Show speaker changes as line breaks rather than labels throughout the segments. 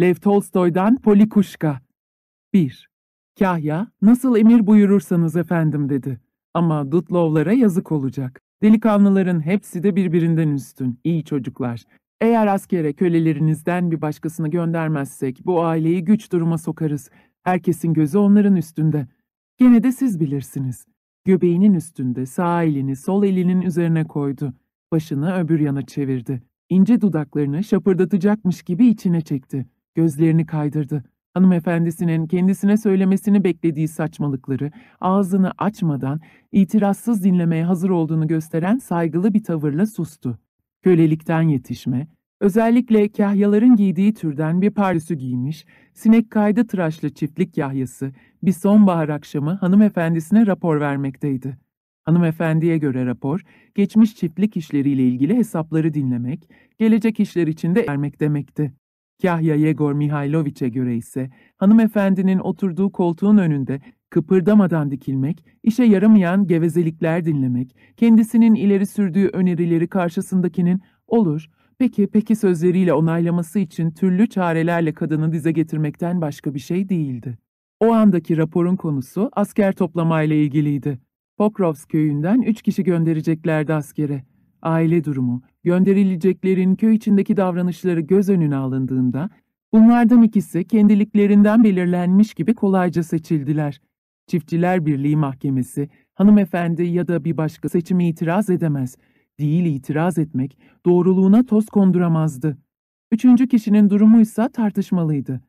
Lev Tolstoy'dan Polikuşka 1. Kahya, nasıl emir buyurursanız efendim dedi. Ama Dutlovlara yazık olacak. Delikanlıların hepsi de birbirinden üstün, iyi çocuklar. Eğer askere kölelerinizden bir başkasını göndermezsek bu aileyi güç duruma sokarız. Herkesin gözü onların üstünde. Gene de siz bilirsiniz. Göbeğinin üstünde sağ elini sol elinin üzerine koydu. Başını öbür yana çevirdi. İnce dudaklarını şapırdatacakmış gibi içine çekti. Gözlerini kaydırdı. Hanımefendisinin kendisine söylemesini beklediği saçmalıkları ağzını açmadan itirazsız dinlemeye hazır olduğunu gösteren saygılı bir tavırla sustu. Kölelikten yetişme, özellikle kahyaların giydiği türden bir pardüsü giymiş, sinek kaydı tıraşlı çiftlik kahyası bir sonbahar akşamı hanımefendisine rapor vermekteydi. Hanımefendiye göre rapor, geçmiş çiftlik işleriyle ilgili hesapları dinlemek, gelecek işler için de vermek demekti. Kahya Yegor Mihailoviç'e göre ise hanımefendinin oturduğu koltuğun önünde kıpırdamadan dikilmek, işe yaramayan gevezelikler dinlemek, kendisinin ileri sürdüğü önerileri karşısındakinin olur, peki peki sözleriyle onaylaması için türlü çarelerle kadını dize getirmekten başka bir şey değildi. O andaki raporun konusu asker toplamayla ilgiliydi. Pokrovs köyünden üç kişi göndereceklerdi askere. Aile durumu, gönderileceklerin köy içindeki davranışları göz önüne alındığında, bunlardan ikisi kendiliklerinden belirlenmiş gibi kolayca seçildiler. Çiftçiler Birliği Mahkemesi, hanımefendi ya da bir başka seçime itiraz edemez. Değil itiraz etmek, doğruluğuna toz konduramazdı. Üçüncü kişinin durumu ise tartışmalıydı.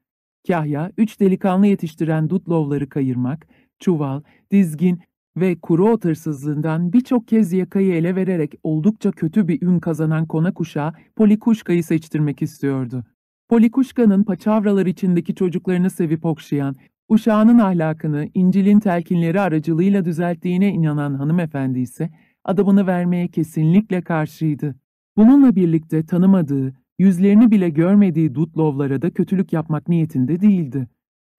Kahya, üç delikanlı yetiştiren dutlovları kayırmak, çuval, dizgin ve kuru ot birçok kez yakayı ele vererek oldukça kötü bir ün kazanan konak uşağı Polikuşka'yı seçtirmek istiyordu. Polikuşka'nın paçavralar içindeki çocuklarını sevip okşayan, uşağının ahlakını İncil'in telkinleri aracılığıyla düzelttiğine inanan hanımefendi ise adamını vermeye kesinlikle karşıydı. Bununla birlikte tanımadığı, yüzlerini bile görmediği Dutlovlara da kötülük yapmak niyetinde değildi.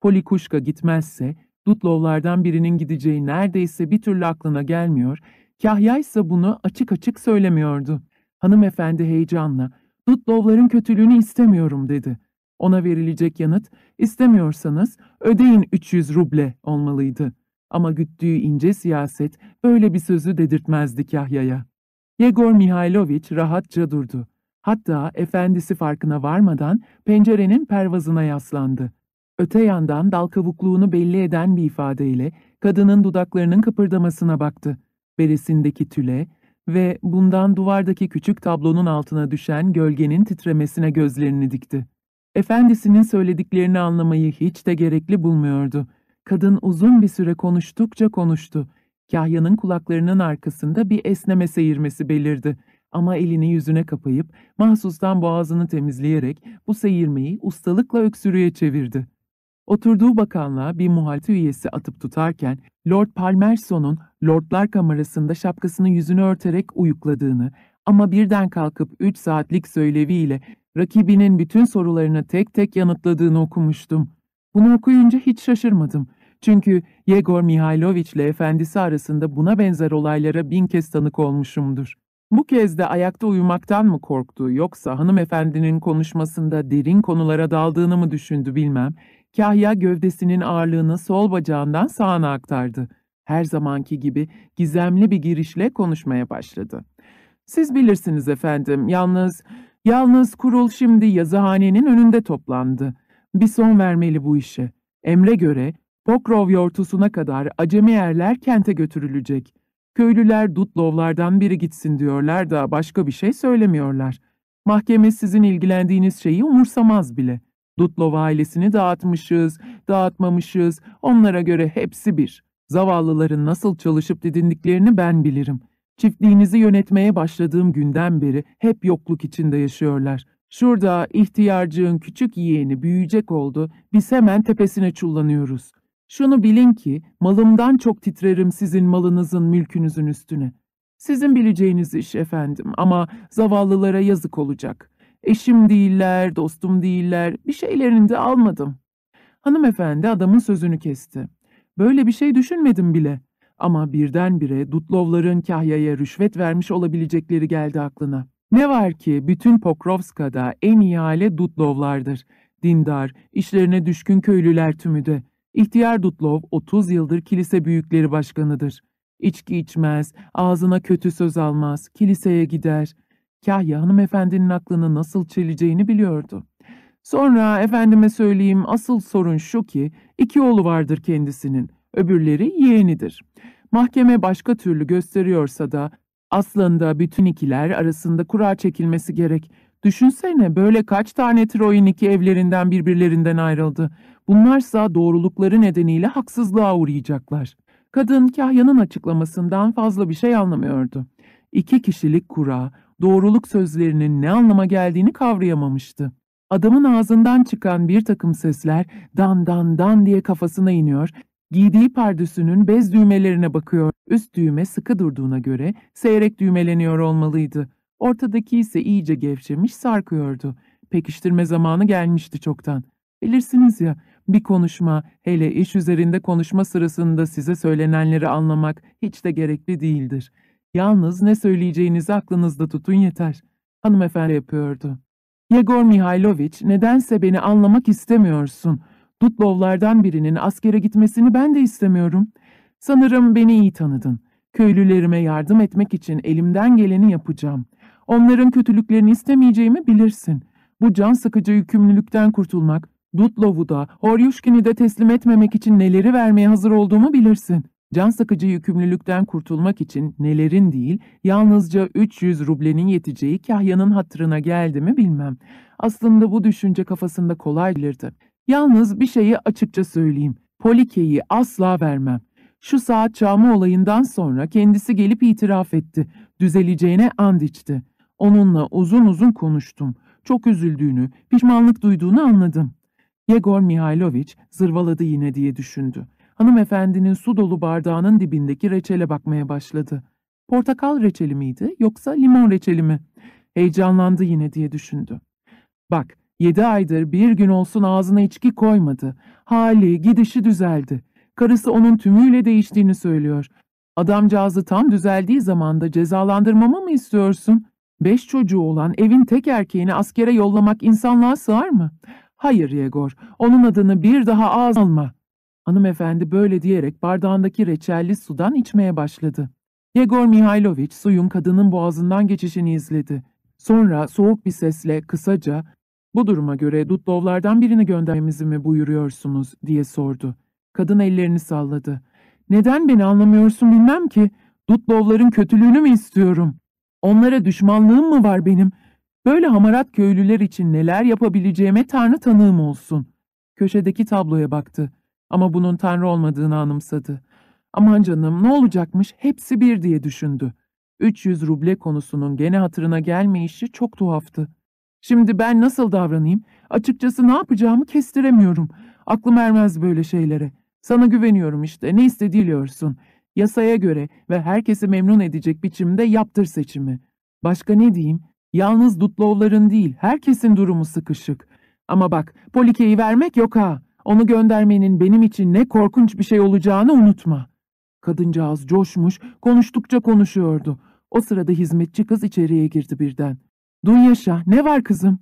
Polikuşka gitmezse Dutlovlardan birinin gideceği neredeyse bir türlü aklına gelmiyor, Kahya ise bunu açık açık söylemiyordu. Hanımefendi heyecanla, Dutlovların kötülüğünü istemiyorum dedi. Ona verilecek yanıt, istemiyorsanız ödeyin 300 ruble olmalıydı. Ama güttüğü ince siyaset böyle bir sözü dedirtmezdi Kahya'ya. Yegor Mihailoviç rahatça durdu. Hatta efendisi farkına varmadan pencerenin pervazına yaslandı. Öte yandan dal kavukluğunu belli eden bir ifadeyle kadının dudaklarının kıpırdamasına baktı. Beresindeki tüle ve bundan duvardaki küçük tablonun altına düşen gölgenin titremesine gözlerini dikti. Efendisinin söylediklerini anlamayı hiç de gerekli bulmuyordu. Kadın uzun bir süre konuştukça konuştu. Kahya'nın kulaklarının arkasında bir esneme seyirmesi belirdi. Ama elini yüzüne kapayıp mahsustan boğazını temizleyerek bu seyirmeyi ustalıkla öksürüğe çevirdi. Oturduğu bakanlığa bir muhalif üyesi atıp tutarken Lord Palmerston'un Lordlar Kamerası'nda şapkasını yüzünü örterek uyukladığını ama birden kalkıp 3 saatlik söyleviyle rakibinin bütün sorularını tek tek yanıtladığını okumuştum. Bunu okuyunca hiç şaşırmadım. Çünkü Yegor Mihailoviç ile efendisi arasında buna benzer olaylara bin kez tanık olmuşumdur. Bu kez de ayakta uyumaktan mı korktu yoksa hanımefendinin konuşmasında derin konulara daldığını mı düşündü bilmem. Kahya gövdesinin ağırlığını sol bacağından sağına aktardı. Her zamanki gibi gizemli bir girişle konuşmaya başladı. Siz bilirsiniz efendim, yalnız, yalnız kurul şimdi yazıhanenin önünde toplandı. Bir son vermeli bu işe. Emre göre Pokrov yortusuna kadar acemi erler kente götürülecek. Köylüler Dutlovlardan biri gitsin diyorlar da başka bir şey söylemiyorlar. Mahkeme sizin ilgilendiğiniz şeyi umursamaz bile. Dutlov ailesini dağıtmışız, dağıtmamışız, onlara göre hepsi bir. Zavallıların nasıl çalışıp didindiklerini ben bilirim. Çiftliğinizi yönetmeye başladığım günden beri hep yokluk içinde yaşıyorlar. Şurada ihtiyarcığın küçük yeğeni büyüyecek oldu, biz hemen tepesine çullanıyoruz. Şunu bilin ki malımdan çok titrerim sizin malınızın mülkünüzün üstüne. Sizin bileceğiniz iş efendim ama zavallılara yazık olacak. Eşim değiller, dostum değiller, bir şeylerini de almadım. Hanımefendi adamın sözünü kesti. Böyle bir şey düşünmedim bile. Ama birdenbire Dutlovların Kahya'ya rüşvet vermiş olabilecekleri geldi aklına. Ne var ki bütün Pokrovska'da en iyi aile Dutlovlardır. Dindar, işlerine düşkün köylüler tümü de. İhtiyar Dutlov 30 yıldır kilise büyükleri başkanıdır. İçki içmez, ağzına kötü söz almaz, kiliseye gider. Kahya hanımefendinin aklını nasıl çeleceğini biliyordu. Sonra efendime söyleyeyim asıl sorun şu ki iki oğlu vardır kendisinin, öbürleri yeğenidir. Mahkeme başka türlü gösteriyorsa da aslında bütün ikiler arasında kura çekilmesi gerek. Düşünsene böyle kaç tane Troy'un iki evlerinden birbirlerinden ayrıldı. Bunlarsa doğrulukları nedeniyle haksızlığa uğrayacaklar. Kadın Kahya'nın açıklamasından fazla bir şey anlamıyordu. İki kişilik kura, doğruluk sözlerinin ne anlama geldiğini kavrayamamıştı. Adamın ağzından çıkan bir takım sesler dan dan dan diye kafasına iniyor, giydiği pardüsünün bez düğmelerine bakıyor. Üst düğme sıkı durduğuna göre seyrek düğmeleniyor olmalıydı. Ortadaki ise iyice gevşemiş sarkıyordu. Pekiştirme zamanı gelmişti çoktan. Bilirsiniz ya, bir konuşma, hele iş üzerinde konuşma sırasında size söylenenleri anlamak hiç de gerekli değildir. Yalnız ne söyleyeceğinizi aklınızda tutun yeter. Hanımefendi yapıyordu. Yegor Mihailoviç, nedense beni anlamak istemiyorsun. Dutlovlardan birinin askere gitmesini ben de istemiyorum. Sanırım beni iyi tanıdın. Köylülerime yardım etmek için elimden geleni yapacağım. Onların kötülüklerini istemeyeceğimi bilirsin. Bu can sıkıcı yükümlülükten kurtulmak, Dutlov'u da, Horyushkin'i de teslim etmemek için neleri vermeye hazır olduğumu bilirsin. Can sıkıcı yükümlülükten kurtulmak için nelerin değil, yalnızca 300 rublenin yeteceği kahyanın hatırına geldi mi bilmem. Aslında bu düşünce kafasında kolay gelirdi. Yalnız bir şeyi açıkça söyleyeyim. Polike'yi asla vermem. Şu saat çağma olayından sonra kendisi gelip itiraf etti. Düzeleceğine and içti. Onunla uzun uzun konuştum. Çok üzüldüğünü, pişmanlık duyduğunu anladım. Yegor Mihailoviç zırvaladı yine diye düşündü. Hanımefendinin su dolu bardağının dibindeki reçele bakmaya başladı. Portakal reçeli miydi yoksa limon reçeli mi? Heyecanlandı yine diye düşündü. Bak, yedi aydır bir gün olsun ağzına içki koymadı. Hali, gidişi düzeldi. Karısı onun tümüyle değiştiğini söylüyor. Adamcağızı tam düzeldiği zamanda cezalandırmamı mı istiyorsun? Beş çocuğu olan evin tek erkeğini askere yollamak insanlığa sığar mı? Hayır Yegor, onun adını bir daha ağız alma. Hanımefendi böyle diyerek bardağındaki reçelli sudan içmeye başladı. Yegor Mihailoviç suyun kadının boğazından geçişini izledi. Sonra soğuk bir sesle kısaca ''Bu duruma göre Dutlovlardan birini göndermemizi mi buyuruyorsunuz?'' diye sordu. Kadın ellerini salladı. ''Neden beni anlamıyorsun bilmem ki. Dutlovların kötülüğünü mü istiyorum? Onlara düşmanlığım mı var benim? Böyle hamarat köylüler için neler yapabileceğime Tanrı tanığım olsun.'' Köşedeki tabloya baktı. Ama bunun Tanrı olmadığını anımsadı. Aman canım ne olacakmış hepsi bir diye düşündü. 300 ruble konusunun gene hatırına gelmeyişi çok tuhaftı. Şimdi ben nasıl davranayım? Açıkçası ne yapacağımı kestiremiyorum. Aklım ermez böyle şeylere. Sana güveniyorum işte. Ne istediğiliyorsun. Yasaya göre ve herkesi memnun edecek biçimde yaptır seçimi. Başka ne diyeyim? Yalnız Dutlovların değil, herkesin durumu sıkışık. Ama bak, Polike'yi vermek yok ha. Onu göndermenin benim için ne korkunç bir şey olacağını unutma. Kadıncağız coşmuş, konuştukça konuşuyordu. O sırada hizmetçi kız içeriye girdi birden. Dunyaşa, ne var kızım?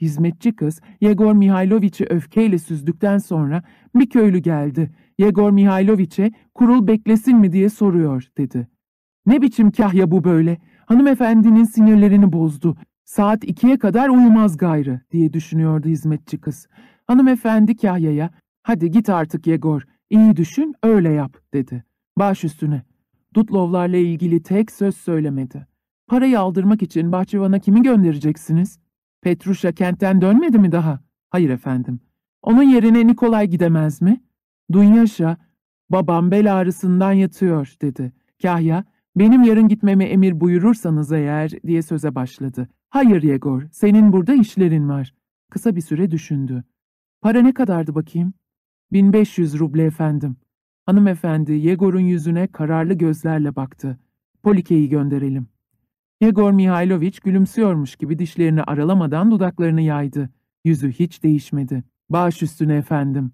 Hizmetçi kız, Yegor Mihailoviç'i öfkeyle süzdükten sonra bir köylü geldi. Yegor Mihailoviç'e kurul beklesin mi diye soruyor, dedi. Ne biçim kahya bu böyle? Hanımefendinin sinirlerini bozdu. Saat ikiye kadar uyumaz gayrı, diye düşünüyordu hizmetçi kız. Hanımefendi Kahya'ya, hadi git artık Yegor, iyi düşün, öyle yap, dedi. Baş üstüne. Dutlovlarla ilgili tek söz söylemedi. Parayı aldırmak için bahçıvana kimi göndereceksiniz? Petruşa kentten dönmedi mi daha? Hayır efendim. Onun yerine Nikolay gidemez mi? Dunyaşa, babam bel ağrısından yatıyor, dedi. Kahya, benim yarın gitmeme emir buyurursanız eğer, diye söze başladı. Hayır Yegor, senin burada işlerin var. Kısa bir süre düşündü. Para ne kadardı bakayım? 1500 ruble efendim. Hanımefendi Yegor'un yüzüne kararlı gözlerle baktı. Polike'yi gönderelim. Yegor Mihailoviç gülümsüyormuş gibi dişlerini aralamadan dudaklarını yaydı. Yüzü hiç değişmedi. Baş üstüne efendim.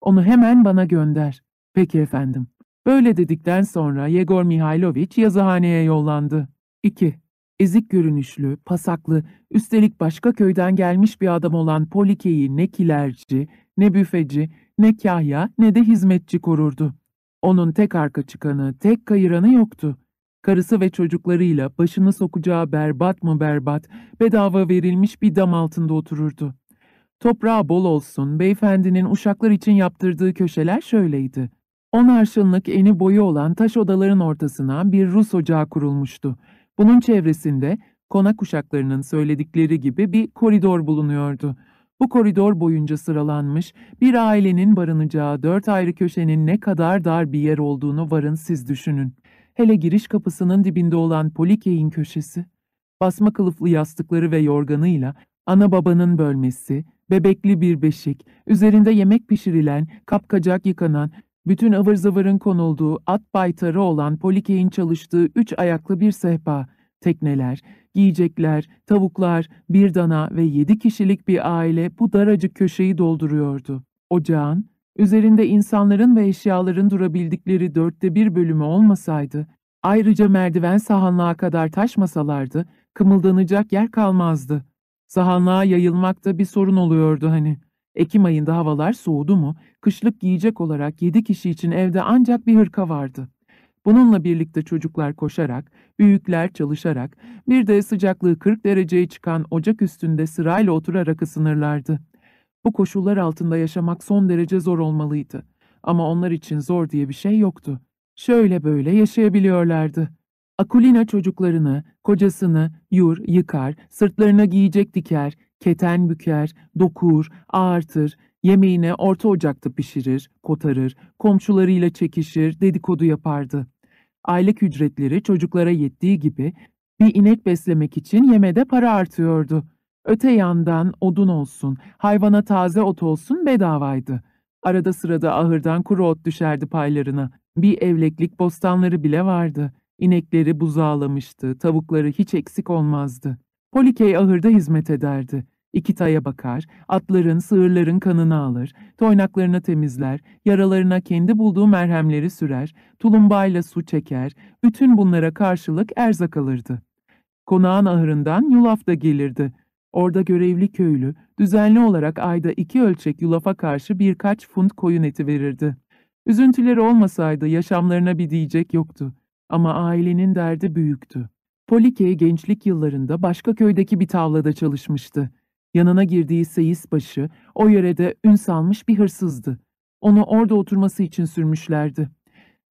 Onu hemen bana gönder. Peki efendim. Böyle dedikten sonra Yegor Mihailoviç yazıhaneye yollandı. 2. Ezik görünüşlü, pasaklı, üstelik başka köyden gelmiş bir adam olan Polike'yi ne kilerci, ne büfeci, ne kahya ne de hizmetçi korurdu. Onun tek arka çıkanı, tek kayıranı yoktu. Karısı ve çocuklarıyla başını sokacağı berbat mı berbat, bedava verilmiş bir dam altında otururdu. Toprağı bol olsun, beyefendinin uşaklar için yaptırdığı köşeler şöyleydi. On arşınlık eni boyu olan taş odaların ortasına bir Rus ocağı kurulmuştu. Bunun çevresinde konak uşaklarının söyledikleri gibi bir koridor bulunuyordu. Bu koridor boyunca sıralanmış bir ailenin barınacağı dört ayrı köşenin ne kadar dar bir yer olduğunu varın siz düşünün. Hele giriş kapısının dibinde olan Polike'in köşesi. Basma kılıflı yastıkları ve yorganıyla ana babanın bölmesi, bebekli bir beşik, üzerinde yemek pişirilen, kapkacak yıkanan, bütün ıvır zıvırın konulduğu at baytarı olan Polike'in çalıştığı üç ayaklı bir sehpa, tekneler, giyecekler, tavuklar, bir dana ve yedi kişilik bir aile bu daracık köşeyi dolduruyordu. Ocağın, üzerinde insanların ve eşyaların durabildikleri dörtte bir bölümü olmasaydı, ayrıca merdiven sahanlığa kadar taşmasalardı, kımıldanacak yer kalmazdı. Sahanlığa yayılmak da bir sorun oluyordu hani. Ekim ayında havalar soğudu mu, kışlık giyecek olarak yedi kişi için evde ancak bir hırka vardı. Bununla birlikte çocuklar koşarak, büyükler çalışarak, bir de sıcaklığı 40 dereceye çıkan ocak üstünde sırayla oturarak ısınırlardı. Bu koşullar altında yaşamak son derece zor olmalıydı. Ama onlar için zor diye bir şey yoktu. Şöyle böyle yaşayabiliyorlardı. Akulina çocuklarını, kocasını yur, yıkar, sırtlarına giyecek diker, keten büker, dokur, ağartır, yemeğine orta ocakta pişirir, kotarır, komşularıyla çekişir, dedikodu yapardı. Aylık ücretleri çocuklara yettiği gibi bir inek beslemek için yemede para artıyordu. Öte yandan odun olsun, hayvana taze ot olsun bedavaydı. Arada sırada ahırdan kuru ot düşerdi paylarına. Bir evleklik bostanları bile vardı. İnekleri buzağlamıştı, tavukları hiç eksik olmazdı. Polikey ahırda hizmet ederdi. İki taya bakar, atların, sığırların kanını alır, toynaklarını temizler, yaralarına kendi bulduğu merhemleri sürer, tulumbayla su çeker, bütün bunlara karşılık erzak alırdı. Konağın ahırından yulaf da gelirdi. Orada görevli köylü, düzenli olarak ayda iki ölçek yulafa karşı birkaç funt koyun eti verirdi. Üzüntüleri olmasaydı yaşamlarına bir diyecek yoktu. Ama ailenin derdi büyüktü. Polike gençlik yıllarında başka köydeki bir tavlada çalışmıştı. Yanına girdiği seyisbaşı o yörede ün salmış bir hırsızdı. Onu orada oturması için sürmüşlerdi.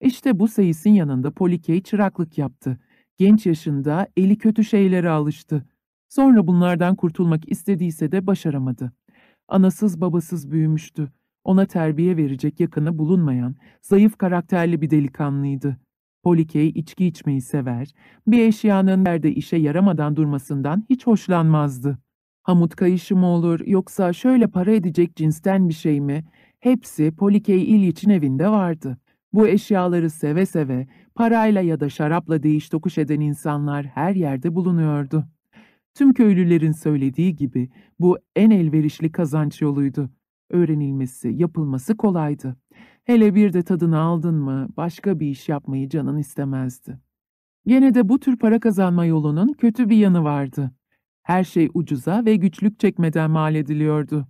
İşte bu seyisin yanında Polikey çıraklık yaptı. Genç yaşında eli kötü şeylere alıştı. Sonra bunlardan kurtulmak istediyse de başaramadı. Anasız babasız büyümüştü. Ona terbiye verecek yakını bulunmayan, zayıf karakterli bir delikanlıydı. Polikey içki içmeyi sever, bir eşyanın nerede işe yaramadan durmasından hiç hoşlanmazdı. Hamut kayışı mı olur yoksa şöyle para edecek cinsten bir şey mi? Hepsi Polikey İlyiç'in evinde vardı. Bu eşyaları seve seve, parayla ya da şarapla değiş tokuş eden insanlar her yerde bulunuyordu. Tüm köylülerin söylediği gibi bu en elverişli kazanç yoluydu. Öğrenilmesi, yapılması kolaydı. Hele bir de tadını aldın mı başka bir iş yapmayı canın istemezdi. Gene de bu tür para kazanma yolunun kötü bir yanı vardı. Her şey ucuza ve güçlük çekmeden mal ediliyordu.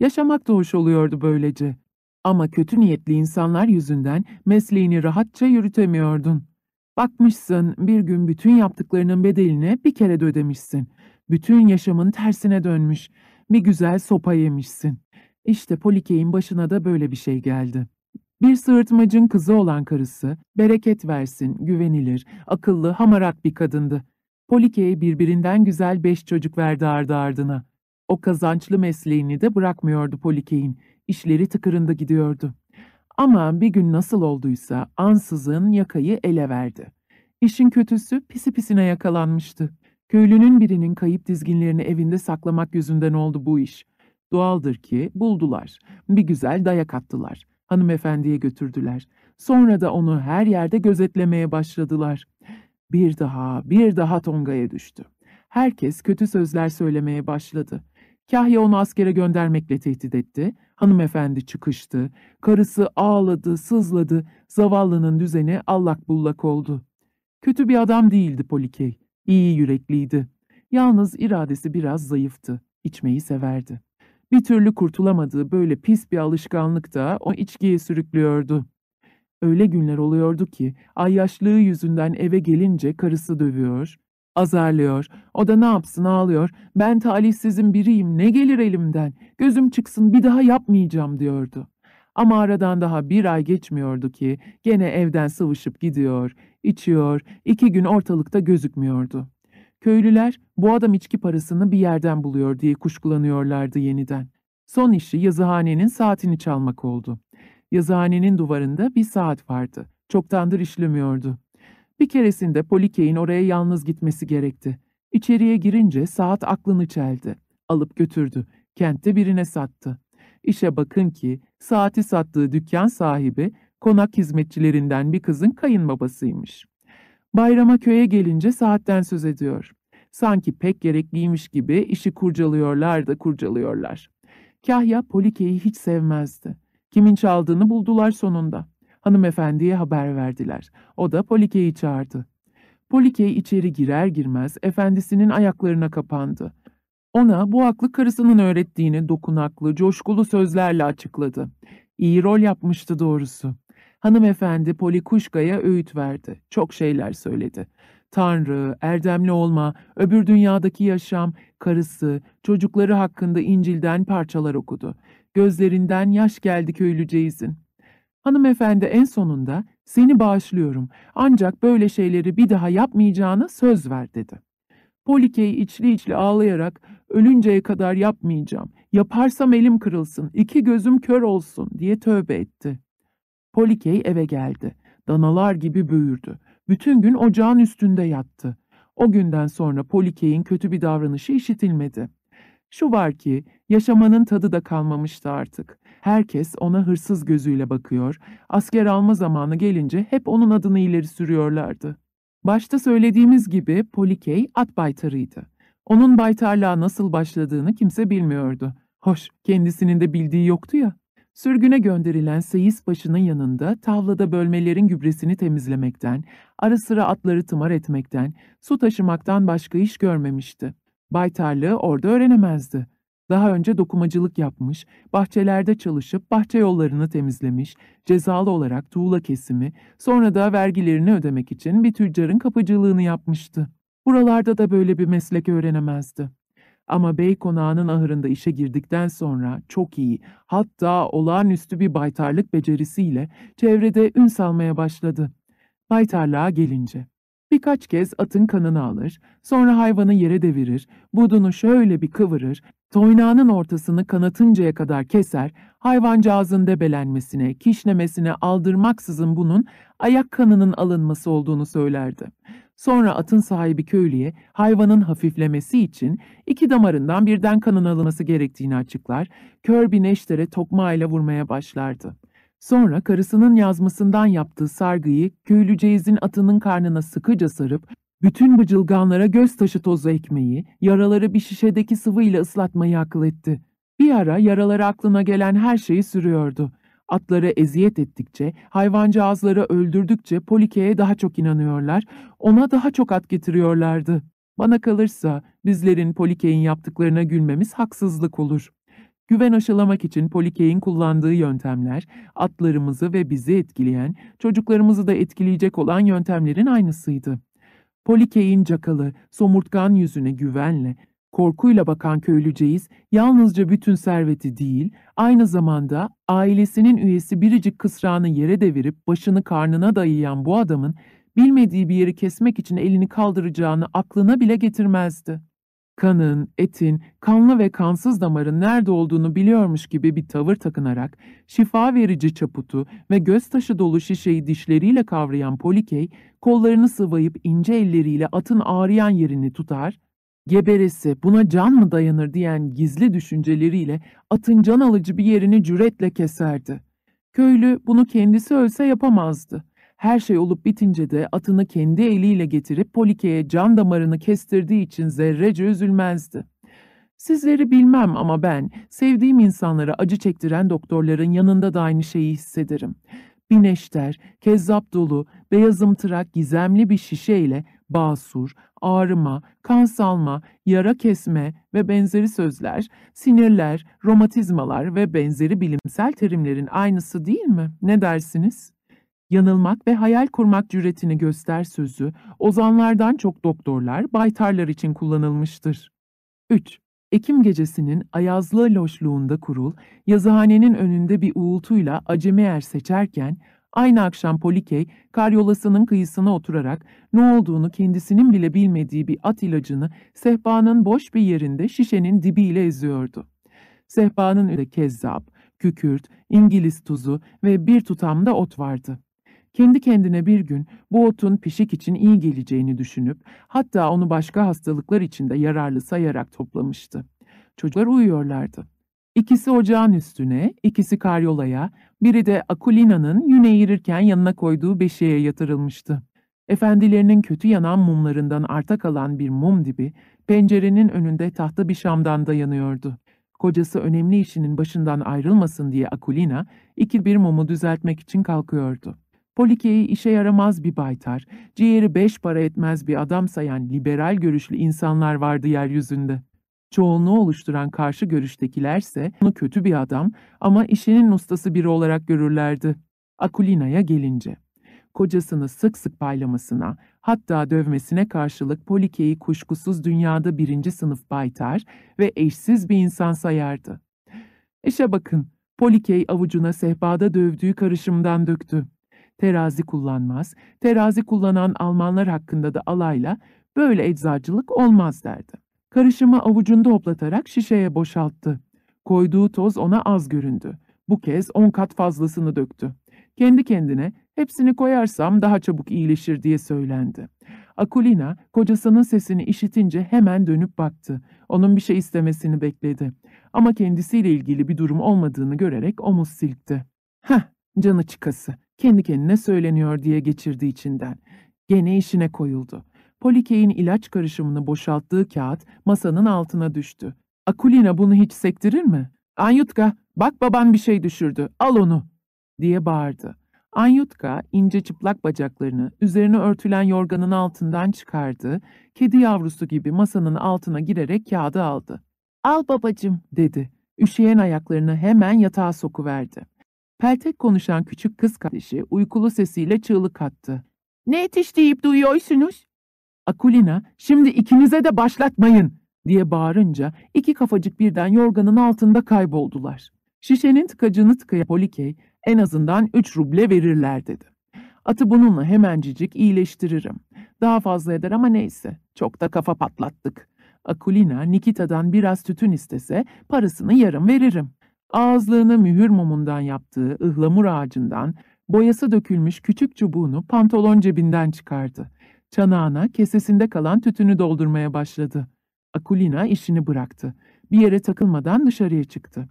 Yaşamak da hoş oluyordu böylece. Ama kötü niyetli insanlar yüzünden mesleğini rahatça yürütemiyordun. Bakmışsın bir gün bütün yaptıklarının bedelini bir kere de ödemişsin. Bütün yaşamın tersine dönmüş. Bir güzel sopa yemişsin. İşte Polike'in başına da böyle bir şey geldi. Bir sığırtmacın kızı olan karısı, bereket versin, güvenilir, akıllı, hamarak bir kadındı. Polike'ye birbirinden güzel beş çocuk verdi ardı ardına. O kazançlı mesleğini de bırakmıyordu Polike'in. İşleri tıkırında gidiyordu. Ama bir gün nasıl olduysa ansızın yakayı ele verdi. İşin kötüsü pisi pisine yakalanmıştı. Köylünün birinin kayıp dizginlerini evinde saklamak yüzünden oldu bu iş. Doğaldır ki buldular. Bir güzel dayak attılar. Hanımefendiye götürdüler. Sonra da onu her yerde gözetlemeye başladılar. Bir daha, bir daha Tonga'ya düştü. Herkes kötü sözler söylemeye başladı. Kahya onu askere göndermekle tehdit etti. Hanımefendi çıkıştı. Karısı ağladı, sızladı. Zavallının düzeni allak bullak oldu. Kötü bir adam değildi Polikey. İyi yürekliydi. Yalnız iradesi biraz zayıftı. İçmeyi severdi. Bir türlü kurtulamadığı böyle pis bir alışkanlık da o içkiye sürüklüyordu. Öyle günler oluyordu ki ayyaşlığı yüzünden eve gelince karısı dövüyor, azarlıyor. O da ne yapsın ağlıyor. Ben talihsizin biriyim ne gelir elimden. Gözüm çıksın bir daha yapmayacağım diyordu. Ama aradan daha bir ay geçmiyordu ki gene evden sıvışıp gidiyor, içiyor, iki gün ortalıkta gözükmüyordu. Köylüler bu adam içki parasını bir yerden buluyor diye kuşkulanıyorlardı yeniden. Son işi yazıhanenin saatini çalmak oldu. Yazıhanenin duvarında bir saat vardı. Çoktandır işlemiyordu. Bir keresinde Polike'in oraya yalnız gitmesi gerekti. İçeriye girince saat aklını çeldi. Alıp götürdü. Kentte birine sattı. İşe bakın ki saati sattığı dükkan sahibi konak hizmetçilerinden bir kızın kayınbabasıymış. Bayrama köye gelince saatten söz ediyor. Sanki pek gerekliymiş gibi işi kurcalıyorlar da kurcalıyorlar. Kahya Polike'yi hiç sevmezdi. Kimin çaldığını buldular sonunda. Hanımefendiye haber verdiler. O da Polike'yi çağırdı. Polike içeri girer girmez efendisinin ayaklarına kapandı. Ona bu aklı karısının öğrettiğini dokunaklı, coşkulu sözlerle açıkladı. İyi rol yapmıştı doğrusu. Hanımefendi Polikuşka'ya öğüt verdi. Çok şeyler söyledi. Tanrı, erdemli olma, öbür dünyadaki yaşam, karısı, çocukları hakkında İncil'den parçalar okudu. Gözlerinden yaş geldi köylüceğizin. Hanımefendi en sonunda seni bağışlıyorum ancak böyle şeyleri bir daha yapmayacağına söz ver dedi. Polikey içli içli ağlayarak ölünceye kadar yapmayacağım, yaparsam elim kırılsın, iki gözüm kör olsun diye tövbe etti. Polikey eve geldi. Danalar gibi büyürdü. Bütün gün ocağın üstünde yattı. O günden sonra Polikey'in kötü bir davranışı işitilmedi. Şu var ki yaşamanın tadı da kalmamıştı artık. Herkes ona hırsız gözüyle bakıyor, asker alma zamanı gelince hep onun adını ileri sürüyorlardı. Başta söylediğimiz gibi Polikey at baytarıydı. Onun baytarlığa nasıl başladığını kimse bilmiyordu. Hoş, kendisinin de bildiği yoktu ya. Sürgüne gönderilen seyis başının yanında tavlada bölmelerin gübresini temizlemekten, ara sıra atları tımar etmekten, su taşımaktan başka iş görmemişti. Baytarlığı orada öğrenemezdi. Daha önce dokumacılık yapmış, bahçelerde çalışıp bahçe yollarını temizlemiş, cezalı olarak tuğla kesimi, sonra da vergilerini ödemek için bir tüccarın kapıcılığını yapmıştı. Buralarda da böyle bir meslek öğrenemezdi. Ama bey konağının ahırında işe girdikten sonra çok iyi, hatta olağanüstü bir baytarlık becerisiyle çevrede ün salmaya başladı. Baytarlığa gelince. Birkaç kez atın kanını alır, sonra hayvanı yere devirir, budunu şöyle bir kıvırır, toynağının ortasını kanatıncaya kadar keser, hayvancağızın debelenmesine, kişnemesine aldırmaksızın bunun ayak kanının alınması olduğunu söylerdi. Sonra atın sahibi köylüye hayvanın hafiflemesi için iki damarından birden kanın alınması gerektiğini açıklar, kör bir neştere tokmağıyla vurmaya başlardı. Sonra karısının yazmasından yaptığı sargıyı köylüceğizin atının karnına sıkıca sarıp bütün bıcılganlara göz taşı tozu ekmeği, yaraları bir şişedeki sıvıyla ıslatmayı akıl etti. Bir ara yaraları aklına gelen her şeyi sürüyordu. Atları eziyet ettikçe, hayvancağızları öldürdükçe Polike'ye daha çok inanıyorlar, ona daha çok at getiriyorlardı. Bana kalırsa bizlerin Polike'in yaptıklarına gülmemiz haksızlık olur. Güven aşılamak için Polike'in kullandığı yöntemler, atlarımızı ve bizi etkileyen, çocuklarımızı da etkileyecek olan yöntemlerin aynısıydı. Polike'in cakalı, somurtkan yüzüne güvenle, korkuyla bakan köylüceğiz yalnızca bütün serveti değil, aynı zamanda ailesinin üyesi biricik kısrağını yere devirip başını karnına dayayan bu adamın bilmediği bir yeri kesmek için elini kaldıracağını aklına bile getirmezdi. Kanın, etin, kanlı ve kansız damarın nerede olduğunu biliyormuş gibi bir tavır takınarak, şifa verici çaputu ve göz taşı dolu şişeyi dişleriyle kavrayan Polikey, kollarını sıvayıp ince elleriyle atın ağrıyan yerini tutar, geberesi buna can mı dayanır diyen gizli düşünceleriyle atın can alıcı bir yerini cüretle keserdi. Köylü bunu kendisi ölse yapamazdı. Her şey olup bitince de atını kendi eliyle getirip Polike'ye can damarını kestirdiği için zerrece üzülmezdi. Sizleri bilmem ama ben sevdiğim insanlara acı çektiren doktorların yanında da aynı şeyi hissederim. Bir neşter, kezzap dolu, beyazımtırak gizemli bir şişeyle basur, ağrıma, kan salma, yara kesme ve benzeri sözler, sinirler, romatizmalar ve benzeri bilimsel terimlerin aynısı değil mi? Ne dersiniz? Yanılmak ve hayal kurmak cüretini göster sözü, ozanlardan çok doktorlar, baytarlar için kullanılmıştır. 3. Ekim gecesinin ayazlı loşluğunda kurul, yazıhanenin önünde bir uğultuyla acemi er seçerken, aynı akşam Polikey, karyolasının kıyısına oturarak ne olduğunu kendisinin bile bilmediği bir at ilacını sehpanın boş bir yerinde şişenin dibiyle eziyordu. Sehpanın önünde kezzap, kükürt, İngiliz tuzu ve bir tutam da ot vardı. Kendi kendine bir gün bu otun pişik için iyi geleceğini düşünüp hatta onu başka hastalıklar için de yararlı sayarak toplamıştı. Çocuklar uyuyorlardı. İkisi ocağın üstüne, ikisi karyolaya, biri de Akulina'nın yüne eğirirken yanına koyduğu beşiğe yatırılmıştı. Efendilerinin kötü yanan mumlarından arta kalan bir mum dibi, pencerenin önünde tahta bir şamdan dayanıyordu. Kocası önemli işinin başından ayrılmasın diye Akulina, iki bir mumu düzeltmek için kalkıyordu. Polike'yi işe yaramaz bir baytar, ciğeri beş para etmez bir adam sayan liberal görüşlü insanlar vardı yeryüzünde. Çoğunluğu oluşturan karşı görüştekilerse onu kötü bir adam ama işinin ustası biri olarak görürlerdi. Akulina'ya gelince. Kocasını sık sık paylamasına, hatta dövmesine karşılık Polike'yi kuşkusuz dünyada birinci sınıf baytar ve eşsiz bir insan sayardı. İşe bakın, Polikey avucuna sehpada dövdüğü karışımdan döktü terazi kullanmaz, terazi kullanan Almanlar hakkında da alayla böyle eczacılık olmaz derdi. Karışımı avucunda hoplatarak şişeye boşalttı. Koyduğu toz ona az göründü. Bu kez on kat fazlasını döktü. Kendi kendine hepsini koyarsam daha çabuk iyileşir diye söylendi. Akulina kocasının sesini işitince hemen dönüp baktı. Onun bir şey istemesini bekledi. Ama kendisiyle ilgili bir durum olmadığını görerek omuz silkti. Heh, canı çıkası kendi kendine söyleniyor diye geçirdi içinden. Gene işine koyuldu. Polike'in ilaç karışımını boşalttığı kağıt masanın altına düştü. Akulina bunu hiç sektirir mi? Anyutka, bak baban bir şey düşürdü, al onu, diye bağırdı. Anyutka ince çıplak bacaklarını üzerine örtülen yorganın altından çıkardı, kedi yavrusu gibi masanın altına girerek kağıdı aldı. Al babacım, dedi. Üşüyen ayaklarını hemen yatağa sokuverdi. Peltek konuşan küçük kız kardeşi uykulu sesiyle çığlık attı. Ne yetiştiyip duyuyorsunuz? Akulina, şimdi ikinize de başlatmayın diye bağırınca iki kafacık birden yorganın altında kayboldular. Şişenin tıkacını tıkaya Polikey en azından üç ruble verirler dedi. Atı bununla hemencicik iyileştiririm. Daha fazla eder ama neyse. Çok da kafa patlattık. Akulina Nikita'dan biraz tütün istese parasını yarım veririm. Ağızlığını mühür mumundan yaptığı ıhlamur ağacından boyası dökülmüş küçük çubuğunu pantolon cebinden çıkardı. Çanağına kesesinde kalan tütünü doldurmaya başladı. Akulina işini bıraktı. Bir yere takılmadan dışarıya çıktı.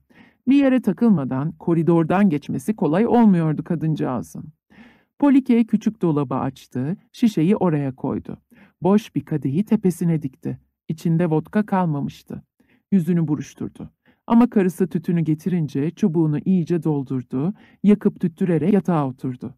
Bir yere takılmadan koridordan geçmesi kolay olmuyordu kadıncağızın. Polike küçük dolabı açtı, şişeyi oraya koydu. Boş bir kadehi tepesine dikti. İçinde vodka kalmamıştı. Yüzünü buruşturdu. Ama karısı tütünü getirince çubuğunu iyice doldurdu, yakıp tüttürerek yatağa oturdu.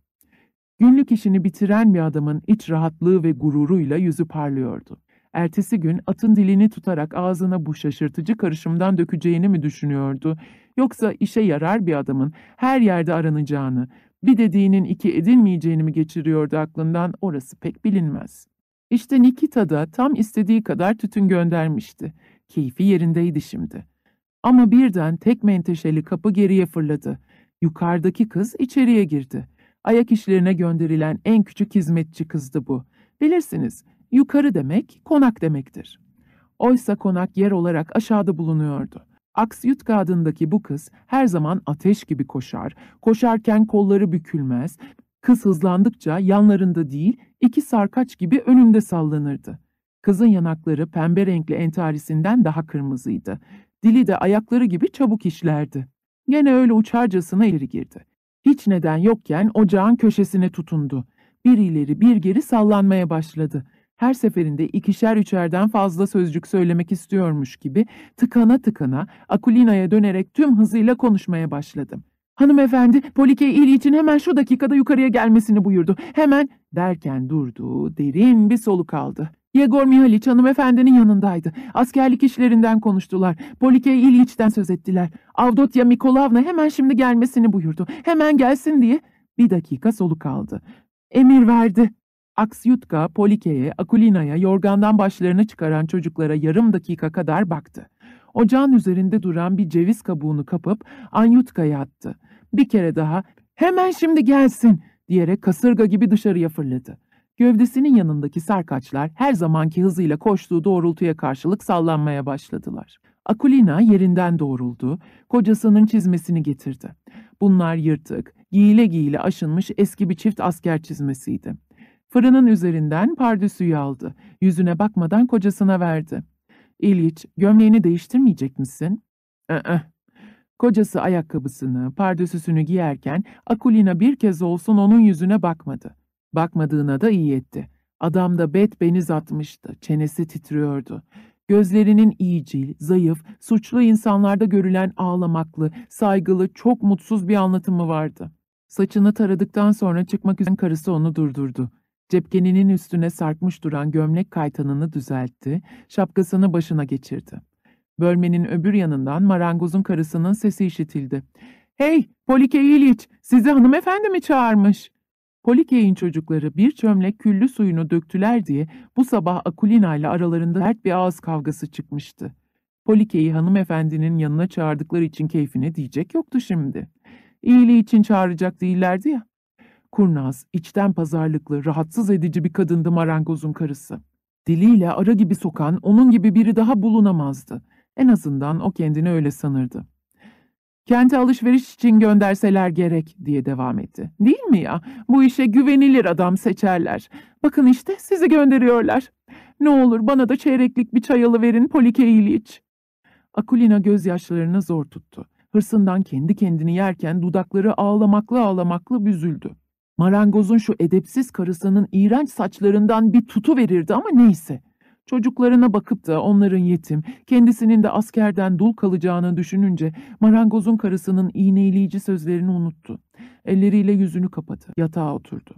Günlük işini bitiren bir adamın iç rahatlığı ve gururuyla yüzü parlıyordu. Ertesi gün atın dilini tutarak ağzına bu şaşırtıcı karışımdan dökeceğini mi düşünüyordu? Yoksa işe yarar bir adamın her yerde aranacağını, bir dediğinin iki edilmeyeceğini mi geçiriyordu aklından orası pek bilinmez. İşte Nikita da tam istediği kadar tütün göndermişti. Keyfi yerindeydi şimdi. Ama birden tek menteşeli kapı geriye fırladı. Yukarıdaki kız içeriye girdi. Ayak işlerine gönderilen en küçük hizmetçi kızdı bu. Bilirsiniz, yukarı demek konak demektir. Oysa konak yer olarak aşağıda bulunuyordu. Aksyutka adındaki bu kız her zaman ateş gibi koşar, koşarken kolları bükülmez, kız hızlandıkça yanlarında değil iki sarkaç gibi önünde sallanırdı. Kızın yanakları pembe renkli entarisinden daha kırmızıydı. Dili de ayakları gibi çabuk işlerdi. Gene öyle uçarcasına ileri girdi. Hiç neden yokken ocağın köşesine tutundu. Bir ileri bir geri sallanmaya başladı. Her seferinde ikişer üçerden fazla sözcük söylemek istiyormuş gibi tıkana tıkana Akulina'ya dönerek tüm hızıyla konuşmaya başladım. Hanımefendi, Polike ili için hemen şu dakikada yukarıya gelmesini buyurdu. Hemen derken durdu, derin bir soluk aldı. Yegor Mihaliç hanımefendinin yanındaydı. Askerlik işlerinden konuştular. Polikey İliç'ten söz ettiler. Avdotya Mikolavna hemen şimdi gelmesini buyurdu. Hemen gelsin diye. Bir dakika soluk aldı. Emir verdi. Aksyutka, Polike'ye, Akulina'ya, yorgandan başlarını çıkaran çocuklara yarım dakika kadar baktı. Ocağın üzerinde duran bir ceviz kabuğunu kapıp Anyutka'ya attı. Bir kere daha hemen şimdi gelsin diyerek kasırga gibi dışarıya fırladı. Gövdesinin yanındaki sarkaçlar her zamanki hızıyla koştuğu doğrultuya karşılık sallanmaya başladılar. Akulina yerinden doğruldu, kocasının çizmesini getirdi. Bunlar yırtık, giyile giyile aşınmış eski bir çift asker çizmesiydi. Fırının üzerinden pardüsüyü aldı. Yüzüne bakmadan kocasına verdi. İliç, gömleğini değiştirmeyecek misin? Ee, Kocası ayakkabısını, pardösüsünü giyerken Akulina bir kez olsun onun yüzüne bakmadı. Bakmadığına da iyi etti. Adam da bet beniz atmıştı, çenesi titriyordu. Gözlerinin iyicil, zayıf, suçlu insanlarda görülen ağlamaklı, saygılı, çok mutsuz bir anlatımı vardı. Saçını taradıktan sonra çıkmak üzere karısı onu durdurdu. Cepkeninin üstüne sarkmış duran gömlek kaytanını düzeltti, şapkasını başına geçirdi. Bölmenin öbür yanından marangozun karısının sesi işitildi. ''Hey, Polike İliç, sizi hanımefendi mi çağırmış?'' Polike'in çocukları bir çömlek küllü suyunu döktüler diye bu sabah Akulina ile aralarında sert bir ağız kavgası çıkmıştı. Polike'yi hanımefendinin yanına çağırdıkları için keyfine diyecek yoktu şimdi. İyiliği için çağıracak değillerdi ya. Kurnaz, içten pazarlıklı, rahatsız edici bir kadındı marangozun karısı. Diliyle ara gibi sokan onun gibi biri daha bulunamazdı. En azından o kendini öyle sanırdı. Kente alışveriş için gönderseler gerek diye devam etti. Değil mi ya? Bu işe güvenilir adam seçerler. Bakın işte sizi gönderiyorlar. Ne olur bana da çeyreklik bir çay alıverin Polike İliç. Akulina gözyaşlarını zor tuttu. Hırsından kendi kendini yerken dudakları ağlamaklı ağlamaklı büzüldü. Marangozun şu edepsiz karısının iğrenç saçlarından bir tutu verirdi ama neyse. Çocuklarına bakıp da onların yetim, kendisinin de askerden dul kalacağını düşününce marangozun karısının iğneleyici sözlerini unuttu. Elleriyle yüzünü kapadı, yatağa oturdu.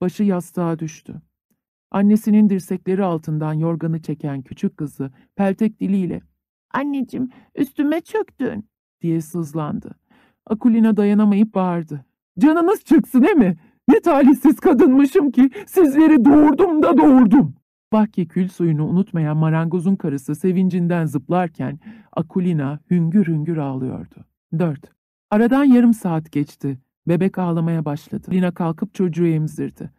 Başı yastığa düştü. Annesinin dirsekleri altından yorganı çeken küçük kızı peltek diliyle ''Anneciğim üstüme çöktün'' diye sızlandı. Akulina dayanamayıp bağırdı. ''Canınız çıksın he mi? Ne talihsiz kadınmışım ki sizleri doğurdum da doğurdum.'' Bahki kül suyunu unutmayan marangozun karısı sevincinden zıplarken Akulina hüngür hüngür ağlıyordu. 4. Aradan yarım saat geçti. Bebek ağlamaya başladı. Lina kalkıp çocuğu emzirdi.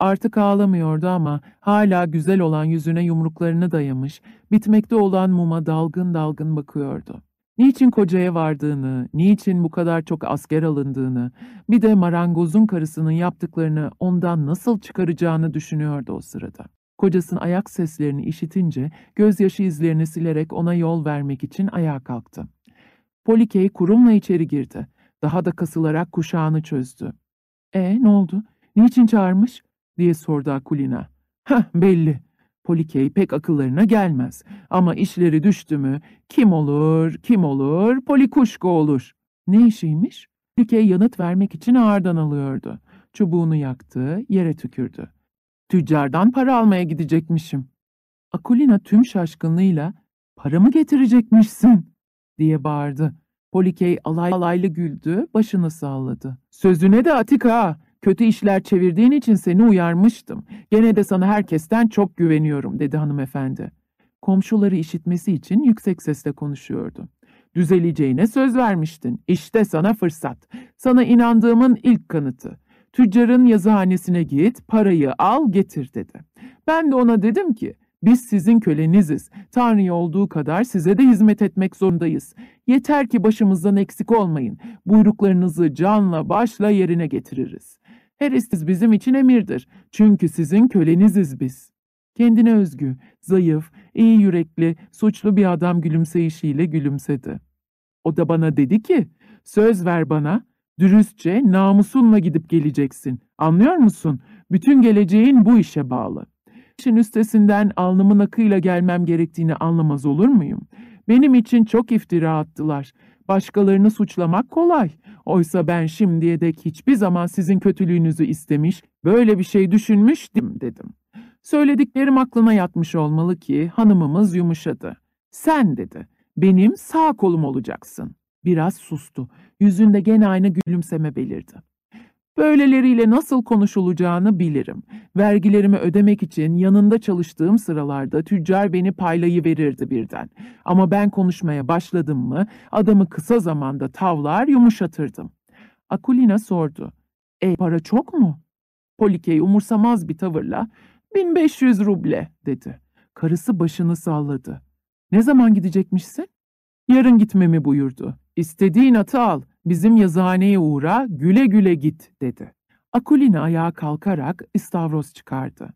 Artık ağlamıyordu ama hala güzel olan yüzüne yumruklarını dayamış, bitmekte olan muma dalgın dalgın bakıyordu. Niçin kocaya vardığını, niçin bu kadar çok asker alındığını, bir de marangozun karısının yaptıklarını ondan nasıl çıkaracağını düşünüyordu o sırada. Kocasının ayak seslerini işitince gözyaşı izlerini silerek ona yol vermek için ayağa kalktı. Polikey kurumla içeri girdi. Daha da kasılarak kuşağını çözdü. E ne oldu? Niçin çağırmış? diye sordu Akulina. Heh belli. Polikey pek akıllarına gelmez. Ama işleri düştü mü kim olur, kim olur, Polikuşko olur. Ne işiymiş? Polikey yanıt vermek için ağırdan alıyordu. Çubuğunu yaktı, yere tükürdü. Tüccardan para almaya gidecekmişim. Akulina tüm şaşkınlığıyla para mı getirecekmişsin diye bağırdı. Polikey alay alaylı güldü, başını salladı. Sözüne de Atika, kötü işler çevirdiğin için seni uyarmıştım. Gene de sana herkesten çok güveniyorum dedi hanımefendi. Komşuları işitmesi için yüksek sesle konuşuyordu. Düzeleceğine söz vermiştin. İşte sana fırsat. Sana inandığımın ilk kanıtı. Tüccarın yazıhanesine git, parayı al getir dedi. Ben de ona dedim ki, biz sizin köleniziz. Tanrı olduğu kadar size de hizmet etmek zorundayız. Yeter ki başımızdan eksik olmayın. Buyruklarınızı canla başla yerine getiririz. Her istiz bizim için emirdir. Çünkü sizin köleniziz biz. Kendine özgü, zayıf, iyi yürekli, suçlu bir adam gülümseyişiyle gülümsedi. O da bana dedi ki, söz ver bana, Dürüstçe, namusunla gidip geleceksin. Anlıyor musun? Bütün geleceğin bu işe bağlı. İşin üstesinden alnımın akıyla gelmem gerektiğini anlamaz olur muyum? Benim için çok iftira attılar. Başkalarını suçlamak kolay. Oysa ben şimdiye dek hiçbir zaman sizin kötülüğünüzü istemiş, böyle bir şey düşünmüştüm dedim. Söylediklerim aklına yatmış olmalı ki hanımımız yumuşadı. Sen dedi, benim sağ kolum olacaksın. Biraz sustu. Yüzünde gene aynı gülümseme belirdi. Böyleleriyle nasıl konuşulacağını bilirim. Vergilerimi ödemek için yanında çalıştığım sıralarda tüccar beni paylayı verirdi birden. Ama ben konuşmaya başladım mı adamı kısa zamanda tavlar yumuşatırdım. Akulina sordu. E para çok mu? Polikey umursamaz bir tavırla 1500 ruble dedi. Karısı başını salladı. Ne zaman gidecekmişsin? Yarın gitmemi buyurdu. İstediğin atı al, bizim yazıhaneye uğra, güle güle git dedi. Akulina ayağa kalkarak istavroz çıkardı.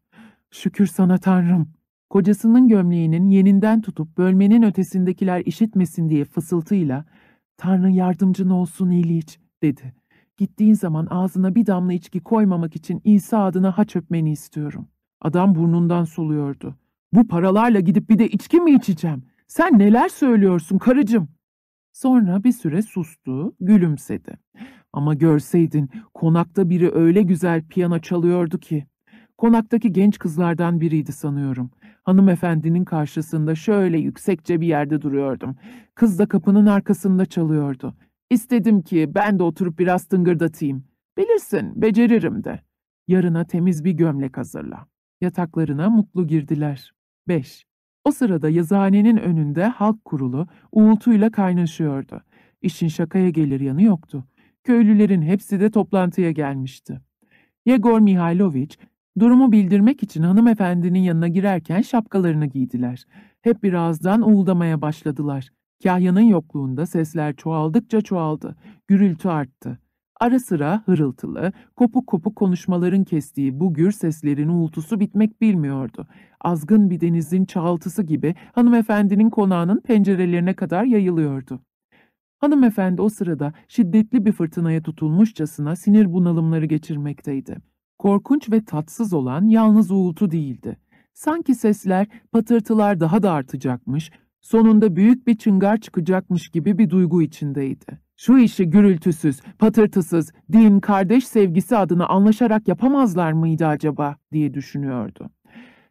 Şükür sana tanrım. Kocasının gömleğinin yeninden tutup bölmenin ötesindekiler işitmesin diye fısıltıyla Tanrı yardımcın olsun İliç dedi. Gittiğin zaman ağzına bir damla içki koymamak için İsa adına haç öpmeni istiyorum. Adam burnundan soluyordu. Bu paralarla gidip bir de içki mi içeceğim? Sen neler söylüyorsun karıcığım? Sonra bir süre sustu, gülümsedi. Ama görseydin konakta biri öyle güzel piyano çalıyordu ki. Konaktaki genç kızlardan biriydi sanıyorum. Hanımefendinin karşısında şöyle yüksekçe bir yerde duruyordum. Kız da kapının arkasında çalıyordu. İstedim ki ben de oturup biraz tıngırdatayım. Bilirsin, beceririm de. Yarına temiz bir gömlek hazırla. Yataklarına mutlu girdiler. 5. O sırada yazıhanenin önünde halk kurulu uğultuyla kaynaşıyordu. İşin şakaya gelir yanı yoktu. Köylülerin hepsi de toplantıya gelmişti. Yegor Mihailoviç, durumu bildirmek için hanımefendinin yanına girerken şapkalarını giydiler. Hep birazdan uğuldamaya başladılar. Kahya'nın yokluğunda sesler çoğaldıkça çoğaldı. Gürültü arttı. Ara sıra hırıltılı, kopuk kopuk konuşmaların kestiği bu gür seslerin uğultusu bitmek bilmiyordu. Azgın bir denizin çağıltısı gibi hanımefendinin konağının pencerelerine kadar yayılıyordu. Hanımefendi o sırada şiddetli bir fırtınaya tutulmuşçasına sinir bunalımları geçirmekteydi. Korkunç ve tatsız olan yalnız uğultu değildi. Sanki sesler, patırtılar daha da artacakmış, sonunda büyük bir çıngar çıkacakmış gibi bir duygu içindeydi. Şu işi gürültüsüz, patırtısız, din, kardeş sevgisi adına anlaşarak yapamazlar mıydı acaba diye düşünüyordu.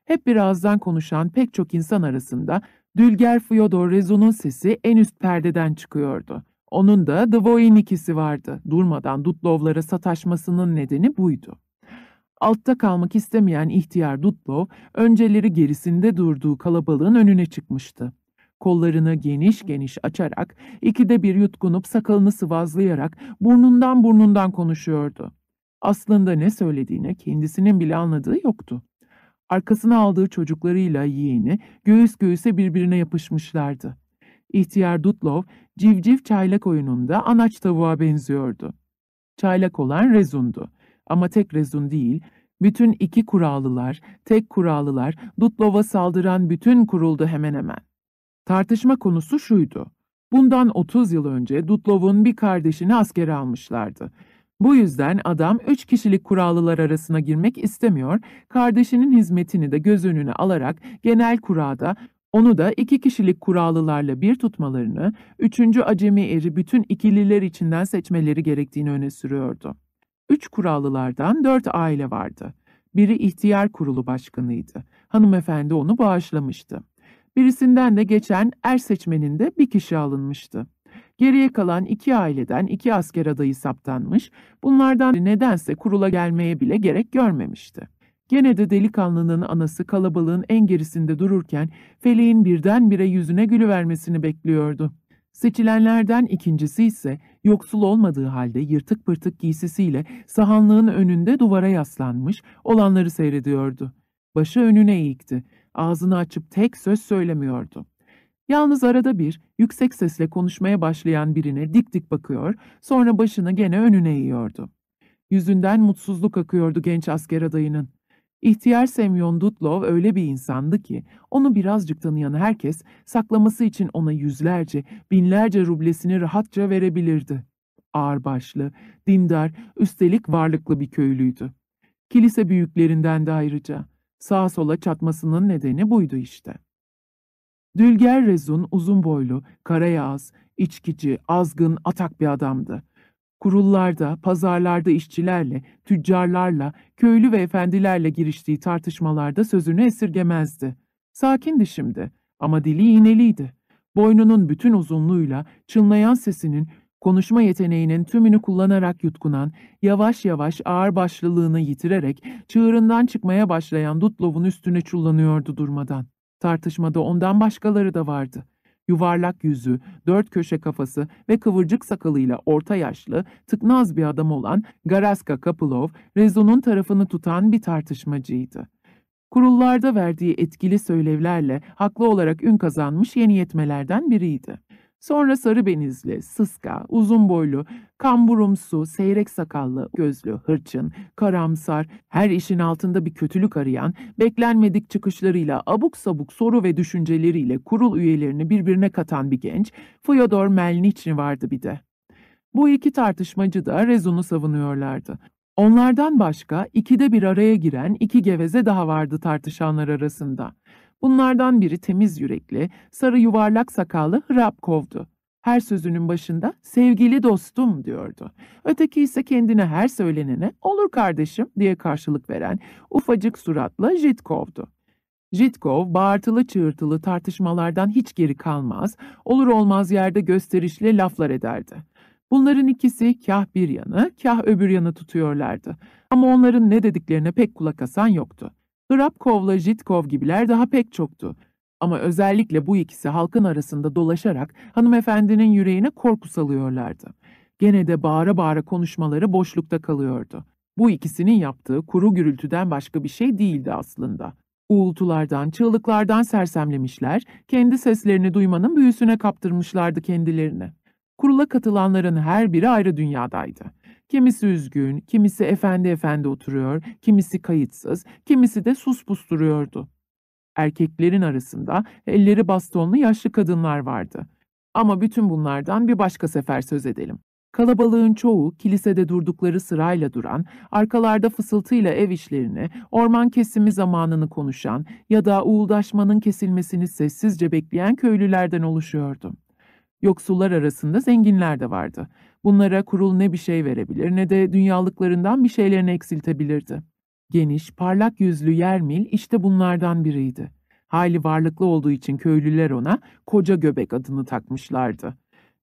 Hep birazdan konuşan pek çok insan arasında Dülger Fyodor Rezun'un sesi en üst perdeden çıkıyordu. Onun da Dvoinikisi vardı. Durmadan Dutlovlara sataşmasının nedeni buydu. Altta kalmak istemeyen ihtiyar Dutlov, önceleri gerisinde durduğu kalabalığın önüne çıkmıştı. Kollarını geniş geniş açarak, ikide bir yutkunup sakalını sıvazlayarak burnundan burnundan konuşuyordu. Aslında ne söylediğini kendisinin bile anladığı yoktu. Arkasına aldığı çocuklarıyla yeğeni göğüs göğüse birbirine yapışmışlardı. İhtiyar Dutlov, civciv çaylak oyununda anaç tavuğa benziyordu. Çaylak olan Rezun'du. Ama tek Rezun değil, bütün iki kurallılar, tek kurallılar, Dutlov'a saldıran bütün kuruldu hemen hemen. Tartışma konusu şuydu. Bundan 30 yıl önce Dutlov'un bir kardeşini askere almışlardı. Bu yüzden adam üç kişilik kurallılar arasına girmek istemiyor, kardeşinin hizmetini de göz önüne alarak genel kurada onu da iki kişilik kurallılarla bir tutmalarını, üçüncü acemi eri bütün ikililer içinden seçmeleri gerektiğini öne sürüyordu. Üç kurallılardan dört aile vardı. Biri ihtiyar kurulu başkanıydı. Hanımefendi onu bağışlamıştı. Birisinden de geçen er seçmeninde bir kişi alınmıştı. Geriye kalan iki aileden iki asker adayı saptanmış, bunlardan nedense kurula gelmeye bile gerek görmemişti. Gene de delikanlının anası kalabalığın en gerisinde dururken feleğin birdenbire yüzüne gülüvermesini bekliyordu. Seçilenlerden ikincisi ise yoksul olmadığı halde yırtık pırtık giysisiyle sahanlığın önünde duvara yaslanmış olanları seyrediyordu. Başı önüne eğikti ağzını açıp tek söz söylemiyordu. Yalnız arada bir yüksek sesle konuşmaya başlayan birine dik dik bakıyor, sonra başını gene önüne eğiyordu. Yüzünden mutsuzluk akıyordu genç asker adayının. İhtiyar Semyon Dutlov öyle bir insandı ki, onu birazcık tanıyan herkes saklaması için ona yüzlerce, binlerce rublesini rahatça verebilirdi. Ağırbaşlı, dindar, üstelik varlıklı bir köylüydü. Kilise büyüklerinden de ayrıca. Sağa sola çatmasının nedeni buydu işte. Dülger Rezun uzun boylu, karayağız, içkici, azgın, atak bir adamdı. Kurullarda, pazarlarda işçilerle, tüccarlarla, köylü ve efendilerle giriştiği tartışmalarda sözünü esirgemezdi. Sakindi şimdi ama dili iğneliydi. Boynunun bütün uzunluğuyla çınlayan sesinin, konuşma yeteneğinin tümünü kullanarak yutkunan, yavaş yavaş ağır başlılığını yitirerek çığırından çıkmaya başlayan Dutlov'un üstüne çullanıyordu durmadan. Tartışmada ondan başkaları da vardı. Yuvarlak yüzü, dört köşe kafası ve kıvırcık sakalıyla orta yaşlı, tıknaz bir adam olan Garaska Kapılov, Rezo'nun tarafını tutan bir tartışmacıydı. Kurullarda verdiği etkili söylevlerle haklı olarak ün kazanmış yeni yetmelerden biriydi. Sonra sarı benizli, sıska, uzun boylu, kamburumsu, seyrek sakallı, gözlü, hırçın, karamsar, her işin altında bir kötülük arayan, beklenmedik çıkışlarıyla abuk sabuk soru ve düşünceleriyle kurul üyelerini birbirine katan bir genç, Fyodor Melnichny vardı bir de. Bu iki tartışmacı da Rezun'u savunuyorlardı. Onlardan başka ikide bir araya giren iki geveze daha vardı tartışanlar arasında. Bunlardan biri temiz yürekli, sarı yuvarlak sakallı Hrabkov'du. Her sözünün başında sevgili dostum diyordu. Öteki ise kendine her söylenene olur kardeşim diye karşılık veren ufacık suratlı Jitkov'du. Jitkov bağırtılı çığırtılı tartışmalardan hiç geri kalmaz, olur olmaz yerde gösterişli laflar ederdi. Bunların ikisi kah bir yanı, kah öbür yanı tutuyorlardı. Ama onların ne dediklerine pek kulak asan yoktu. Hrabkov'la Jitkov gibiler daha pek çoktu. Ama özellikle bu ikisi halkın arasında dolaşarak hanımefendinin yüreğine korku salıyorlardı. Gene de bağıra bağıra konuşmaları boşlukta kalıyordu. Bu ikisinin yaptığı kuru gürültüden başka bir şey değildi aslında. Uğultulardan, çığlıklardan sersemlemişler, kendi seslerini duymanın büyüsüne kaptırmışlardı kendilerini. Kurula katılanların her biri ayrı dünyadaydı. Kimisi üzgün, kimisi efendi efendi oturuyor, kimisi kayıtsız, kimisi de sus pus duruyordu. Erkeklerin arasında elleri bastonlu yaşlı kadınlar vardı. Ama bütün bunlardan bir başka sefer söz edelim. Kalabalığın çoğu kilisede durdukları sırayla duran, arkalarda fısıltıyla ev işlerini, orman kesimi zamanını konuşan ya da uğuldaşmanın kesilmesini sessizce bekleyen köylülerden oluşuyordu. Yoksullar arasında zenginler de vardı. Bunlara kurul ne bir şey verebilir ne de dünyalıklarından bir şeylerini eksiltebilirdi. Geniş, parlak yüzlü Yermil işte bunlardan biriydi. Hali varlıklı olduğu için köylüler ona koca göbek adını takmışlardı.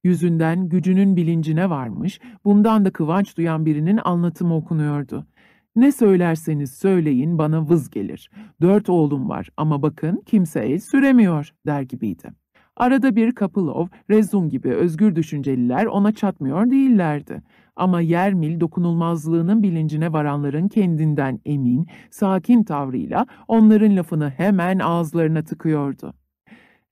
Yüzünden gücünün bilincine varmış, bundan da kıvanç duyan birinin anlatımı okunuyordu. Ne söylerseniz söyleyin bana vız gelir. Dört oğlum var ama bakın kimse el süremiyor der gibiydi. Arada bir Kapılov, Rezun gibi özgür düşünceliler ona çatmıyor değillerdi. Ama Yermil dokunulmazlığının bilincine varanların kendinden emin, sakin tavrıyla onların lafını hemen ağızlarına tıkıyordu.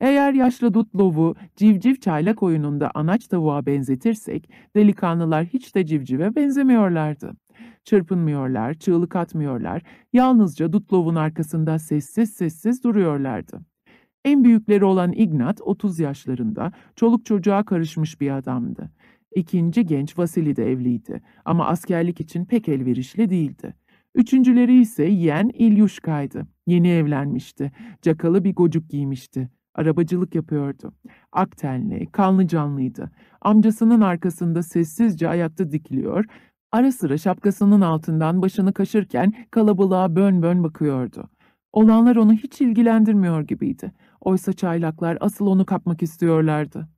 Eğer yaşlı Dutlov'u civciv çaylak oyununda anaç tavuğa benzetirsek, delikanlılar hiç de civcive benzemiyorlardı. Çırpınmıyorlar, çığlık atmıyorlar, yalnızca Dutlov'un arkasında sessiz sessiz duruyorlardı. En büyükleri olan Ignat 30 yaşlarında, çoluk çocuğa karışmış bir adamdı. İkinci genç Vasili de evliydi ama askerlik için pek elverişli değildi. Üçüncüleri ise yeğen İlyuşka'ydı. Yeni evlenmişti. Cakalı bir gocuk giymişti. Arabacılık yapıyordu. Aktenli, kanlı canlıydı. Amcasının arkasında sessizce ayakta dikiliyor, ara sıra şapkasının altından başını kaşırken kalabalığa bön bön bakıyordu. Olanlar onu hiç ilgilendirmiyor gibiydi. Oysa çaylaklar asıl onu kapmak istiyorlardı.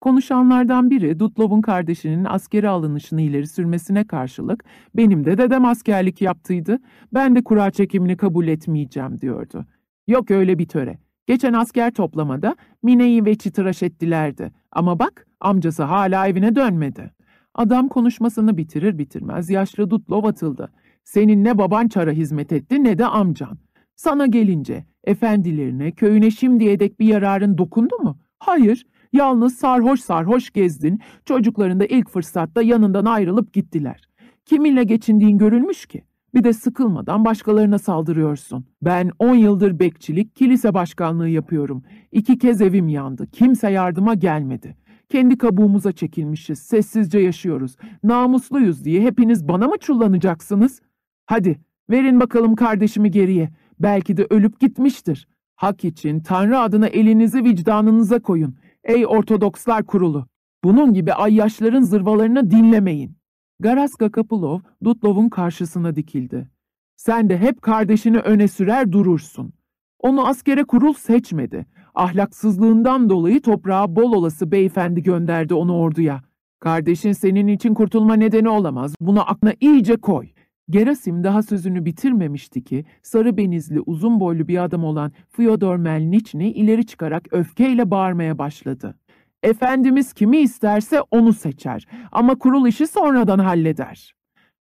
Konuşanlardan biri Dutlov'un kardeşinin askeri alınışını ileri sürmesine karşılık benim de dedem askerlik yaptıydı, ben de kura çekimini kabul etmeyeceğim diyordu. Yok öyle bir töre. Geçen asker toplamada Mine'yi ve tıraş ettilerdi. Ama bak amcası hala evine dönmedi. Adam konuşmasını bitirir bitirmez yaşlı Dutlov atıldı. Senin ne baban çara hizmet etti ne de amcan. Sana gelince efendilerine, köyüne şimdiye dek bir yararın dokundu mu? Hayır, yalnız sarhoş sarhoş gezdin, çocukların da ilk fırsatta yanından ayrılıp gittiler. Kiminle geçindiğin görülmüş ki? Bir de sıkılmadan başkalarına saldırıyorsun. Ben on yıldır bekçilik, kilise başkanlığı yapıyorum. İki kez evim yandı. Kimse yardıma gelmedi. Kendi kabuğumuza çekilmişiz, sessizce yaşıyoruz. Namusluyuz diye hepiniz bana mı çullanacaksınız? Hadi, verin bakalım kardeşimi geriye. Belki de ölüp gitmiştir. Hak için Tanrı adına elinizi vicdanınıza koyun. Ey Ortodokslar kurulu! Bunun gibi ayyaşların zırvalarını dinlemeyin. Garaska Kapılov, Dutlov'un karşısına dikildi. Sen de hep kardeşini öne sürer durursun. Onu askere kurul seçmedi. Ahlaksızlığından dolayı toprağa bol olası beyefendi gönderdi onu orduya. Kardeşin senin için kurtulma nedeni olamaz. Bunu aklına iyice koy. Gerasim daha sözünü bitirmemişti ki sarı benizli uzun boylu bir adam olan Fyodor Melnichni ileri çıkarak öfkeyle bağırmaya başladı. Efendimiz kimi isterse onu seçer ama kurul işi sonradan halleder.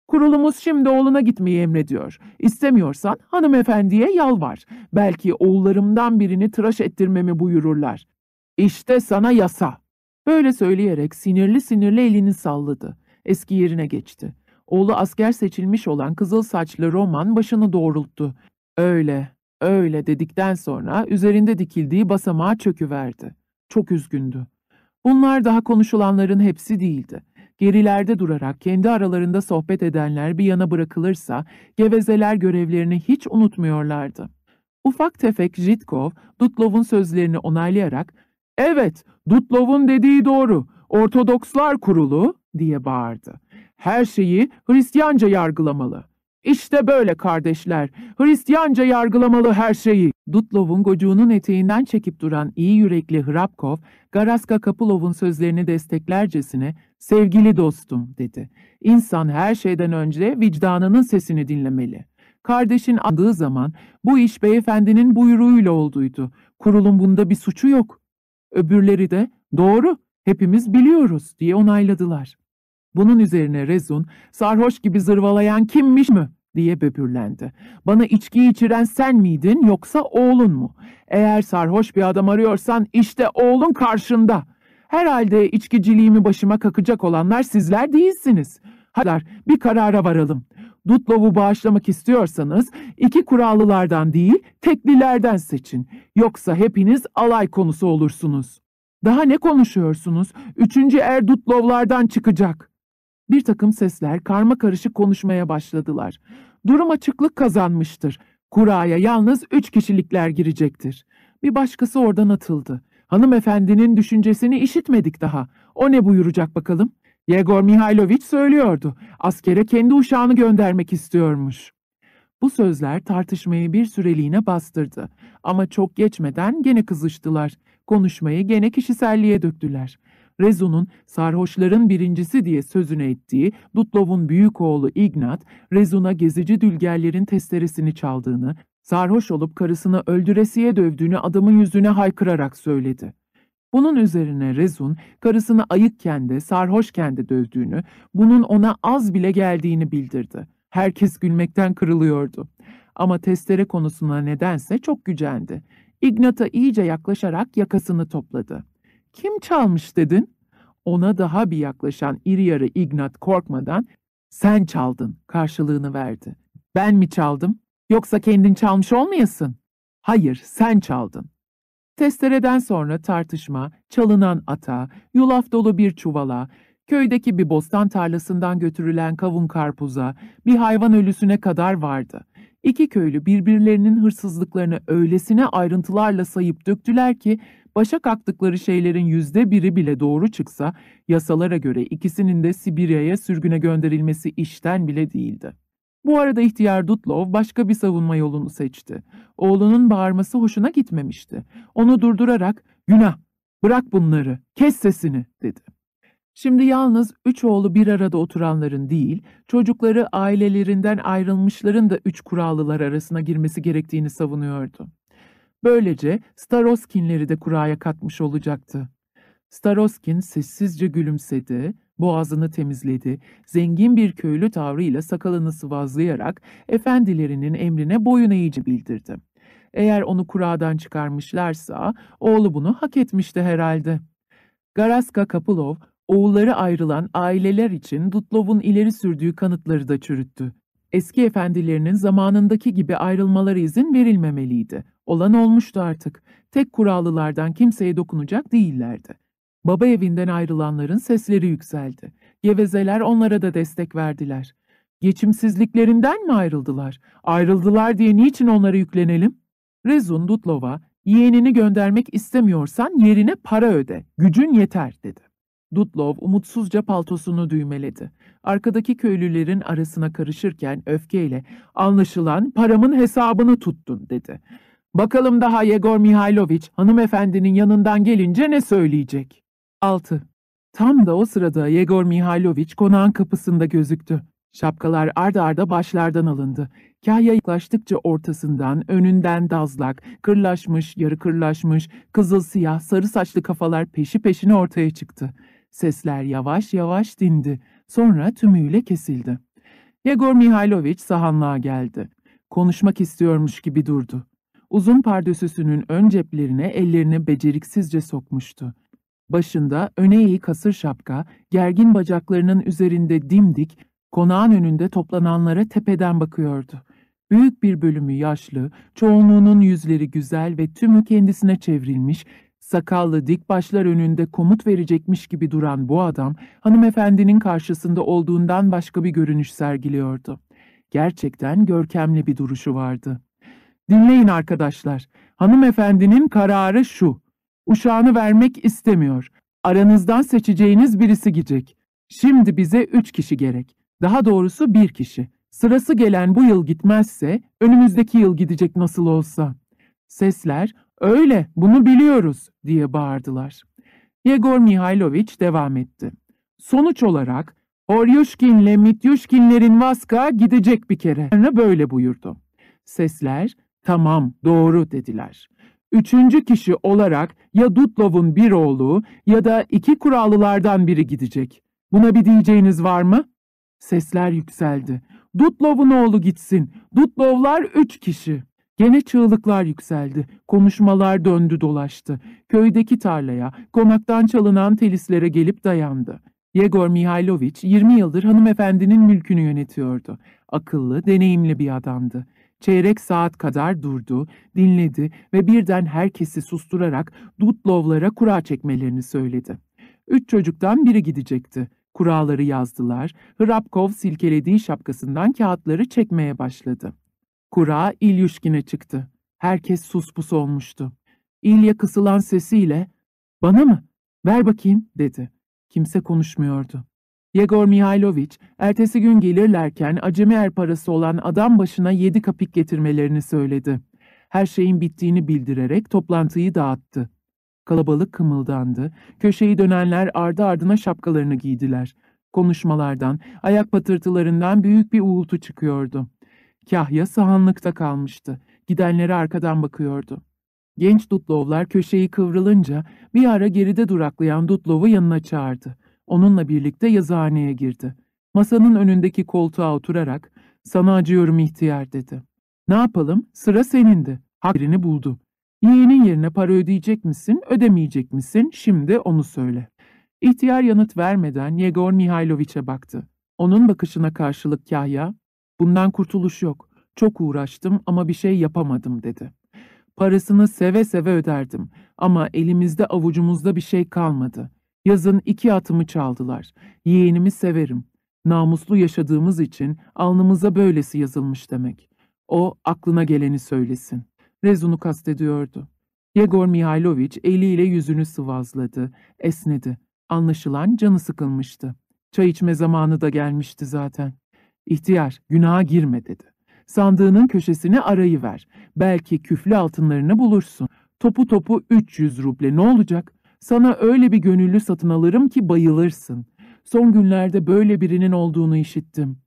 Kurulumuz şimdi oğluna gitmeyi emrediyor. İstemiyorsan hanımefendiye yalvar. Belki oğullarımdan birini tıraş ettirmemi buyururlar. İşte sana yasa. Böyle söyleyerek sinirli sinirli elini salladı. Eski yerine geçti. Oğlu asker seçilmiş olan kızıl saçlı Roman başını doğrulttu. Öyle, öyle dedikten sonra üzerinde dikildiği basamağa çöküverdi. Çok üzgündü. Bunlar daha konuşulanların hepsi değildi. Gerilerde durarak kendi aralarında sohbet edenler bir yana bırakılırsa, gevezeler görevlerini hiç unutmuyorlardı. Ufak tefek Jitkov, Dutlov'un sözlerini onaylayarak, ''Evet, Dutlov'un dediği doğru, Ortodokslar kurulu'' diye bağırdı. ''Her şeyi Hristiyanca yargılamalı. İşte böyle kardeşler, Hristiyanca yargılamalı her şeyi. Dutlov'un gocuğunun eteğinden çekip duran iyi yürekli Hrabkov, Garaska Kapılov'un sözlerini desteklercesine, sevgili dostum dedi. İnsan her şeyden önce vicdanının sesini dinlemeli. Kardeşin andığı zaman bu iş beyefendinin buyruğuyla olduydu. Kurulun bunda bir suçu yok. Öbürleri de doğru, hepimiz biliyoruz diye onayladılar. Bunun üzerine Rezun, sarhoş gibi zırvalayan kimmiş mi? diye böbürlendi. Bana içki içiren sen miydin yoksa oğlun mu? Eğer sarhoş bir adam arıyorsan işte oğlun karşında. Herhalde içkiciliğimi başıma kakacak olanlar sizler değilsiniz. Hadi bir karara varalım. Dutlov'u bağışlamak istiyorsanız iki kurallılardan değil teklilerden seçin. Yoksa hepiniz alay konusu olursunuz. Daha ne konuşuyorsunuz? Üçüncü er Dutlovlardan çıkacak. Bir takım sesler karma karışık konuşmaya başladılar. Durum açıklık kazanmıştır. Kuraya yalnız üç kişilikler girecektir. Bir başkası oradan atıldı. Hanımefendinin düşüncesini işitmedik daha. O ne buyuracak bakalım? Yegor Mihailoviç söylüyordu. Askere kendi uşağını göndermek istiyormuş. Bu sözler tartışmayı bir süreliğine bastırdı. Ama çok geçmeden gene kızıştılar. Konuşmayı gene kişiselliğe döktüler. Rezu'nun sarhoşların birincisi diye sözünü ettiği Dutlov'un büyük oğlu Ignat, Rezun'a gezici dülgerlerin testeresini çaldığını, sarhoş olup karısını öldüresiye dövdüğünü adamın yüzüne haykırarak söyledi. Bunun üzerine Rezun, karısını ayıkken de sarhoşken de dövdüğünü, bunun ona az bile geldiğini bildirdi. Herkes gülmekten kırılıyordu. Ama testere konusuna nedense çok gücendi. Ignat'a iyice yaklaşarak yakasını topladı. Kim çalmış dedin? Ona daha bir yaklaşan iri yarı Ignat korkmadan sen çaldın karşılığını verdi. Ben mi çaldım? Yoksa kendin çalmış olmayasın? Hayır, sen çaldın. Testereden sonra tartışma, çalınan ata, yulaf dolu bir çuvala, köydeki bir bostan tarlasından götürülen kavun karpuza, bir hayvan ölüsüne kadar vardı. İki köylü birbirlerinin hırsızlıklarını öylesine ayrıntılarla sayıp döktüler ki başa kalktıkları şeylerin yüzde biri bile doğru çıksa yasalara göre ikisinin de Sibirya'ya sürgüne gönderilmesi işten bile değildi. Bu arada ihtiyar Dutlov başka bir savunma yolunu seçti. Oğlunun bağırması hoşuna gitmemişti. Onu durdurarak günah bırak bunları kes sesini dedi. Şimdi yalnız üç oğlu bir arada oturanların değil, çocukları ailelerinden ayrılmışların da üç kurallılar arasına girmesi gerektiğini savunuyordu. Böylece Staroskinleri de kuraya katmış olacaktı. Staroskin sessizce gülümsedi, boğazını temizledi, zengin bir köylü tavrıyla sakalını sıvazlayarak efendilerinin emrine boyun eğici bildirdi. Eğer onu kuradan çıkarmışlarsa oğlu bunu hak etmişti herhalde. Garaska Kapılov, oğulları ayrılan aileler için Dutlov'un ileri sürdüğü kanıtları da çürüttü. Eski efendilerinin zamanındaki gibi ayrılmaları izin verilmemeliydi. Olan olmuştu artık. Tek kurallılardan kimseye dokunacak değillerdi. Baba evinden ayrılanların sesleri yükseldi. Gevezeler onlara da destek verdiler. Geçimsizliklerinden mi ayrıldılar? Ayrıldılar diye niçin onlara yüklenelim? Rezun Dutlova, yeğenini göndermek istemiyorsan yerine para öde, gücün yeter dedi. Dutlov umutsuzca paltosunu düğmeledi. Arkadaki köylülerin arasına karışırken öfkeyle anlaşılan paramın hesabını tuttun dedi. Bakalım daha Yegor Mihailoviç hanımefendinin yanından gelince ne söyleyecek? 6. Tam da o sırada Yegor Mihailoviç konağın kapısında gözüktü. Şapkalar arda arda başlardan alındı. Kahya yaklaştıkça ortasından, önünden dazlak, kırlaşmış, yarı kırlaşmış, kızıl siyah, sarı saçlı kafalar peşi peşine ortaya çıktı. Sesler yavaş yavaş dindi. Sonra tümüyle kesildi. Yegor Mihailoviç sahanlığa geldi. Konuşmak istiyormuş gibi durdu. Uzun pardösüsünün ön ceplerine ellerini beceriksizce sokmuştu. Başında öne eğik kasır şapka, gergin bacaklarının üzerinde dimdik, konağın önünde toplananlara tepeden bakıyordu. Büyük bir bölümü yaşlı, çoğunluğunun yüzleri güzel ve tümü kendisine çevrilmiş, sakallı dik başlar önünde komut verecekmiş gibi duran bu adam, hanımefendinin karşısında olduğundan başka bir görünüş sergiliyordu. Gerçekten görkemli bir duruşu vardı. Dinleyin arkadaşlar, hanımefendinin kararı şu. Uşağını vermek istemiyor. Aranızdan seçeceğiniz birisi gidecek. Şimdi bize üç kişi gerek. Daha doğrusu bir kişi. Sırası gelen bu yıl gitmezse önümüzdeki yıl gidecek nasıl olsa. Sesler öyle bunu biliyoruz diye bağırdılar. Yegor Mihailoviç devam etti. Sonuç olarak Horyushkin'le Mityushkinlerin Vaska gidecek bir kere. Böyle buyurdu. Sesler tamam doğru dediler. Üçüncü kişi olarak ya Dutlov'un bir oğlu ya da iki kurallılardan biri gidecek. Buna bir diyeceğiniz var mı? Sesler yükseldi. Dutlov'un oğlu gitsin. Dutlovlar üç kişi. Gene çığlıklar yükseldi. Konuşmalar döndü dolaştı. Köydeki tarlaya, konaktan çalınan telislere gelip dayandı. Yegor Mihailoviç 20 yıldır hanımefendinin mülkünü yönetiyordu. Akıllı, deneyimli bir adamdı. Çeyrek saat kadar durdu, dinledi ve birden herkesi susturarak Dutlovlara kura çekmelerini söyledi. Üç çocuktan biri gidecekti. Kuralları yazdılar, Hrabkov silkelediği şapkasından kağıtları çekmeye başladı. Kura İlyushkin'e çıktı. Herkes suspus olmuştu. İlya kısılan sesiyle, ''Bana mı? Ver bakayım.'' dedi. Kimse konuşmuyordu. Yegor Mihailoviç, ertesi gün gelirlerken acemi er parası olan adam başına yedi kapik getirmelerini söyledi. Her şeyin bittiğini bildirerek toplantıyı dağıttı. Kalabalık kımıldandı, köşeyi dönenler ardı ardına şapkalarını giydiler. Konuşmalardan, ayak patırtılarından büyük bir uğultu çıkıyordu. Kahya sahanlıkta kalmıştı. Gidenlere arkadan bakıyordu. Genç Dutlovlar köşeyi kıvrılınca bir ara geride duraklayan Dutlov'u yanına çağırdı. Onunla birlikte yazıhaneye girdi. Masanın önündeki koltuğa oturarak ''Sana acıyorum ihtiyar'' dedi. ''Ne yapalım? Sıra senindi. Hak birini buldu. Yeğenin yerine para ödeyecek misin, ödemeyecek misin? Şimdi onu söyle.'' İhtiyar yanıt vermeden Yegor Mihailoviç'e baktı. Onun bakışına karşılık Kahya, ''Bundan kurtuluş yok. Çok uğraştım ama bir şey yapamadım.'' dedi. Parasını seve seve öderdim ama elimizde avucumuzda bir şey kalmadı. Yazın iki atımı çaldılar. Yeğenimi severim. Namuslu yaşadığımız için alnımıza böylesi yazılmış demek. O aklına geleni söylesin. Rezun'u kastediyordu. Yegor Mihailoviç eliyle yüzünü sıvazladı, esnedi. Anlaşılan canı sıkılmıştı. Çay içme zamanı da gelmişti zaten. İhtiyar, günaha girme dedi. Sandığının köşesini arayıver. Belki küflü altınlarını bulursun. Topu topu 300 ruble ne olacak? Sana öyle bir gönüllü satın alırım ki bayılırsın. Son günlerde böyle birinin olduğunu işittim.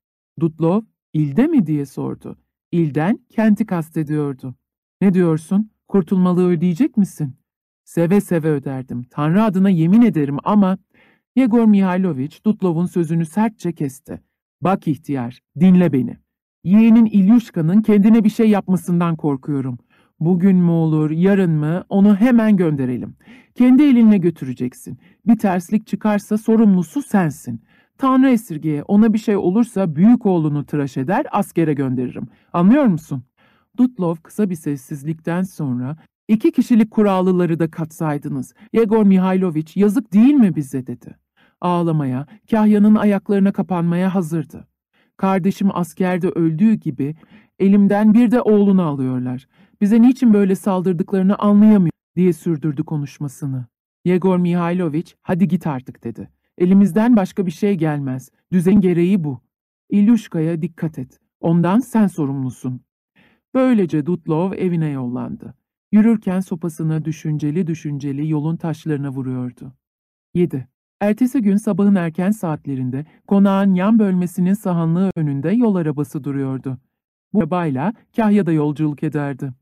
Dutlov, ilde mi diye sordu. İlden kenti kastediyordu. Ne diyorsun? Kurtulmalığı ödeyecek misin? Seve seve öderdim. Tanrı adına yemin ederim ama... Yegor Mihailoviç Dutlov'un sözünü sertçe kesti. Bak ihtiyar, dinle beni. Yeğenin İlyushka'nın kendine bir şey yapmasından korkuyorum. Bugün mü olur, yarın mı onu hemen gönderelim. Kendi elinle götüreceksin. Bir terslik çıkarsa sorumlusu sensin. Tanrı esirgeye ona bir şey olursa büyük oğlunu tıraş eder askere gönderirim. Anlıyor musun? Dutlov kısa bir sessizlikten sonra iki kişilik kurallıları da katsaydınız. Yegor Mihailoviç yazık değil mi bize dedi. Ağlamaya, Kahya'nın ayaklarına kapanmaya hazırdı. Kardeşim askerde öldüğü gibi elimden bir de oğlunu alıyorlar. Bize niçin böyle saldırdıklarını anlayamıyor diye sürdürdü konuşmasını. Yegor Mihailoviç, hadi git artık dedi. Elimizden başka bir şey gelmez. Düzen gereği bu. İlyuşka'ya dikkat et. Ondan sen sorumlusun. Böylece Dutlov evine yollandı. Yürürken sopasını düşünceli düşünceli yolun taşlarına vuruyordu. 7. Ertesi gün sabahın erken saatlerinde konağın yan bölmesinin sahanlığı önünde yol arabası duruyordu. Bu arabayla Kahya'da yolculuk ederdi.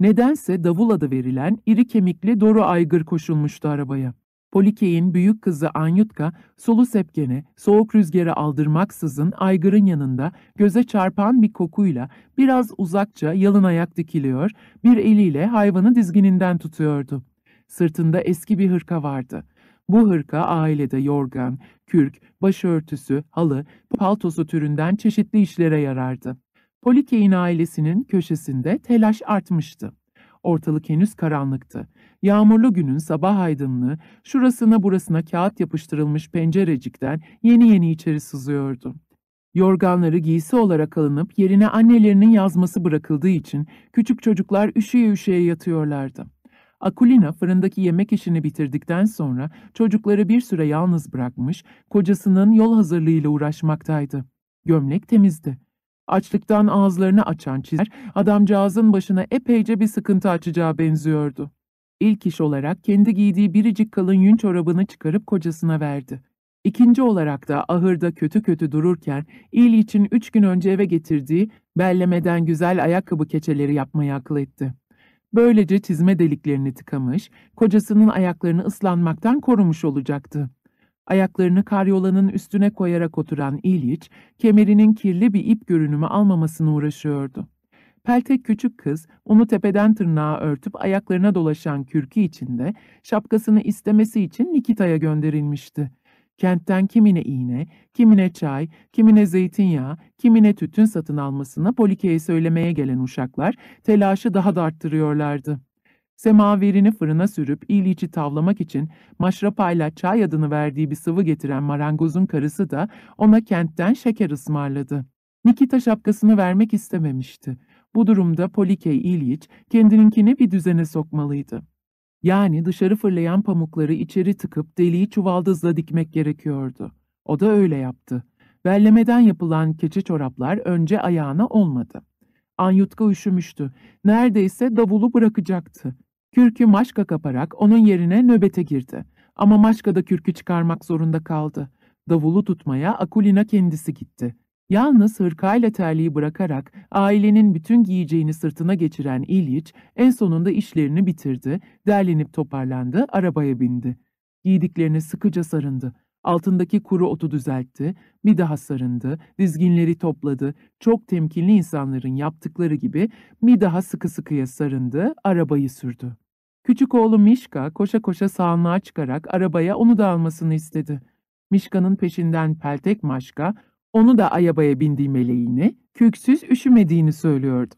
Nedense davul adı verilen iri kemikli Doru Aygır koşulmuştu arabaya. Polikey'in büyük kızı Anyutka, solu sepkene, soğuk rüzgara aldırmaksızın aygırın yanında göze çarpan bir kokuyla biraz uzakça yalın ayak dikiliyor, bir eliyle hayvanı dizgininden tutuyordu. Sırtında eski bir hırka vardı. Bu hırka ailede yorgan, kürk, başörtüsü, halı, paltosu türünden çeşitli işlere yarardı. Polikey'in ailesinin köşesinde telaş artmıştı. Ortalık henüz karanlıktı. Yağmurlu günün sabah aydınlığı şurasına burasına kağıt yapıştırılmış pencerecikten yeni yeni içeri sızıyordu. Yorganları giysi olarak alınıp yerine annelerinin yazması bırakıldığı için küçük çocuklar üşüye üşüye yatıyorlardı. Akulina fırındaki yemek işini bitirdikten sonra çocukları bir süre yalnız bırakmış, kocasının yol hazırlığıyla uğraşmaktaydı. Gömlek temizdi. Açlıktan ağızlarını açan çizer, adamcağızın başına epeyce bir sıkıntı açacağı benziyordu. İlk iş olarak kendi giydiği biricik kalın yün çorabını çıkarıp kocasına verdi. İkinci olarak da ahırda kötü kötü dururken İl için üç gün önce eve getirdiği bellemeden güzel ayakkabı keçeleri yapmayı akıl etti. Böylece çizme deliklerini tıkamış, kocasının ayaklarını ıslanmaktan korumuş olacaktı. Ayaklarını karyolanın üstüne koyarak oturan İliç, kemerinin kirli bir ip görünümü almamasını uğraşıyordu. Peltek küçük kız, onu tepeden tırnağa örtüp ayaklarına dolaşan kürkü içinde, şapkasını istemesi için Nikita'ya gönderilmişti. Kentten kimine iğne, kimine çay, kimine zeytinyağı, kimine tütün satın almasını Polike'ye söylemeye gelen uşaklar telaşı daha da arttırıyorlardı. Semaverini fırına sürüp İliç'i tavlamak için maşrapayla çay adını verdiği bir sıvı getiren marangozun karısı da ona kentten şeker ısmarladı. Nikita şapkasını vermek istememişti. Bu durumda Polikey İliç kendininkini bir düzene sokmalıydı. Yani dışarı fırlayan pamukları içeri tıkıp deliği çuvaldızla dikmek gerekiyordu. O da öyle yaptı. Bellemeden yapılan keçi çoraplar önce ayağına olmadı. Anyutka üşümüştü. Neredeyse davulu bırakacaktı. Kürkü maşka kaparak onun yerine nöbete girdi. Ama maşka da kürkü çıkarmak zorunda kaldı. Davulu tutmaya Akulina kendisi gitti. Yalnız hırkayla terliği bırakarak ailenin bütün giyeceğini sırtına geçiren İliç en sonunda işlerini bitirdi, derlenip toparlandı, arabaya bindi. Giydiklerine sıkıca sarındı. Altındaki kuru otu düzeltti, bir daha sarındı, dizginleri topladı, çok temkinli insanların yaptıkları gibi bir daha sıkı sıkıya sarındı, arabayı sürdü. Küçük oğlu Mişka koşa koşa sağanlığa çıkarak arabaya onu da almasını istedi. Mişka'nın peşinden peltek maşka, onu da ayabaya bindiği meleğini, küksüz üşümediğini söylüyordu.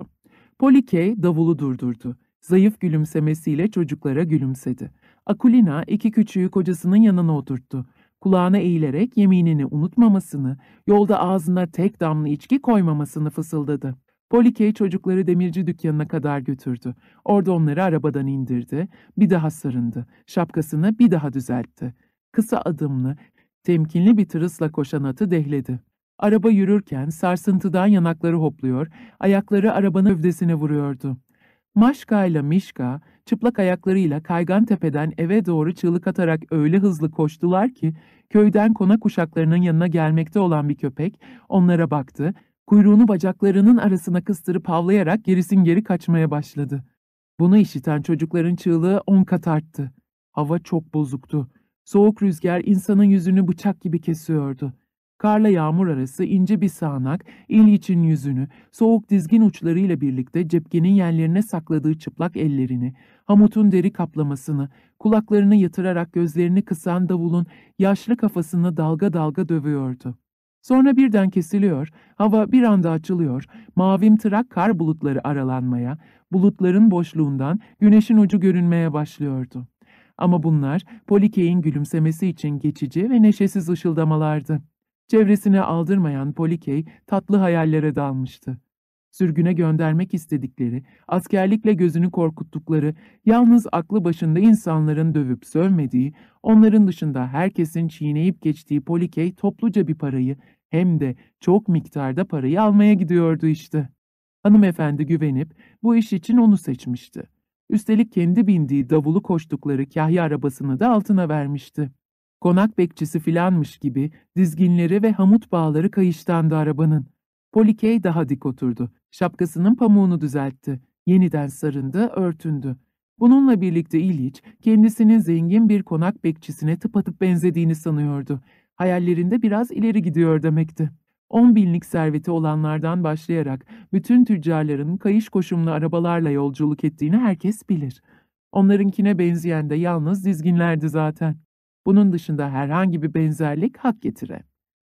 Polikey davulu durdurdu. Zayıf gülümsemesiyle çocuklara gülümsedi. Akulina iki küçüğü kocasının yanına oturttu. Kulağına eğilerek yeminini unutmamasını, yolda ağzına tek damla içki koymamasını fısıldadı. Polikey çocukları demirci dükkanına kadar götürdü. Orada onları arabadan indirdi, bir daha sarındı, şapkasını bir daha düzeltti. Kısa adımlı, temkinli bir tırısla koşan atı dehledi. Araba yürürken sarsıntıdan yanakları hopluyor, ayakları arabanın övdesine vuruyordu. Maşka ile Mişka, çıplak ayaklarıyla kaygan tepeden eve doğru çığlık atarak öyle hızlı koştular ki, köyden konak uşaklarının yanına gelmekte olan bir köpek onlara baktı, kuyruğunu bacaklarının arasına kıstırıp havlayarak gerisin geri kaçmaya başladı. Bunu işiten çocukların çığlığı on kat arttı. Hava çok bozuktu. Soğuk rüzgar insanın yüzünü bıçak gibi kesiyordu. Karla yağmur arası ince bir sağanak, İliç'in yüzünü, soğuk dizgin uçlarıyla birlikte cepkenin yerlerine sakladığı çıplak ellerini, Hamut'un deri kaplamasını, kulaklarını yatırarak gözlerini kısan davulun yaşlı kafasını dalga dalga dövüyordu. Sonra birden kesiliyor, hava bir anda açılıyor, mavimtırak kar bulutları aralanmaya, bulutların boşluğundan güneşin ucu görünmeye başlıyordu. Ama bunlar Polike'in gülümsemesi için geçici ve neşesiz ışıldamalardı. Çevresine aldırmayan Polikey tatlı hayallere dalmıştı. sürgüne göndermek istedikleri, askerlikle gözünü korkuttukları, yalnız aklı başında insanların dövüp sövmediği, onların dışında herkesin çiğneyip geçtiği Polikey topluca bir parayı, hem de çok miktarda parayı almaya gidiyordu işte. Hanımefendi güvenip bu iş için onu seçmişti. Üstelik kendi bindiği davulu koştukları kahya arabasını da altına vermişti. Konak bekçisi filanmış gibi dizginleri ve hamut bağları kayıştandı arabanın. Polikey daha dik oturdu. Şapkasının pamuğunu düzeltti. Yeniden sarındı, örtündü. Bununla birlikte İliç, kendisinin zengin bir konak bekçisine tıpatıp benzediğini sanıyordu. Hayallerinde biraz ileri gidiyor demekti. On binlik serveti olanlardan başlayarak bütün tüccarların kayış koşumlu arabalarla yolculuk ettiğini herkes bilir. Onlarınkine benzeyen de yalnız dizginlerdi zaten. Bunun dışında herhangi bir benzerlik hak getire.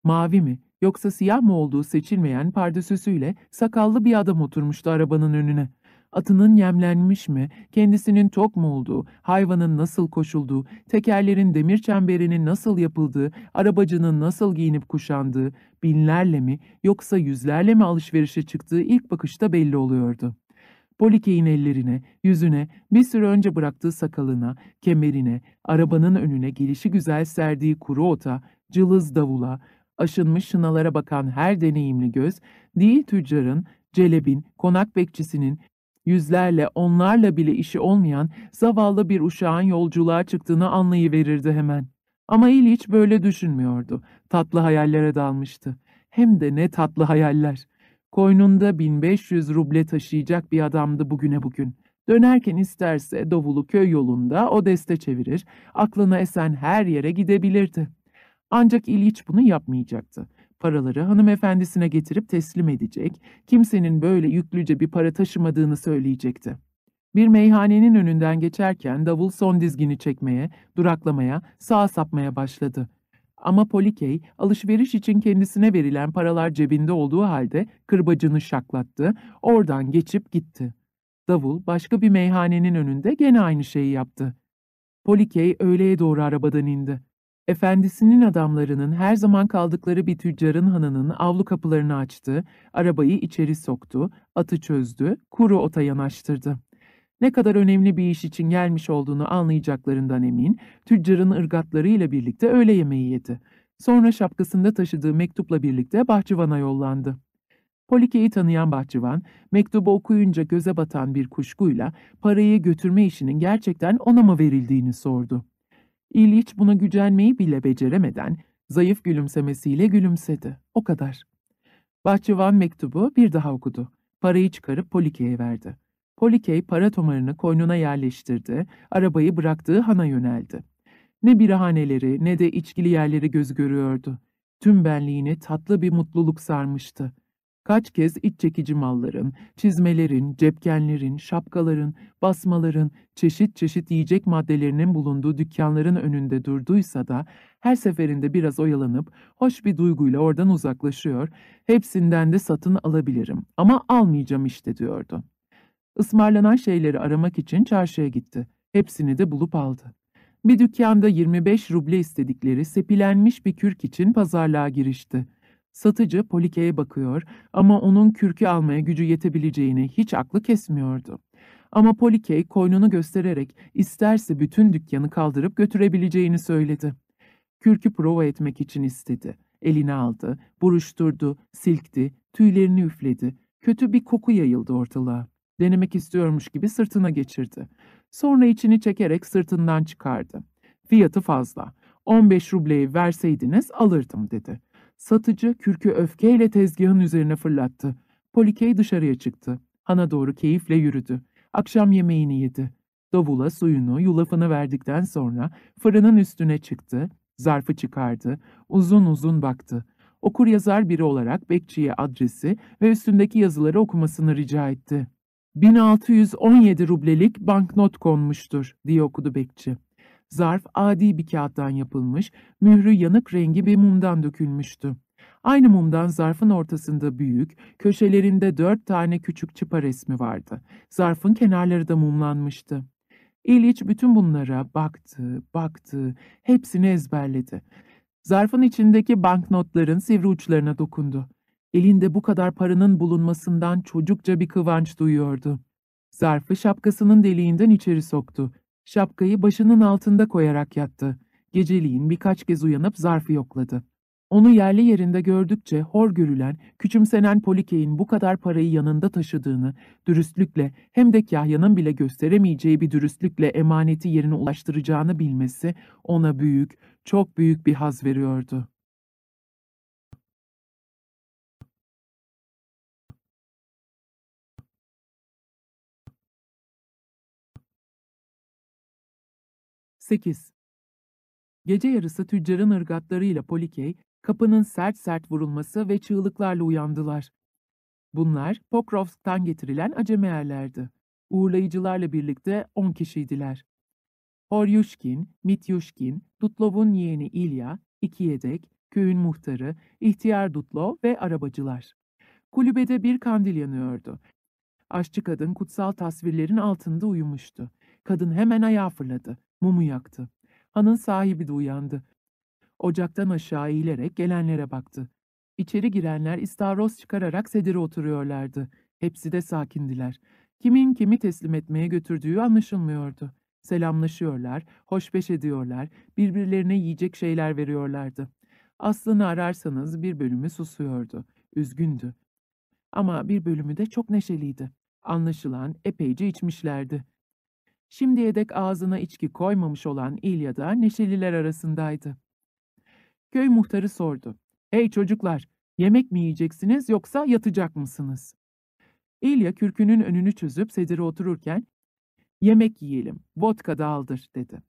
Mavi mi yoksa siyah mı olduğu seçilmeyen pardesüsüyle sakallı bir adam oturmuştu arabanın önüne. Atının yemlenmiş mi, kendisinin tok mu olduğu, hayvanın nasıl koşulduğu, tekerlerin demir çemberinin nasıl yapıldığı, arabacının nasıl giyinip kuşandığı, binlerle mi yoksa yüzlerle mi alışverişe çıktığı ilk bakışta belli oluyordu. Polike'in ellerine, yüzüne, bir süre önce bıraktığı sakalına, kemerine, arabanın önüne gelişi güzel serdiği kuru ota, cılız davula, aşınmış şınalara bakan her deneyimli göz, değil tüccarın, celebin, konak bekçisinin, yüzlerle, onlarla bile işi olmayan zavallı bir uşağın yolculuğa çıktığını anlayıverirdi hemen. Ama İliç böyle düşünmüyordu. Tatlı hayallere dalmıştı. Hem de ne tatlı hayaller. Koynunda 1500 ruble taşıyacak bir adamdı bugüne bugün. Dönerken isterse davulu köy yolunda o deste çevirir, aklına esen her yere gidebilirdi. Ancak İliç bunu yapmayacaktı. Paraları hanımefendisine getirip teslim edecek, kimsenin böyle yüklüce bir para taşımadığını söyleyecekti. Bir meyhanenin önünden geçerken davul son dizgini çekmeye, duraklamaya, sağa sapmaya başladı. Ama Polikey, alışveriş için kendisine verilen paralar cebinde olduğu halde kırbacını şaklattı, oradan geçip gitti. Davul başka bir meyhanenin önünde gene aynı şeyi yaptı. Polikey öğleye doğru arabadan indi. Efendisinin adamlarının her zaman kaldıkları bir tüccarın hanının avlu kapılarını açtı, arabayı içeri soktu, atı çözdü, kuru ota yanaştırdı. Ne kadar önemli bir iş için gelmiş olduğunu anlayacaklarından emin, tüccarın ırgatlarıyla birlikte öğle yemeği yedi. Sonra şapkasında taşıdığı mektupla birlikte bahçıvana yollandı. Polike'yi tanıyan bahçıvan, mektubu okuyunca göze batan bir kuşkuyla parayı götürme işinin gerçekten ona mı verildiğini sordu. İliç buna gücenmeyi bile beceremeden zayıf gülümsemesiyle gülümsedi. O kadar. Bahçıvan mektubu bir daha okudu. Parayı çıkarıp Polike'ye verdi. Polikey para tomarını koynuna yerleştirdi, arabayı bıraktığı hana yöneldi. Ne birahaneleri ne de içkili yerleri göz görüyordu. Tüm benliğini tatlı bir mutluluk sarmıştı. Kaç kez iç çekici malların, çizmelerin, cepkenlerin, şapkaların, basmaların, çeşit çeşit yiyecek maddelerinin bulunduğu dükkanların önünde durduysa da her seferinde biraz oyalanıp hoş bir duyguyla oradan uzaklaşıyor, hepsinden de satın alabilirim ama almayacağım işte diyordu. Ismarlanan şeyleri aramak için çarşıya gitti. Hepsini de bulup aldı. Bir dükkanda 25 ruble istedikleri sepilenmiş bir kürk için pazarlığa girişti. Satıcı Polike'ye bakıyor ama onun kürkü almaya gücü yetebileceğini hiç aklı kesmiyordu. Ama Polike koynunu göstererek isterse bütün dükkanı kaldırıp götürebileceğini söyledi. Kürkü prova etmek için istedi. Elini aldı, buruşturdu, silkti, tüylerini üfledi. Kötü bir koku yayıldı ortalığa. Denemek istiyormuş gibi sırtına geçirdi. Sonra içini çekerek sırtından çıkardı. Fiyatı fazla. 15 rubleyi verseydiniz alırdım dedi. Satıcı kürkü öfkeyle tezgahın üzerine fırlattı. Polikey dışarıya çıktı. Hana doğru keyifle yürüdü. Akşam yemeğini yedi. Davula suyunu, yulafını verdikten sonra fırının üstüne çıktı, zarfı çıkardı, uzun uzun baktı. Okur yazar biri olarak bekçiye adresi ve üstündeki yazıları okumasını rica etti. 1617 rublelik banknot konmuştur diye okudu bekçi. Zarf adi bir kağıttan yapılmış, mührü yanık rengi bir mumdan dökülmüştü. Aynı mumdan zarfın ortasında büyük, köşelerinde dört tane küçük çıpa resmi vardı. Zarfın kenarları da mumlanmıştı. İliç bütün bunlara baktı, baktı, hepsini ezberledi. Zarfın içindeki banknotların sivri uçlarına dokundu. Elinde bu kadar paranın bulunmasından çocukça bir kıvanç duyuyordu. Zarfı şapkasının deliğinden içeri soktu. Şapkayı başının altında koyarak yattı. Geceliğin birkaç kez uyanıp zarfı yokladı. Onu yerli yerinde gördükçe hor görülen, küçümsenen Polike'in bu kadar parayı yanında taşıdığını, dürüstlükle hem de Kahya'nın bile gösteremeyeceği bir dürüstlükle emaneti yerine ulaştıracağını bilmesi ona büyük, çok büyük bir haz veriyordu. Sekiz. Gece yarısı tüccarın ırgatlarıyla Polikey, kapının sert sert vurulması ve çığlıklarla uyandılar. Bunlar Pokrovsk'tan getirilen acemi erlerdi. Uğurlayıcılarla birlikte on kişiydiler. Horyushkin, Mityushkin, Dutlov'un yeğeni İlya, iki yedek, köyün muhtarı, ihtiyar Dutlov ve arabacılar. Kulübede bir kandil yanıyordu. Aşçı kadın kutsal tasvirlerin altında uyumuştu. Kadın hemen ayağa fırladı, mumu yaktı. Hanın sahibi de uyandı. Ocaktan aşağı eğilerek gelenlere baktı. İçeri girenler istavroz çıkararak sedire oturuyorlardı. Hepsi de sakindiler. Kimin kimi teslim etmeye götürdüğü anlaşılmıyordu. Selamlaşıyorlar, hoşbeş ediyorlar, birbirlerine yiyecek şeyler veriyorlardı. Aslını ararsanız bir bölümü susuyordu, üzgündü. Ama bir bölümü de çok neşeliydi. Anlaşılan epeyce içmişlerdi. Şimdiye dek ağzına içki koymamış olan İlya da neşeliler arasındaydı. Köy muhtarı sordu. Hey çocuklar, yemek mi yiyeceksiniz yoksa yatacak mısınız? İlya kürkünün önünü çözüp sedire otururken, yemek yiyelim, vodka da aldır dedi.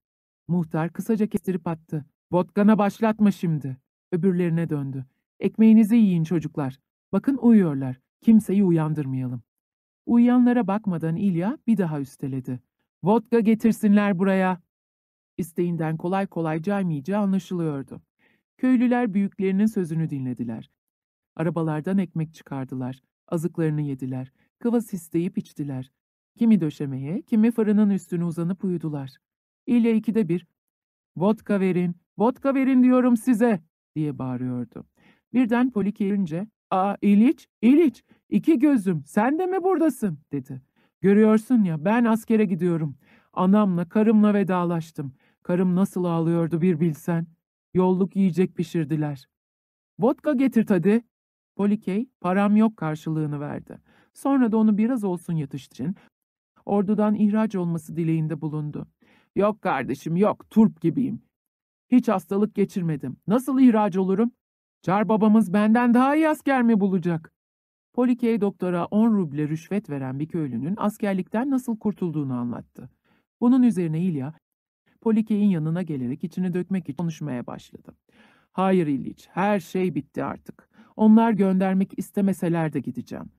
Muhtar kısaca kestirip attı. Vodkana başlatma şimdi. Öbürlerine döndü. Ekmeğinizi yiyin çocuklar. Bakın uyuyorlar. Kimseyi uyandırmayalım. Uyuyanlara bakmadan İlya bir daha üsteledi. Vodka getirsinler buraya. İsteğinden kolay kolay caymayacağı anlaşılıyordu. Köylüler büyüklerinin sözünü dinlediler. Arabalardan ekmek çıkardılar. Azıklarını yediler. Kıvas isteyip içtiler. Kimi döşemeye, kimi fırının üstüne uzanıp uyudular. İlya ikide bir, ''Vodka verin, vodka verin diyorum size!'' diye bağırıyordu. Birden Poli gelince, ''Aa İliç, İliç, iki gözüm, sen de mi buradasın?'' dedi. ''Görüyorsun ya, ben askere gidiyorum. Anamla, karımla vedalaştım. Karım nasıl ağlıyordu bir bilsen. Yolluk yiyecek pişirdiler. Vodka getir hadi. Polikey, param yok karşılığını verdi. Sonra da onu biraz olsun yatıştırın. Ordudan ihraç olması dileğinde bulundu. Yok kardeşim yok, turp gibiyim. Hiç hastalık geçirmedim. Nasıl ihraç olurum? Çar babamız benden daha iyi asker mi bulacak? Polikey doktora 10 ruble rüşvet veren bir köylünün askerlikten nasıl kurtulduğunu anlattı. Bunun üzerine İlya, Polikey'in yanına gelerek içini dökmek için konuşmaya başladı. Hayır İliç, her şey bitti artık. Onlar göndermek istemeseler de gideceğim.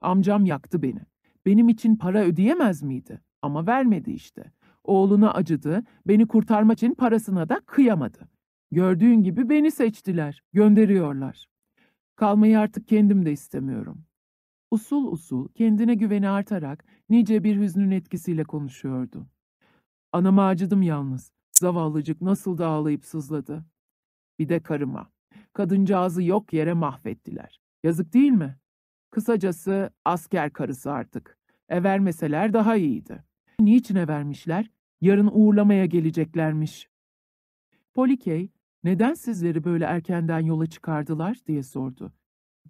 Amcam yaktı beni. Benim için para ödeyemez miydi? Ama vermedi işte. Oğluna acıdı, beni kurtarmak için parasına da kıyamadı. Gördüğün gibi beni seçtiler, gönderiyorlar. Kalmayı artık kendim de istemiyorum. Usul usul, kendine güveni artarak nice bir hüznün etkisiyle konuşuyordu. Anama acıdım yalnız. Zavallıcık nasıl da ağlayıp sızladı. Bir de karıma. Kadıncağızı yok yere mahvettiler. Yazık değil mi? Kısacası asker karısı artık. Evermeseler daha iyiydi. Niçin evermişler? Yarın uğurlamaya geleceklermiş. Polikey, neden sizleri böyle erkenden yola çıkardılar diye sordu.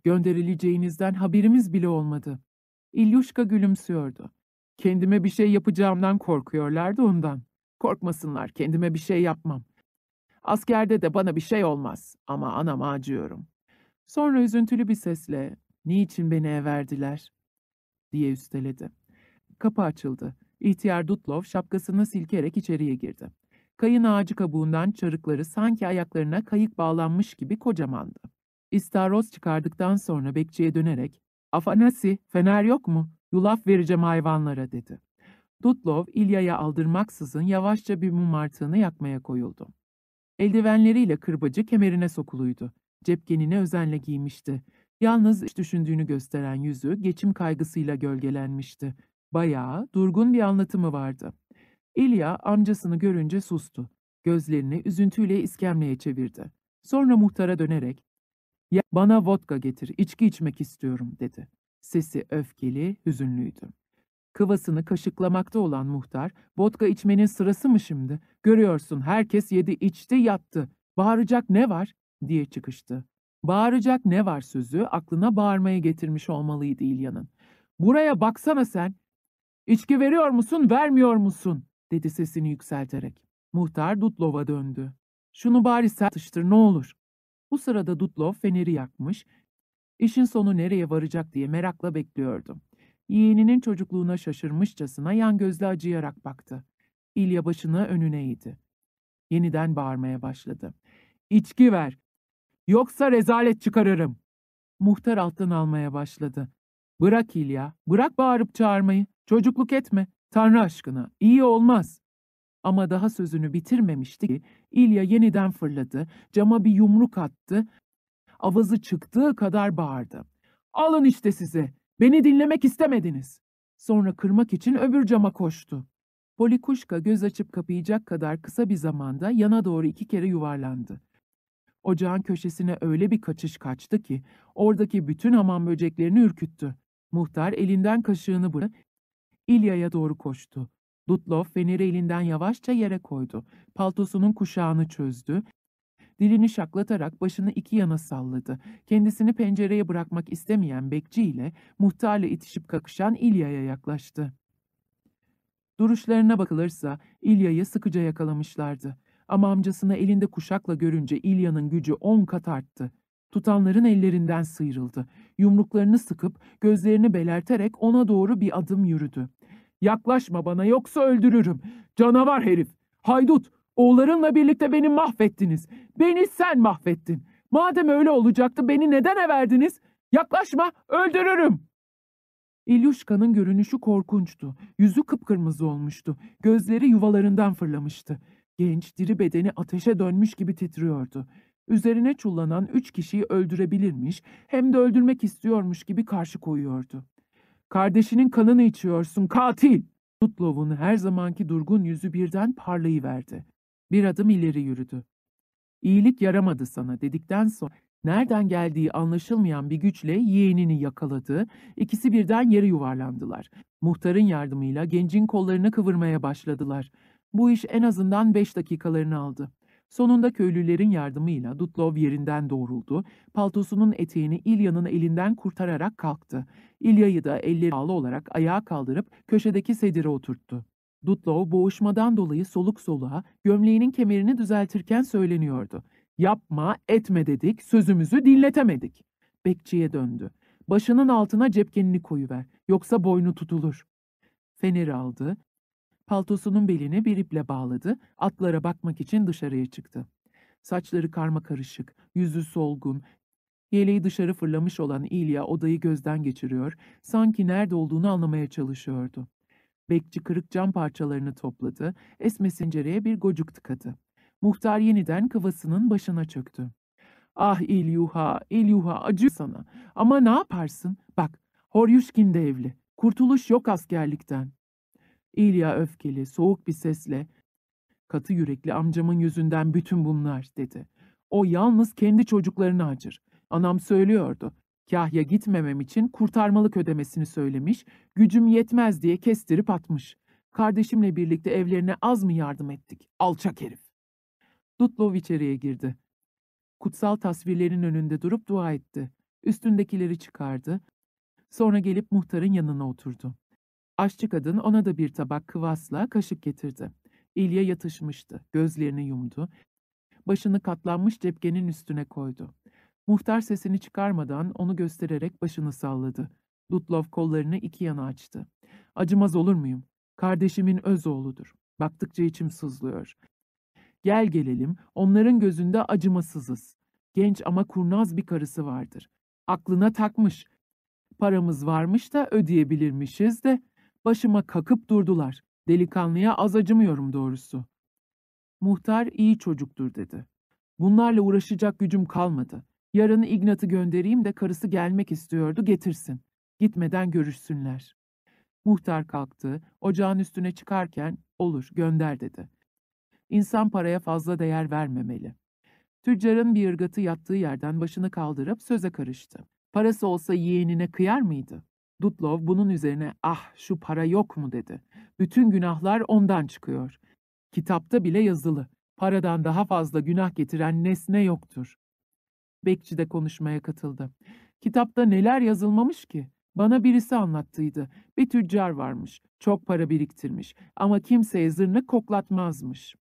Gönderileceğinizden haberimiz bile olmadı. İlyuşka gülümsüyordu. Kendime bir şey yapacağımdan korkuyorlardı ondan. Korkmasınlar, kendime bir şey yapmam. Askerde de bana bir şey olmaz ama anama acıyorum. Sonra üzüntülü bir sesle, niçin beni everdiler? diye üsteledi. Kapı açıldı. İhtiyar Dutlov şapkasını silkerek içeriye girdi. Kayın ağacı kabuğundan çarıkları sanki ayaklarına kayık bağlanmış gibi kocamandı. İstaroz çıkardıktan sonra bekçiye dönerek, ''Afanasi, fener yok mu? Yulaf vereceğim hayvanlara.'' dedi. Dutlov, İlya'ya aldırmaksızın yavaşça bir mum artığını yakmaya koyuldu. Eldivenleriyle kırbacı kemerine sokuluydu. Cepkenini özenle giymişti. Yalnız iş düşündüğünü gösteren yüzü geçim kaygısıyla gölgelenmişti. Bayağı, durgun bir anlatımı vardı. İlya amcasını görünce sustu. Gözlerini üzüntüyle iskemleye çevirdi. Sonra muhtara dönerek, Ya bana vodka getir, içki içmek istiyorum dedi. Sesi öfkeli, hüzünlüydü. Kıvasını kaşıklamakta olan muhtar, vodka içmenin sırası mı şimdi? Görüyorsun herkes yedi içti yattı. Bağıracak ne var? diye çıkıştı. Bağıracak ne var sözü aklına bağırmaya getirmiş olmalıydı İlya'nın. Buraya baksana sen. İçki veriyor musun, vermiyor musun? Dedi sesini yükselterek. Muhtar Dutlov'a döndü. Şunu bari sen atıştır ne olur. Bu sırada Dutlov feneri yakmış, işin sonu nereye varacak diye merakla bekliyordu. Yeğeninin çocukluğuna şaşırmışçasına yan gözle acıyarak baktı. İlya başını önüne eğdi. Yeniden bağırmaya başladı. İçki ver. Yoksa rezalet çıkarırım. Muhtar alttan almaya başladı. Bırak İlya, bırak bağırıp çağırmayı. Çocukluk etme. Tanrı aşkına, iyi olmaz. Ama daha sözünü bitirmemişti ki İlya yeniden fırladı, cama bir yumruk attı, avazı çıktığı kadar bağırdı. Alın işte size, beni dinlemek istemediniz. Sonra kırmak için öbür cama koştu. Polikuşka göz açıp kapayacak kadar kısa bir zamanda yana doğru iki kere yuvarlandı. Ocağın köşesine öyle bir kaçış kaçtı ki oradaki bütün hamam böceklerini ürküttü. Muhtar elinden kaşığını bırakıp İlya'ya doğru koştu. Dutlov feneri elinden yavaşça yere koydu. Paltosunun kuşağını çözdü. Dilini şaklatarak başını iki yana salladı. Kendisini pencereye bırakmak istemeyen bekçi ile muhtarla itişip kakışan İlya'ya yaklaştı. Duruşlarına bakılırsa İlya'yı sıkıca yakalamışlardı. Ama amcasını elinde kuşakla görünce İlya'nın gücü on kat arttı. Tutanların ellerinden sıyrıldı. Yumruklarını sıkıp gözlerini belerterek ona doğru bir adım yürüdü. Yaklaşma bana yoksa öldürürüm. Canavar herif. Haydut. Oğullarınla birlikte beni mahvettiniz. Beni sen mahvettin. Madem öyle olacaktı beni neden everdiniz? Yaklaşma öldürürüm. İlyuşka'nın görünüşü korkunçtu. Yüzü kıpkırmızı olmuştu. Gözleri yuvalarından fırlamıştı. Genç, diri bedeni ateşe dönmüş gibi titriyordu. Üzerine çullanan üç kişiyi öldürebilirmiş, hem de öldürmek istiyormuş gibi karşı koyuyordu. Kardeşinin kanını içiyorsun, katil! Tutlov'un her zamanki durgun yüzü birden parlayıverdi. Bir adım ileri yürüdü. İyilik yaramadı sana dedikten sonra nereden geldiği anlaşılmayan bir güçle yeğenini yakaladı, ikisi birden yere yuvarlandılar. Muhtarın yardımıyla gencin kollarını kıvırmaya başladılar. Bu iş en azından beş dakikalarını aldı. Sonunda köylülerin yardımıyla Dutlov yerinden doğruldu, paltosunun eteğini İlya'nın elinden kurtararak kalktı. İlya'yı da elleri bağlı olarak ayağa kaldırıp köşedeki sedire oturttu. Dutlov boğuşmadan dolayı soluk soluğa gömleğinin kemerini düzeltirken söyleniyordu. Yapma, etme dedik, sözümüzü dinletemedik. Bekçiye döndü. Başının altına cepkenini koyuver, yoksa boynu tutulur. Feneri aldı, paltosunun belini bir iple bağladı, atlara bakmak için dışarıya çıktı. Saçları karma karışık, yüzü solgun, yeleği dışarı fırlamış olan İlya odayı gözden geçiriyor, sanki nerede olduğunu anlamaya çalışıyordu. Bekçi kırık cam parçalarını topladı, esmesincereye bir gocuk tıkadı. Muhtar yeniden kıvasının başına çöktü. Ah İlyuha, İlyuha acı sana. Ama ne yaparsın? Bak, Horyushkin de evli. Kurtuluş yok askerlikten. İlya öfkeli, soğuk bir sesle, katı yürekli amcamın yüzünden bütün bunlar, dedi. O yalnız kendi çocuklarını acır. Anam söylüyordu. Kahya gitmemem için kurtarmalık ödemesini söylemiş, gücüm yetmez diye kestirip atmış. Kardeşimle birlikte evlerine az mı yardım ettik? Alçak herif. Dutlov içeriye girdi. Kutsal tasvirlerin önünde durup dua etti. Üstündekileri çıkardı. Sonra gelip muhtarın yanına oturdu. Aşçı kadın ona da bir tabak kıvasla kaşık getirdi. İlya yatışmıştı, gözlerini yumdu. Başını katlanmış cepkenin üstüne koydu. Muhtar sesini çıkarmadan onu göstererek başını salladı. Dutlov kollarını iki yana açtı. Acımaz olur muyum? Kardeşimin öz oğludur. Baktıkça içim sızlıyor. Gel gelelim, onların gözünde acımasızız. Genç ama kurnaz bir karısı vardır. Aklına takmış. Paramız varmış da ödeyebilirmişiz de başıma kakıp durdular. Delikanlıya az acımıyorum doğrusu. Muhtar iyi çocuktur dedi. Bunlarla uğraşacak gücüm kalmadı. Yarın Ignat'ı göndereyim de karısı gelmek istiyordu getirsin. Gitmeden görüşsünler. Muhtar kalktı, ocağın üstüne çıkarken olur gönder dedi. İnsan paraya fazla değer vermemeli. Tüccarın bir ırgatı yattığı yerden başını kaldırıp söze karıştı. Parası olsa yeğenine kıyar mıydı? Dutlov bunun üzerine ah şu para yok mu dedi. Bütün günahlar ondan çıkıyor. Kitapta bile yazılı. Paradan daha fazla günah getiren nesne yoktur. Bekçi de konuşmaya katıldı. Kitapta neler yazılmamış ki? Bana birisi anlattıydı. Bir tüccar varmış. Çok para biriktirmiş ama kimseye zırnık koklatmazmış.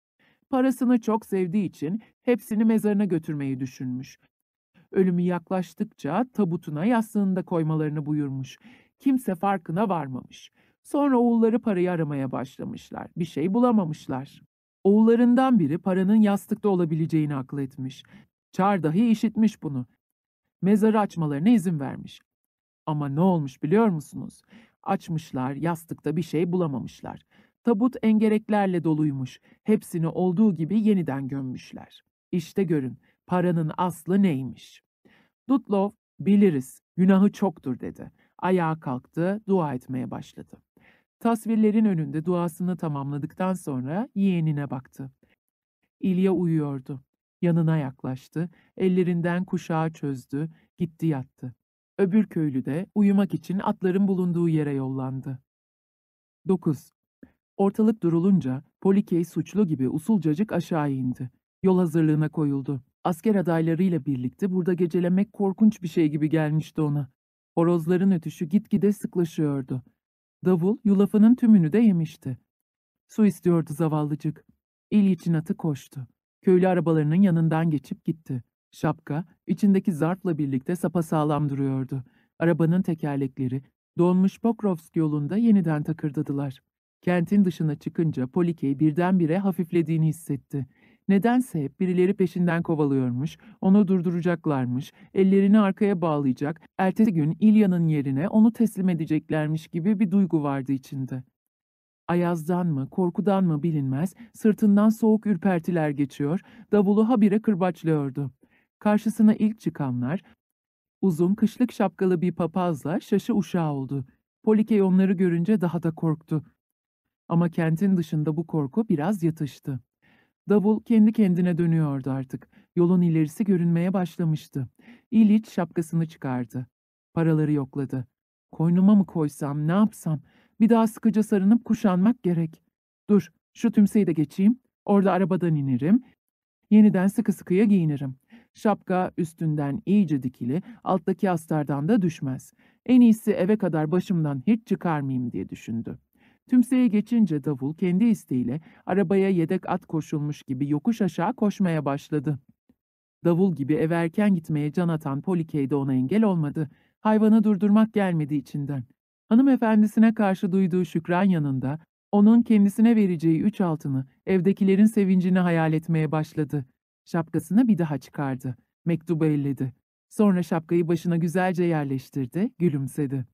Parasını çok sevdiği için hepsini mezarına götürmeyi düşünmüş. Ölümü yaklaştıkça tabutuna yastığını da koymalarını buyurmuş. Kimse farkına varmamış. Sonra oğulları parayı aramaya başlamışlar. Bir şey bulamamışlar. Oğullarından biri paranın yastıkta olabileceğini akıl etmiş. Çar dahi işitmiş bunu. Mezarı açmalarına izin vermiş. Ama ne olmuş biliyor musunuz? Açmışlar, yastıkta bir şey bulamamışlar. Tabut engereklerle doluymuş. Hepsini olduğu gibi yeniden gömmüşler. İşte görün, paranın aslı neymiş? Dutlov, biliriz, günahı çoktur dedi. Ayağa kalktı, dua etmeye başladı. Tasvirlerin önünde duasını tamamladıktan sonra yeğenine baktı. İlya uyuyordu. Yanına yaklaştı, ellerinden kuşağı çözdü, gitti yattı. Öbür köylü de uyumak için atların bulunduğu yere yollandı. 9. Ortalık durulunca Polikey suçlu gibi usulcacık aşağı indi. Yol hazırlığına koyuldu. Asker adaylarıyla birlikte burada gecelemek korkunç bir şey gibi gelmişti ona. Horozların ötüşü gitgide sıklaşıyordu. Davul yulafının tümünü de yemişti. Su istiyordu zavallıcık. İl atı koştu. Köylü arabalarının yanından geçip gitti. Şapka, içindeki zarfla birlikte sapasağlam duruyordu. Arabanın tekerlekleri, donmuş Pokrovsk yolunda yeniden takırdadılar. Kentin dışına çıkınca Polikey birdenbire hafiflediğini hissetti. Nedense hep birileri peşinden kovalıyormuş, onu durduracaklarmış, ellerini arkaya bağlayacak, ertesi gün İlya'nın yerine onu teslim edeceklermiş gibi bir duygu vardı içinde. Ayazdan mı, korkudan mı bilinmez, sırtından soğuk ürpertiler geçiyor, davulu habire kırbaçlıyordu. Karşısına ilk çıkanlar, uzun kışlık şapkalı bir papazla şaşı uşağı oldu. Polikey onları görünce daha da korktu. Ama kentin dışında bu korku biraz yatıştı. Davul kendi kendine dönüyordu artık. Yolun ilerisi görünmeye başlamıştı. İliç şapkasını çıkardı. Paraları yokladı. Koynuma mı koysam, ne yapsam? Bir daha sıkıca sarınıp kuşanmak gerek. Dur, şu tümseyi de geçeyim. Orada arabadan inerim. Yeniden sıkı sıkıya giyinirim. Şapka üstünden iyice dikili, alttaki astardan da düşmez. En iyisi eve kadar başımdan hiç çıkarmayayım diye düşündü. Tümseye geçince davul kendi isteğiyle arabaya yedek at koşulmuş gibi yokuş aşağı koşmaya başladı. Davul gibi eve erken gitmeye can atan Polikey de ona engel olmadı. Hayvanı durdurmak gelmedi içinden. Hanımefendisine karşı duyduğu şükran yanında onun kendisine vereceği üç altını, evdekilerin sevincini hayal etmeye başladı. Şapkasını bir daha çıkardı. Mektubu elledi. Sonra şapkayı başına güzelce yerleştirdi, gülümsedi.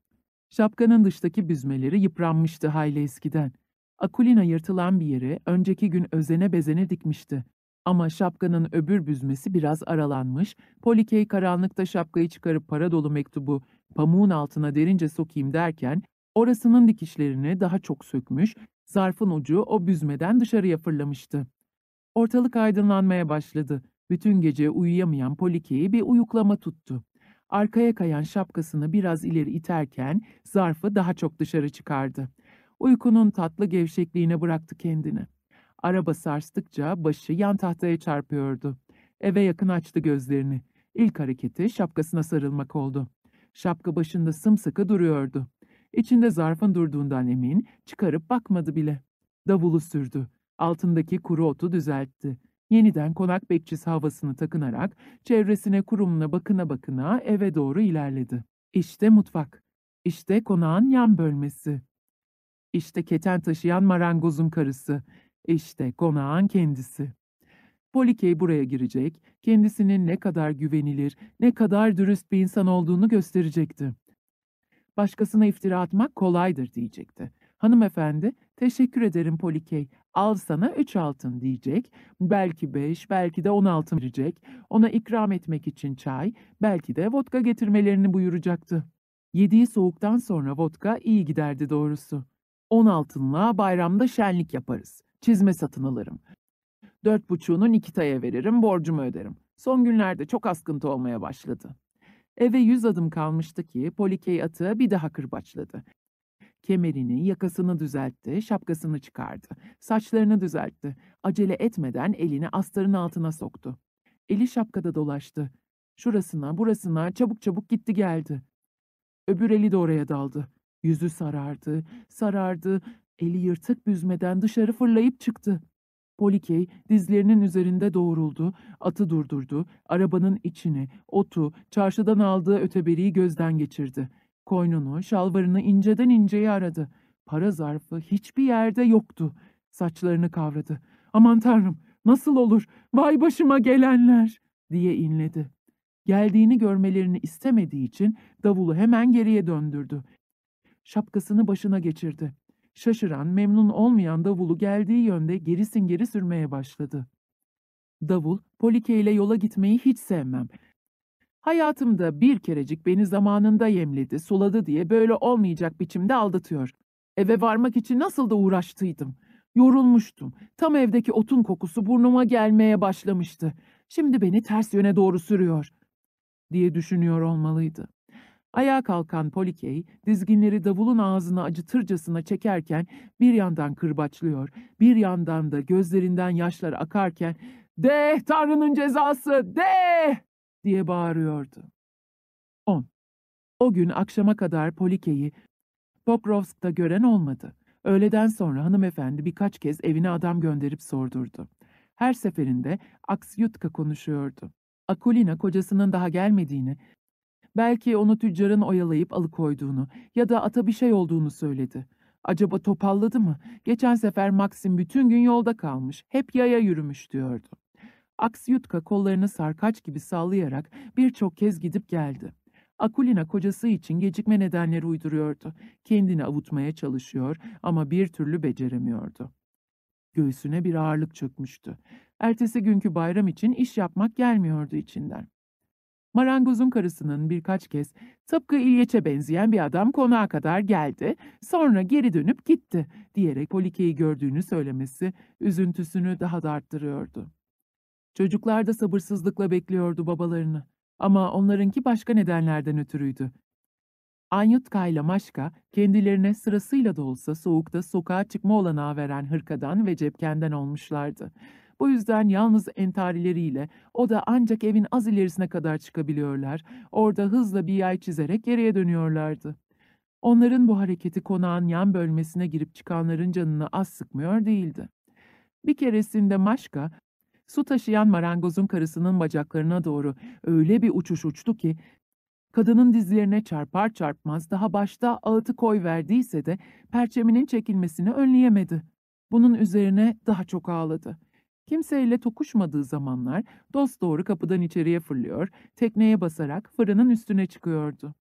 Şapkanın dıştaki büzmeleri yıpranmıştı hayli eskiden. Akulina yırtılan bir yere önceki gün özene bezene dikmişti. Ama şapkanın öbür büzmesi biraz aralanmış, Polikey karanlıkta şapkayı çıkarıp para dolu mektubu pamuğun altına derince sokayım derken, orasının dikişlerini daha çok sökmüş, zarfın ucu o büzmeden dışarıya fırlamıştı. Ortalık aydınlanmaya başladı. Bütün gece uyuyamayan Polike'yi bir uyuklama tuttu. Arkaya kayan şapkasını biraz ileri iterken zarfı daha çok dışarı çıkardı. Uykunun tatlı gevşekliğine bıraktı kendini. Araba sarstıkça başı yan tahtaya çarpıyordu. Eve yakın açtı gözlerini. İlk hareketi şapkasına sarılmak oldu. Şapka başında sımsıkı duruyordu. İçinde zarfın durduğundan emin, çıkarıp bakmadı bile. Davulu sürdü. Altındaki kuru otu düzeltti. Yeniden konak bekçisi havasını takınarak çevresine kurumuna bakına bakına eve doğru ilerledi. İşte mutfak. İşte konağın yan bölmesi. İşte keten taşıyan marangozun karısı. İşte konağın kendisi. Polikey buraya girecek, kendisinin ne kadar güvenilir, ne kadar dürüst bir insan olduğunu gösterecekti. Başkasına iftira atmak kolaydır diyecekti. Hanımefendi, teşekkür ederim Polikey, al sana üç altın diyecek, belki beş, belki de on altın verecek, ona ikram etmek için çay, belki de vodka getirmelerini buyuracaktı. Yediği soğuktan sonra vodka iyi giderdi doğrusu. On altınla bayramda şenlik yaparız. Çizme satın alırım. Dört buçuğunu Nikita'ya veririm, borcumu öderim. Son günlerde çok askıntı olmaya başladı. Eve yüz adım kalmıştı ki Polikey atı bir daha kırbaçladı. Kemerini, yakasını düzeltti, şapkasını çıkardı. Saçlarını düzeltti. Acele etmeden elini astarın altına soktu. Eli şapkada dolaştı. Şurasına, burasına çabuk çabuk gitti geldi. Öbür eli de oraya daldı. Yüzü sarardı, sarardı. Eli yırtık büzmeden dışarı fırlayıp çıktı. Polikey dizlerinin üzerinde doğruldu, atı durdurdu, arabanın içini, otu, çarşıdan aldığı öteberiyi gözden geçirdi. Koynunu, şalvarını inceden inceye aradı. Para zarfı hiçbir yerde yoktu. Saçlarını kavradı. Aman tanrım, nasıl olur, vay başıma gelenler, diye inledi. Geldiğini görmelerini istemediği için davulu hemen geriye döndürdü. Şapkasını başına geçirdi. Şaşıran, memnun olmayan davulu geldiği yönde gerisin geri sürmeye başladı. Davul, Polike ile yola gitmeyi hiç sevmem. Hayatımda bir kerecik beni zamanında yemledi, suladı diye böyle olmayacak biçimde aldatıyor. Eve varmak için nasıl da uğraştıydım. Yorulmuştum. Tam evdeki otun kokusu burnuma gelmeye başlamıştı. Şimdi beni ters yöne doğru sürüyor, diye düşünüyor olmalıydı. Ayağa kalkan Polikey, dizginleri davulun ağzına acıtırcasına çekerken bir yandan kırbaçlıyor, bir yandan da gözlerinden yaşlar akarken ''De Tanrı'nın cezası, de!'' Diye bağırıyordu. 10. O gün akşama kadar Polikey'i Pokrovsk'ta gören olmadı. Öğleden sonra hanımefendi birkaç kez evine adam gönderip sordurdu. Her seferinde Aksyutka konuşuyordu. Akulina kocasının daha gelmediğini, belki onu tüccarın oyalayıp alıkoyduğunu ya da ata bir şey olduğunu söyledi. Acaba topalladı mı? Geçen sefer Maxim bütün gün yolda kalmış, hep yaya yürümüş diyordu. Aksyutka kollarını sarkaç gibi sallayarak birçok kez gidip geldi. Akulina kocası için gecikme nedenleri uyduruyordu. Kendini avutmaya çalışıyor ama bir türlü beceremiyordu. Göğsüne bir ağırlık çökmüştü. Ertesi günkü bayram için iş yapmak gelmiyordu içinden. Marangozun karısının birkaç kez tıpkı İlyeç'e benzeyen bir adam konağa kadar geldi, sonra geri dönüp gitti diyerek Polike'yi gördüğünü söylemesi üzüntüsünü daha da arttırıyordu. Çocuklar da sabırsızlıkla bekliyordu babalarını. Ama onlarınki başka nedenlerden ötürüydü. Anyutka ile Maşka kendilerine sırasıyla da olsa soğukta sokağa çıkma olanağı veren hırkadan ve cepkenden olmuşlardı. Bu yüzden yalnız entarileriyle o da ancak evin az ilerisine kadar çıkabiliyorlar, orada hızla bir yay çizerek geriye dönüyorlardı. Onların bu hareketi konağın yan bölmesine girip çıkanların canını az sıkmıyor değildi. Bir keresinde Maşka, su taşıyan marangozun karısının bacaklarına doğru öyle bir uçuş uçtu ki, kadının dizlerine çarpar çarpmaz daha başta ağıtı koy verdiyse de perçeminin çekilmesini önleyemedi. Bunun üzerine daha çok ağladı. Kimseyle tokuşmadığı zamanlar dost doğru kapıdan içeriye fırlıyor, tekneye basarak fırının üstüne çıkıyordu.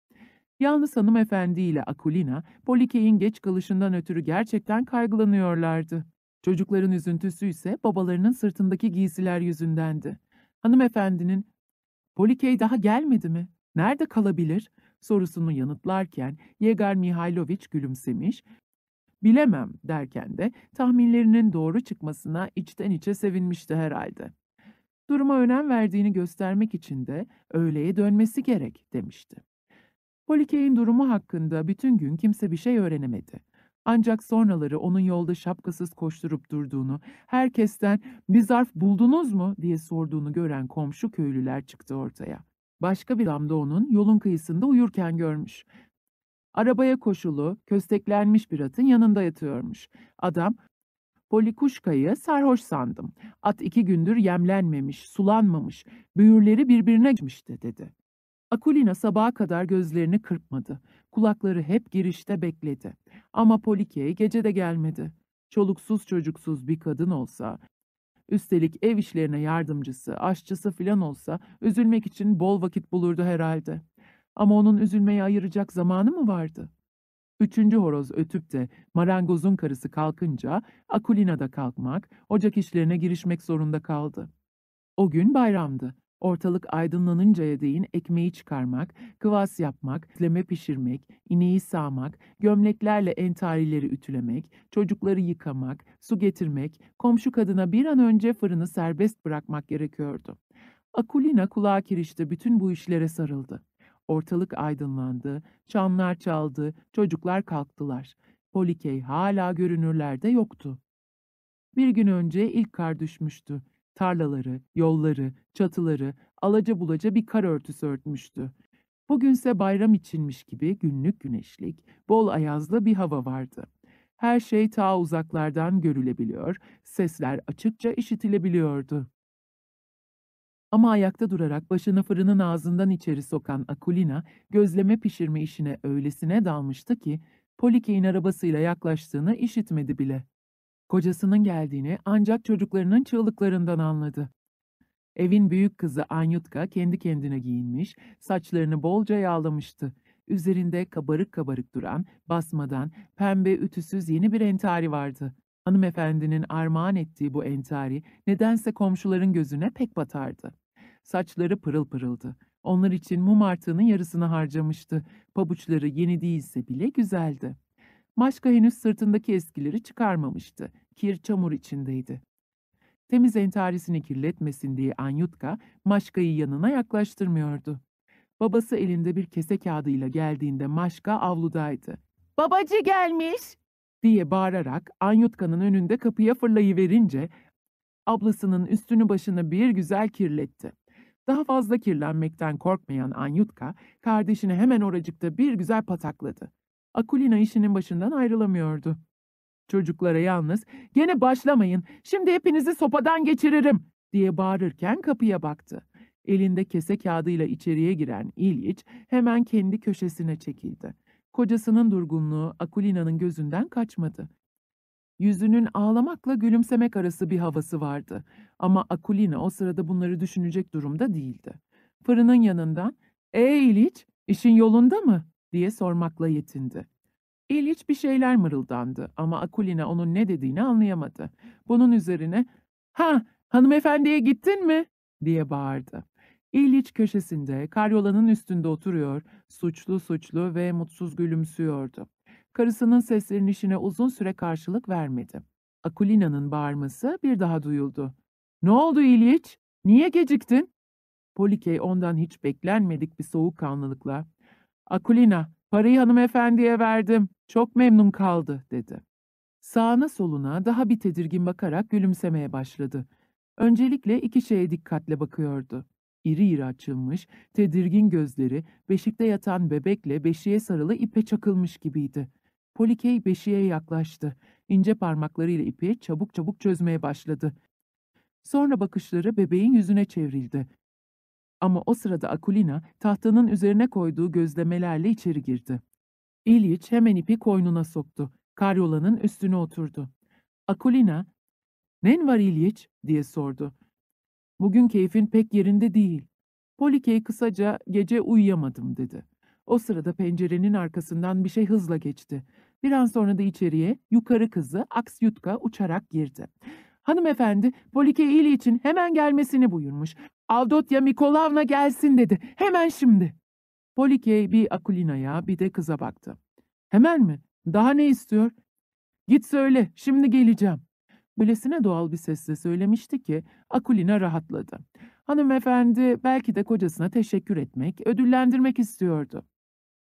Yalnız hanımefendi ile Akulina, Polike'in geç kalışından ötürü gerçekten kaygılanıyorlardı. Çocukların üzüntüsü ise babalarının sırtındaki giysiler yüzündendi. Hanımefendinin, Polikey daha gelmedi mi? Nerede kalabilir? sorusunu yanıtlarken Yegar Mihailoviç gülümsemiş, bilemem derken de tahminlerinin doğru çıkmasına içten içe sevinmişti herhalde. Duruma önem verdiğini göstermek için de öğleye dönmesi gerek demişti. Polikey'in durumu hakkında bütün gün kimse bir şey öğrenemedi. Ancak sonraları onun yolda şapkasız koşturup durduğunu, herkesten bir zarf buldunuz mu diye sorduğunu gören komşu köylüler çıktı ortaya. Başka bir adam da onun yolun kıyısında uyurken görmüş. Arabaya koşulu, kösteklenmiş bir atın yanında yatıyormuş. Adam, Polikuşka'yı sarhoş sandım. At iki gündür yemlenmemiş, sulanmamış, büyürleri birbirine geçmişti dedi. Akulina sabaha kadar gözlerini kırpmadı. Kulakları hep girişte bekledi. Ama Polike gece de gelmedi. Çoluksuz çocuksuz bir kadın olsa, üstelik ev işlerine yardımcısı, aşçısı filan olsa üzülmek için bol vakit bulurdu herhalde. Ama onun üzülmeye ayıracak zamanı mı vardı? Üçüncü horoz ötüp de marangozun karısı kalkınca Akulina da kalkmak, ocak işlerine girişmek zorunda kaldı. O gün bayramdı. Ortalık aydınlanıncaya değin ekmeği çıkarmak, kıvas yapmak, izleme pişirmek, ineği sağmak, gömleklerle entarileri ütülemek, çocukları yıkamak, su getirmek, komşu kadına bir an önce fırını serbest bırakmak gerekiyordu. Akulina kulağa kirişte bütün bu işlere sarıldı. Ortalık aydınlandı, çanlar çaldı, çocuklar kalktılar. Polikey hala görünürlerde yoktu. Bir gün önce ilk kar düşmüştü. Tarlaları, yolları, çatıları alaca bulaca bir kar örtüsü örtmüştü. Bugünse bayram içinmiş gibi günlük güneşlik, bol ayazlı bir hava vardı. Her şey ta uzaklardan görülebiliyor, sesler açıkça işitilebiliyordu. Ama ayakta durarak başını fırının ağzından içeri sokan Akulina, gözleme pişirme işine öylesine dalmıştı ki, Polike'in arabasıyla yaklaştığını işitmedi bile. Kocasının geldiğini ancak çocuklarının çığlıklarından anladı. Evin büyük kızı Anyutka kendi kendine giyinmiş, saçlarını bolca yağlamıştı. Üzerinde kabarık kabarık duran, basmadan, pembe ütüsüz yeni bir entari vardı. Hanımefendinin armağan ettiği bu entari nedense komşuların gözüne pek batardı. Saçları pırıl pırıldı. Onlar için mum artığının yarısını harcamıştı. Pabuçları yeni değilse bile güzeldi. Maşka henüz sırtındaki eskileri çıkarmamıştı. Kir çamur içindeydi. Temiz entarisini kirletmesin diye Anyutka, Maşka'yı yanına yaklaştırmıyordu. Babası elinde bir kese kağıdıyla geldiğinde Maşka avludaydı. ''Babacı gelmiş!'' diye bağırarak Anyutka'nın önünde kapıya fırlayıverince ablasının üstünü başını bir güzel kirletti. Daha fazla kirlenmekten korkmayan Anyutka, kardeşini hemen oracıkta bir güzel patakladı. Akulina işinin başından ayrılamıyordu. Çocuklara yalnız, gene başlamayın, şimdi hepinizi sopadan geçiririm diye bağırırken kapıya baktı. Elinde kese kağıdıyla içeriye giren İliç hemen kendi köşesine çekildi. Kocasının durgunluğu Akulina'nın gözünden kaçmadı. Yüzünün ağlamakla gülümsemek arası bir havası vardı. Ama Akulina o sırada bunları düşünecek durumda değildi. Fırının yanından, ''Ee İliç, işin yolunda mı?'' Diye sormakla yetindi. İliç bir şeyler mırıldandı ama Akulina onun ne dediğini anlayamadı. Bunun üzerine, ''Ha, hanımefendiye gittin mi?'' diye bağırdı. İliç köşesinde, karyolanın üstünde oturuyor, suçlu suçlu ve mutsuz gülümsüyordu. Karısının seslenişine uzun süre karşılık vermedi. Akulina'nın bağırması bir daha duyuldu. ''Ne oldu İliç? Niye geciktin?'' Polikey ondan hiç beklenmedik bir soğukkanlılıkla ''Akulina, parayı hanımefendiye verdim. Çok memnun kaldı.'' dedi. Sağına soluna daha bir tedirgin bakarak gülümsemeye başladı. Öncelikle iki şeye dikkatle bakıyordu. İri iri açılmış, tedirgin gözleri beşikte yatan bebekle beşiğe sarılı ipe çakılmış gibiydi. Polikey beşiğe yaklaştı. İnce parmaklarıyla ipi çabuk çabuk çözmeye başladı. Sonra bakışları bebeğin yüzüne çevrildi. Ama o sırada Akulina tahtanın üzerine koyduğu gözlemelerle içeri girdi. İliç hemen ipi koynuna soktu. Karyolanın üstüne oturdu. Akulina, ''Nen var İliç?'' diye sordu. ''Bugün keyfin pek yerinde değil.'' Polikey kısaca ''Gece uyuyamadım.'' dedi. O sırada pencerenin arkasından bir şey hızla geçti. Bir an sonra da içeriye yukarı kızı Aksyutka uçarak girdi. Hanımefendi, Polikey ili için hemen gelmesini buyurmuş. Avdotya Mikolavna gelsin dedi. Hemen şimdi. Polikey bir Akulina'ya bir de kıza baktı. Hemen mi? Daha ne istiyor? Git söyle, şimdi geleceğim. Böylesine doğal bir sesle söylemişti ki Akulina rahatladı. Hanımefendi belki de kocasına teşekkür etmek, ödüllendirmek istiyordu.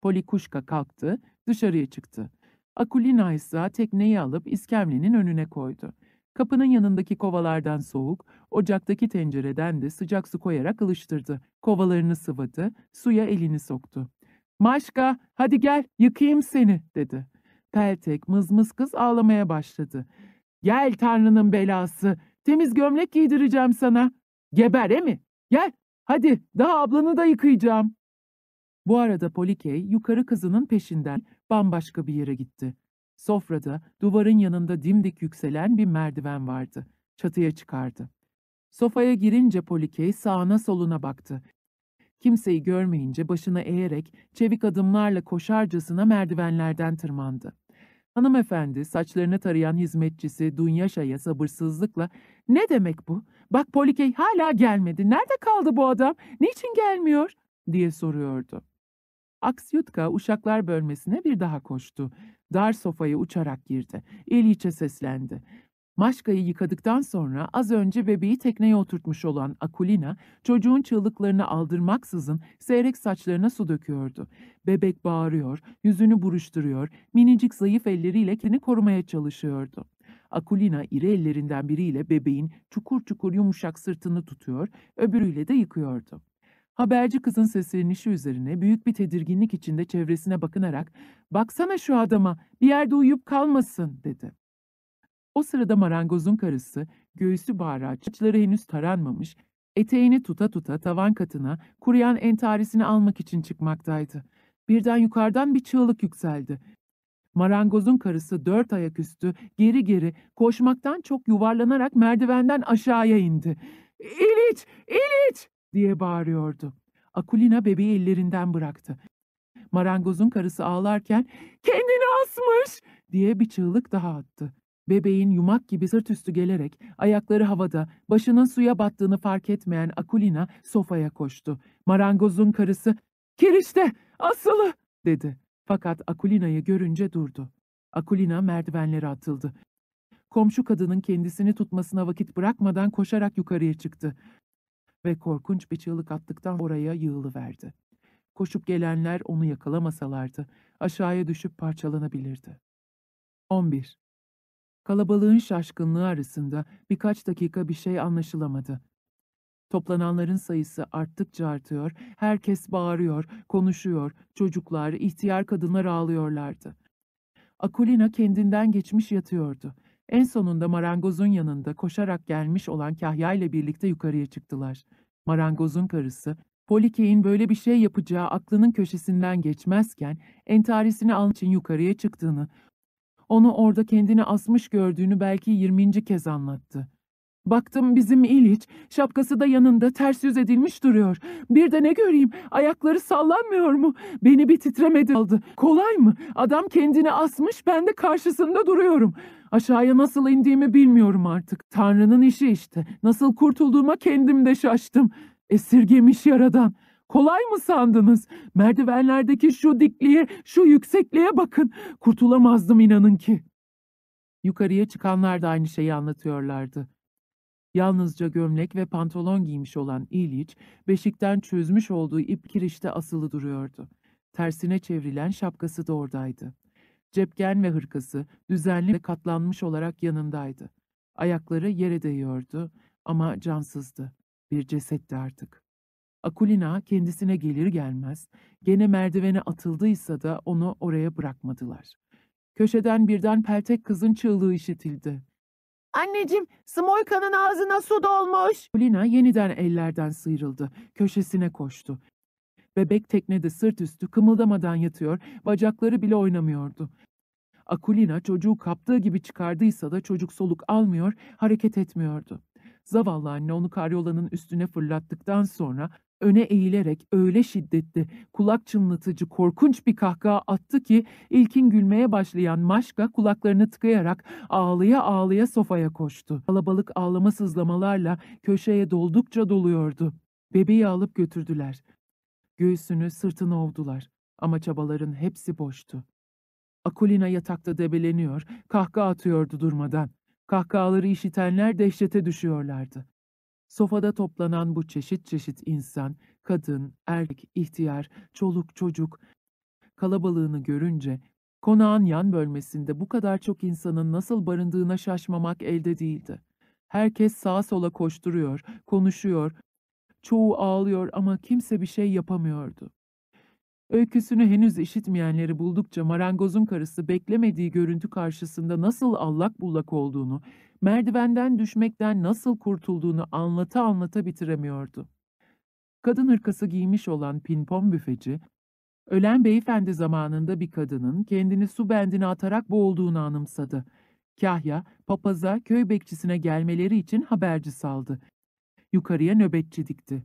Polikuşka kalktı, dışarıya çıktı. Akulina ise tekneyi alıp iskemlenin önüne koydu. Kapının yanındaki kovalardan soğuk, ocaktaki tencereden de sıcak su koyarak ılıştırdı. Kovalarını sıvadı, suya elini soktu. Maşka, hadi gel, yıkayayım seni, dedi. Peltek, mızmız kız ağlamaya başladı. Gel Tanrı'nın belası, temiz gömlek giydireceğim sana. Geber e mi? Gel, hadi, daha ablanı da yıkayacağım. Bu arada Polikey yukarı kızının peşinden bambaşka bir yere gitti. Sofrada duvarın yanında dimdik yükselen bir merdiven vardı. Çatıya çıkardı. Sofaya girince Polikey sağına soluna baktı. Kimseyi görmeyince başını eğerek çevik adımlarla koşarcasına merdivenlerden tırmandı. Hanımefendi saçlarını tarayan hizmetçisi Dunyaşa'ya sabırsızlıkla ''Ne demek bu? Bak Polikey hala gelmedi. Nerede kaldı bu adam? Niçin gelmiyor?'' diye soruyordu. Aksyutka uşaklar bölmesine bir daha koştu. Dar sofaya uçarak girdi. İliç'e seslendi. Maşkayı yıkadıktan sonra az önce bebeği tekneye oturtmuş olan Akulina, çocuğun çığlıklarını aldırmaksızın seyrek saçlarına su döküyordu. Bebek bağırıyor, yüzünü buruşturuyor, minicik zayıf elleriyle kendini korumaya çalışıyordu. Akulina iri ellerinden biriyle bebeğin çukur çukur yumuşak sırtını tutuyor, öbürüyle de yıkıyordu. Haberci kızın seslenişi üzerine büyük bir tedirginlik içinde çevresine bakınarak ''Baksana şu adama, bir yerde uyuyup kalmasın.'' dedi. O sırada marangozun karısı, göğsü bağıraç, saçları henüz taranmamış, eteğini tuta tuta tavan katına, kuruyan entarisini almak için çıkmaktaydı. Birden yukarıdan bir çığlık yükseldi. Marangozun karısı dört ayaküstü, geri geri, koşmaktan çok yuvarlanarak merdivenden aşağıya indi. ''İliç! İliç!'' Diye bağırıyordu. Akulina bebeği ellerinden bıraktı. Marangozun karısı ağlarken ''Kendini asmış!'' diye bir çığlık daha attı. Bebeğin yumak gibi sırt üstü gelerek ayakları havada, başının suya battığını fark etmeyen Akulina sofaya koştu. Marangozun karısı ''Kirişte! Asılı!'' dedi. Fakat Akulina'yı görünce durdu. Akulina merdivenlere atıldı. Komşu kadının kendisini tutmasına vakit bırakmadan koşarak yukarıya çıktı ve korkunç bir çığlık attıktan oraya yığılıverdi. Koşup gelenler onu yakalamasalardı aşağıya düşüp parçalanabilirdi. 11. Kalabalığın şaşkınlığı arasında birkaç dakika bir şey anlaşılamadı. Toplananların sayısı arttıkça artıyor, herkes bağırıyor, konuşuyor, çocuklar, ihtiyar kadınlar ağlıyorlardı. Akulina kendinden geçmiş yatıyordu. En sonunda marangozun yanında koşarak gelmiş olan Kahya ile birlikte yukarıya çıktılar. Marangozun karısı, Polike'in böyle bir şey yapacağı aklının köşesinden geçmezken entarisini almak için yukarıya çıktığını, onu orada kendini asmış gördüğünü belki yirminci kez anlattı. Baktım bizim İliç, şapkası da yanında ters yüz edilmiş duruyor. Bir de ne göreyim, ayakları sallanmıyor mu? Beni bir titremedi aldı. Kolay mı? Adam kendini asmış, ben de karşısında duruyorum. Aşağıya nasıl indiğimi bilmiyorum artık. Tanrı'nın işi işte. Nasıl kurtulduğuma kendim de şaştım. Esirgemiş yaradan. Kolay mı sandınız? Merdivenlerdeki şu dikliğe, şu yüksekliğe bakın. Kurtulamazdım inanın ki. Yukarıya çıkanlar da aynı şeyi anlatıyorlardı. Yalnızca gömlek ve pantolon giymiş olan İliç, beşikten çözmüş olduğu ip kirişte asılı duruyordu. Tersine çevrilen şapkası da oradaydı. Cepken ve hırkası düzenli ve katlanmış olarak yanındaydı. Ayakları yere değiyordu ama cansızdı. Bir cesetti artık. Akulina kendisine gelir gelmez, gene merdivene atıldıysa da onu oraya bırakmadılar. Köşeden birden peltek kızın çığlığı işitildi. Anneciğim, Smoyka'nın ağzına su dolmuş. Akulina yeniden ellerden sıyrıldı, köşesine koştu. Bebek teknede sırt üstü kımıldamadan yatıyor, bacakları bile oynamıyordu. Akulina çocuğu kaptığı gibi çıkardıysa da çocuk soluk almıyor, hareket etmiyordu. Zavallı anne onu karyolanın üstüne fırlattıktan sonra öne eğilerek öyle şiddetli, kulak çınlatıcı, korkunç bir kahkaha attı ki ilkin gülmeye başlayan Maşka kulaklarını tıkayarak ağlıya ağlıya sofaya koştu. Kalabalık ağlama sızlamalarla köşeye doldukça doluyordu. Bebeği alıp götürdüler. Göğsünü, sırtını ovdular. Ama çabaların hepsi boştu. Akulina yatakta debeleniyor, kahkaha atıyordu durmadan. Kahkahaları işitenler dehşete düşüyorlardı. Sofada toplanan bu çeşit çeşit insan, kadın, erkek, ihtiyar, çoluk, çocuk, kalabalığını görünce konağın yan bölmesinde bu kadar çok insanın nasıl barındığına şaşmamak elde değildi. Herkes sağa sola koşturuyor, konuşuyor, çoğu ağlıyor ama kimse bir şey yapamıyordu. Öyküsünü henüz işitmeyenleri buldukça marangozun karısı beklemediği görüntü karşısında nasıl allak bullak olduğunu, merdivenden düşmekten nasıl kurtulduğunu anlata anlata bitiremiyordu. Kadın hırkası giymiş olan pinpon büfeci, ölen beyefendi zamanında bir kadının kendini su bendine atarak boğulduğunu anımsadı. Kahya, papaza köy bekçisine gelmeleri için haberci saldı. Yukarıya nöbetçi dikti.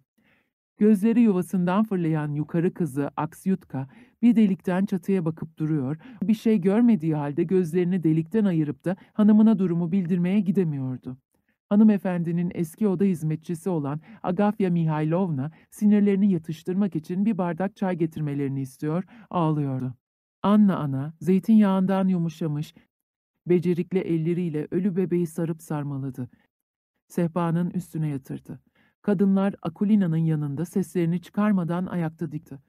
Gözleri yuvasından fırlayan yukarı kızı Aksyutka bir delikten çatıya bakıp duruyor, bir şey görmediği halde gözlerini delikten ayırıp da hanımına durumu bildirmeye gidemiyordu. Hanımefendinin eski oda hizmetçisi olan Agafya Mihailovna sinirlerini yatıştırmak için bir bardak çay getirmelerini istiyor, ağlıyordu. Anna ana, zeytinyağından yumuşamış, Becerikli elleriyle ölü bebeği sarıp sarmaladı. Sehpanın üstüne yatırdı. Kadınlar Akulina'nın yanında seslerini çıkarmadan ayakta dikti.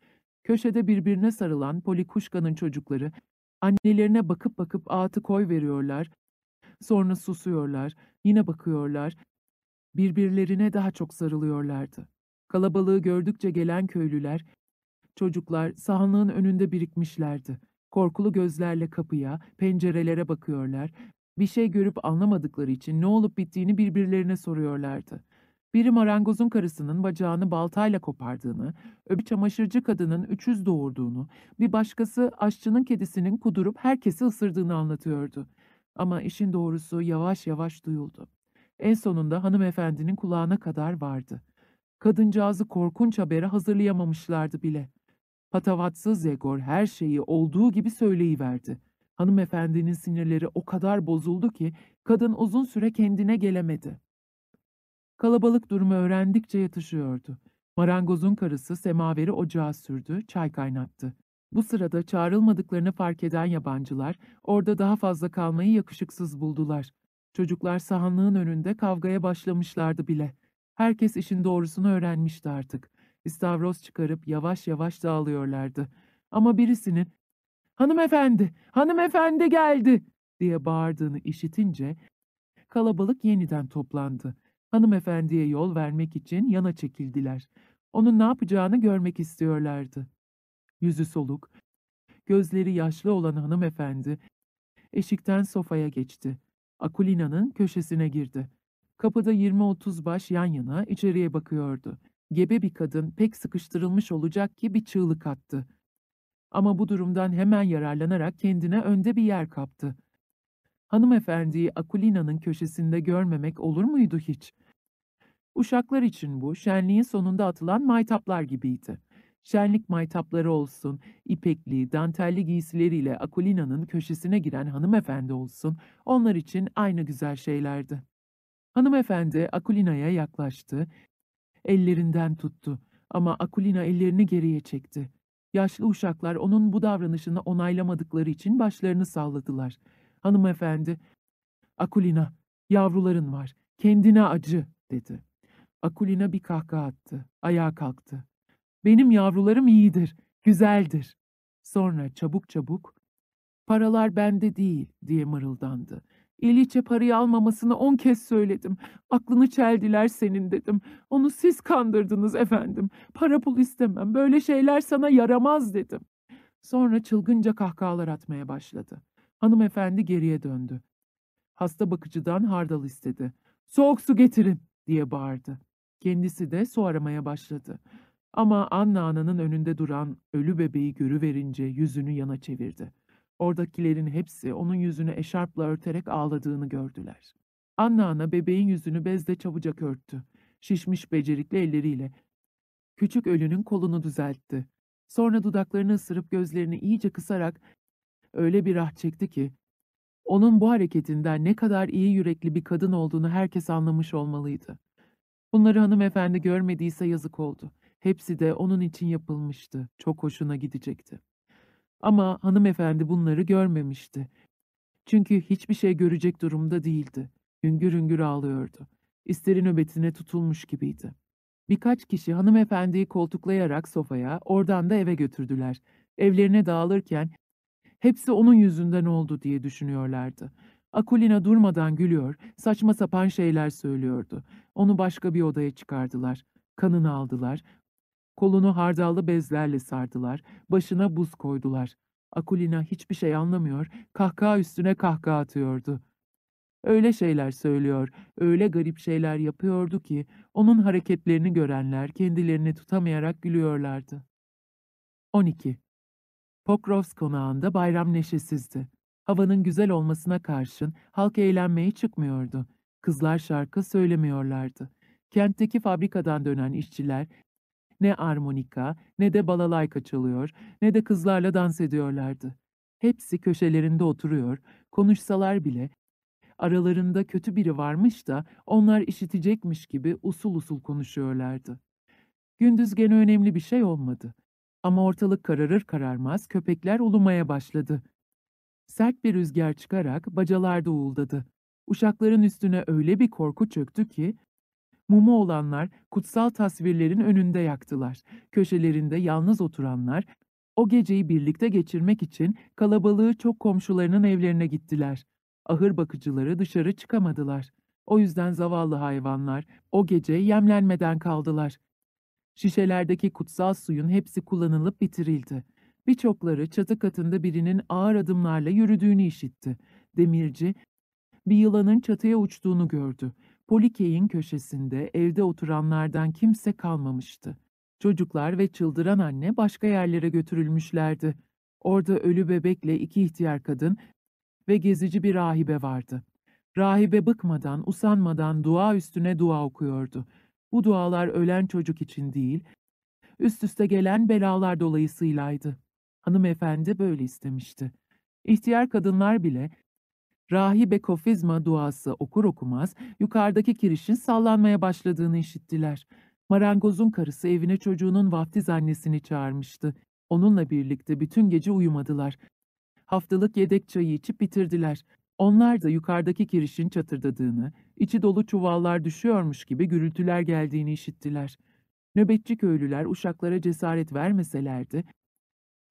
Köşede birbirine sarılan Polikuşka'nın çocukları annelerine bakıp bakıp ağıtı koy veriyorlar. Sonra susuyorlar, yine bakıyorlar. Birbirlerine daha çok sarılıyorlardı. Kalabalığı gördükçe gelen köylüler, çocuklar sahanlığın önünde birikmişlerdi. Korkulu gözlerle kapıya, pencerelere bakıyorlar. Bir şey görüp anlamadıkları için ne olup bittiğini birbirlerine soruyorlardı. Biri marangozun karısının bacağını baltayla kopardığını, öbür çamaşırcı kadının üçüz doğurduğunu, bir başkası aşçının kedisinin kudurup herkesi ısırdığını anlatıyordu. Ama işin doğrusu yavaş yavaş duyuldu. En sonunda hanımefendinin kulağına kadar vardı. Kadıncağızı korkunç habere hazırlayamamışlardı bile. Patavatsız Yegor her şeyi olduğu gibi söyleyiverdi. Hanımefendinin sinirleri o kadar bozuldu ki kadın uzun süre kendine gelemedi. Kalabalık durumu öğrendikçe yatışıyordu. Marangozun karısı semaveri ocağa sürdü, çay kaynattı. Bu sırada çağrılmadıklarını fark eden yabancılar orada daha fazla kalmayı yakışıksız buldular. Çocuklar sahanlığın önünde kavgaya başlamışlardı bile. Herkes işin doğrusunu öğrenmişti artık. İstavroz çıkarıp yavaş yavaş dağılıyorlardı. Ama birisinin "Hanımefendi, hanımefendi geldi!" diye bağırdığını işitince kalabalık yeniden toplandı. Hanımefendiye yol vermek için yana çekildiler. Onun ne yapacağını görmek istiyorlardı. Yüzü soluk, gözleri yaşlı olan hanımefendi eşikten sofaya geçti. Akulina'nın köşesine girdi. Kapıda 20-30 baş yan yana içeriye bakıyordu. Gebe bir kadın pek sıkıştırılmış olacak ki bir çığlık attı. Ama bu durumdan hemen yararlanarak kendine önde bir yer kaptı. Hanımefendiyi Akulina'nın köşesinde görmemek olur muydu hiç? Uşaklar için bu, şenliğin sonunda atılan maytaplar gibiydi. Şenlik maytapları olsun, ipekli, dantelli giysileriyle Akulina'nın köşesine giren hanımefendi olsun, onlar için aynı güzel şeylerdi. Hanımefendi Akulina'ya yaklaştı, ellerinden tuttu ama Akulina ellerini geriye çekti. Yaşlı uşaklar onun bu davranışını onaylamadıkları için başlarını salladılar. Hanımefendi, Akulina, yavruların var, kendine acı, dedi. Akulina bir kahkaha attı, ayağa kalktı. Benim yavrularım iyidir, güzeldir. Sonra çabuk çabuk, paralar bende değil, diye mırıldandı. İliç'e parayı almamasını on kez söyledim. Aklını çeldiler senin dedim. Onu siz kandırdınız efendim. Para pul istemem, böyle şeyler sana yaramaz dedim. Sonra çılgınca kahkahalar atmaya başladı. Hanımefendi geriye döndü. Hasta bakıcıdan hardal istedi. Soğuk su getirin diye bağırdı. Kendisi de su aramaya başladı. Ama Anna ananın önünde duran ölü bebeği görüverince yüzünü yana çevirdi. Oradakilerin hepsi onun yüzünü eşarpla örterek ağladığını gördüler. Anna ana bebeğin yüzünü bezle çabucak örttü. Şişmiş becerikli elleriyle küçük ölünün kolunu düzeltti. Sonra dudaklarını ısırıp gözlerini iyice kısarak öyle bir ah çekti ki onun bu hareketinden ne kadar iyi yürekli bir kadın olduğunu herkes anlamış olmalıydı. Bunları hanımefendi görmediyse yazık oldu. Hepsi de onun için yapılmıştı. Çok hoşuna gidecekti. Ama hanımefendi bunları görmemişti. Çünkü hiçbir şey görecek durumda değildi. Hüngür hüngür ağlıyordu. İsteri nöbetine tutulmuş gibiydi. Birkaç kişi hanımefendiyi koltuklayarak sofaya, oradan da eve götürdüler. Evlerine dağılırken hepsi onun yüzünden oldu diye düşünüyorlardı. Akulina durmadan gülüyor, saçma sapan şeyler söylüyordu. Onu başka bir odaya çıkardılar. Kanını aldılar. Kolunu hardallı bezlerle sardılar. Başına buz koydular. Akulina hiçbir şey anlamıyor, kahkaha üstüne kahkaha atıyordu. Öyle şeyler söylüyor, öyle garip şeyler yapıyordu ki onun hareketlerini görenler kendilerini tutamayarak gülüyorlardı. 12. Pokrovs konağında bayram neşesizdi. Havanın güzel olmasına karşın halk eğlenmeye çıkmıyordu. Kızlar şarkı söylemiyorlardı. Kentteki fabrikadan dönen işçiler ne armonika ne de balalayka çalıyor ne de kızlarla dans ediyorlardı. Hepsi köşelerinde oturuyor, konuşsalar bile aralarında kötü biri varmış da onlar işitecekmiş gibi usul usul konuşuyorlardı. Gündüz gene önemli bir şey olmadı. Ama ortalık kararır kararmaz köpekler ulumaya başladı. Sert bir rüzgar çıkarak bacalarda uğuldadı. Uşakların üstüne öyle bir korku çöktü ki, mumu olanlar kutsal tasvirlerin önünde yaktılar. Köşelerinde yalnız oturanlar, o geceyi birlikte geçirmek için kalabalığı çok komşularının evlerine gittiler. Ahır bakıcıları dışarı çıkamadılar. O yüzden zavallı hayvanlar o gece yemlenmeden kaldılar. Şişelerdeki kutsal suyun hepsi kullanılıp bitirildi. Birçokları çatı katında birinin ağır adımlarla yürüdüğünü işitti. Demirci, bir yılanın çatıya uçtuğunu gördü. Polikey'in köşesinde evde oturanlardan kimse kalmamıştı. Çocuklar ve çıldıran anne başka yerlere götürülmüşlerdi. Orada ölü bebekle iki ihtiyar kadın ve gezici bir rahibe vardı. Rahibe bıkmadan, usanmadan dua üstüne dua okuyordu. Bu dualar ölen çocuk için değil, üst üste gelen belalar dolayısıylaydı. Hanımefendi böyle istemişti. İhtiyar kadınlar bile rahibe kofizma duası okur okumaz yukarıdaki kirişin sallanmaya başladığını işittiler. Marangozun karısı evine çocuğunun vaftiz annesini çağırmıştı. Onunla birlikte bütün gece uyumadılar. Haftalık yedek çayı içip bitirdiler. Onlar da yukarıdaki kirişin çatırdadığını, içi dolu çuvallar düşüyormuş gibi gürültüler geldiğini işittiler. Nöbetçi köylüler uşaklara cesaret vermeselerdi,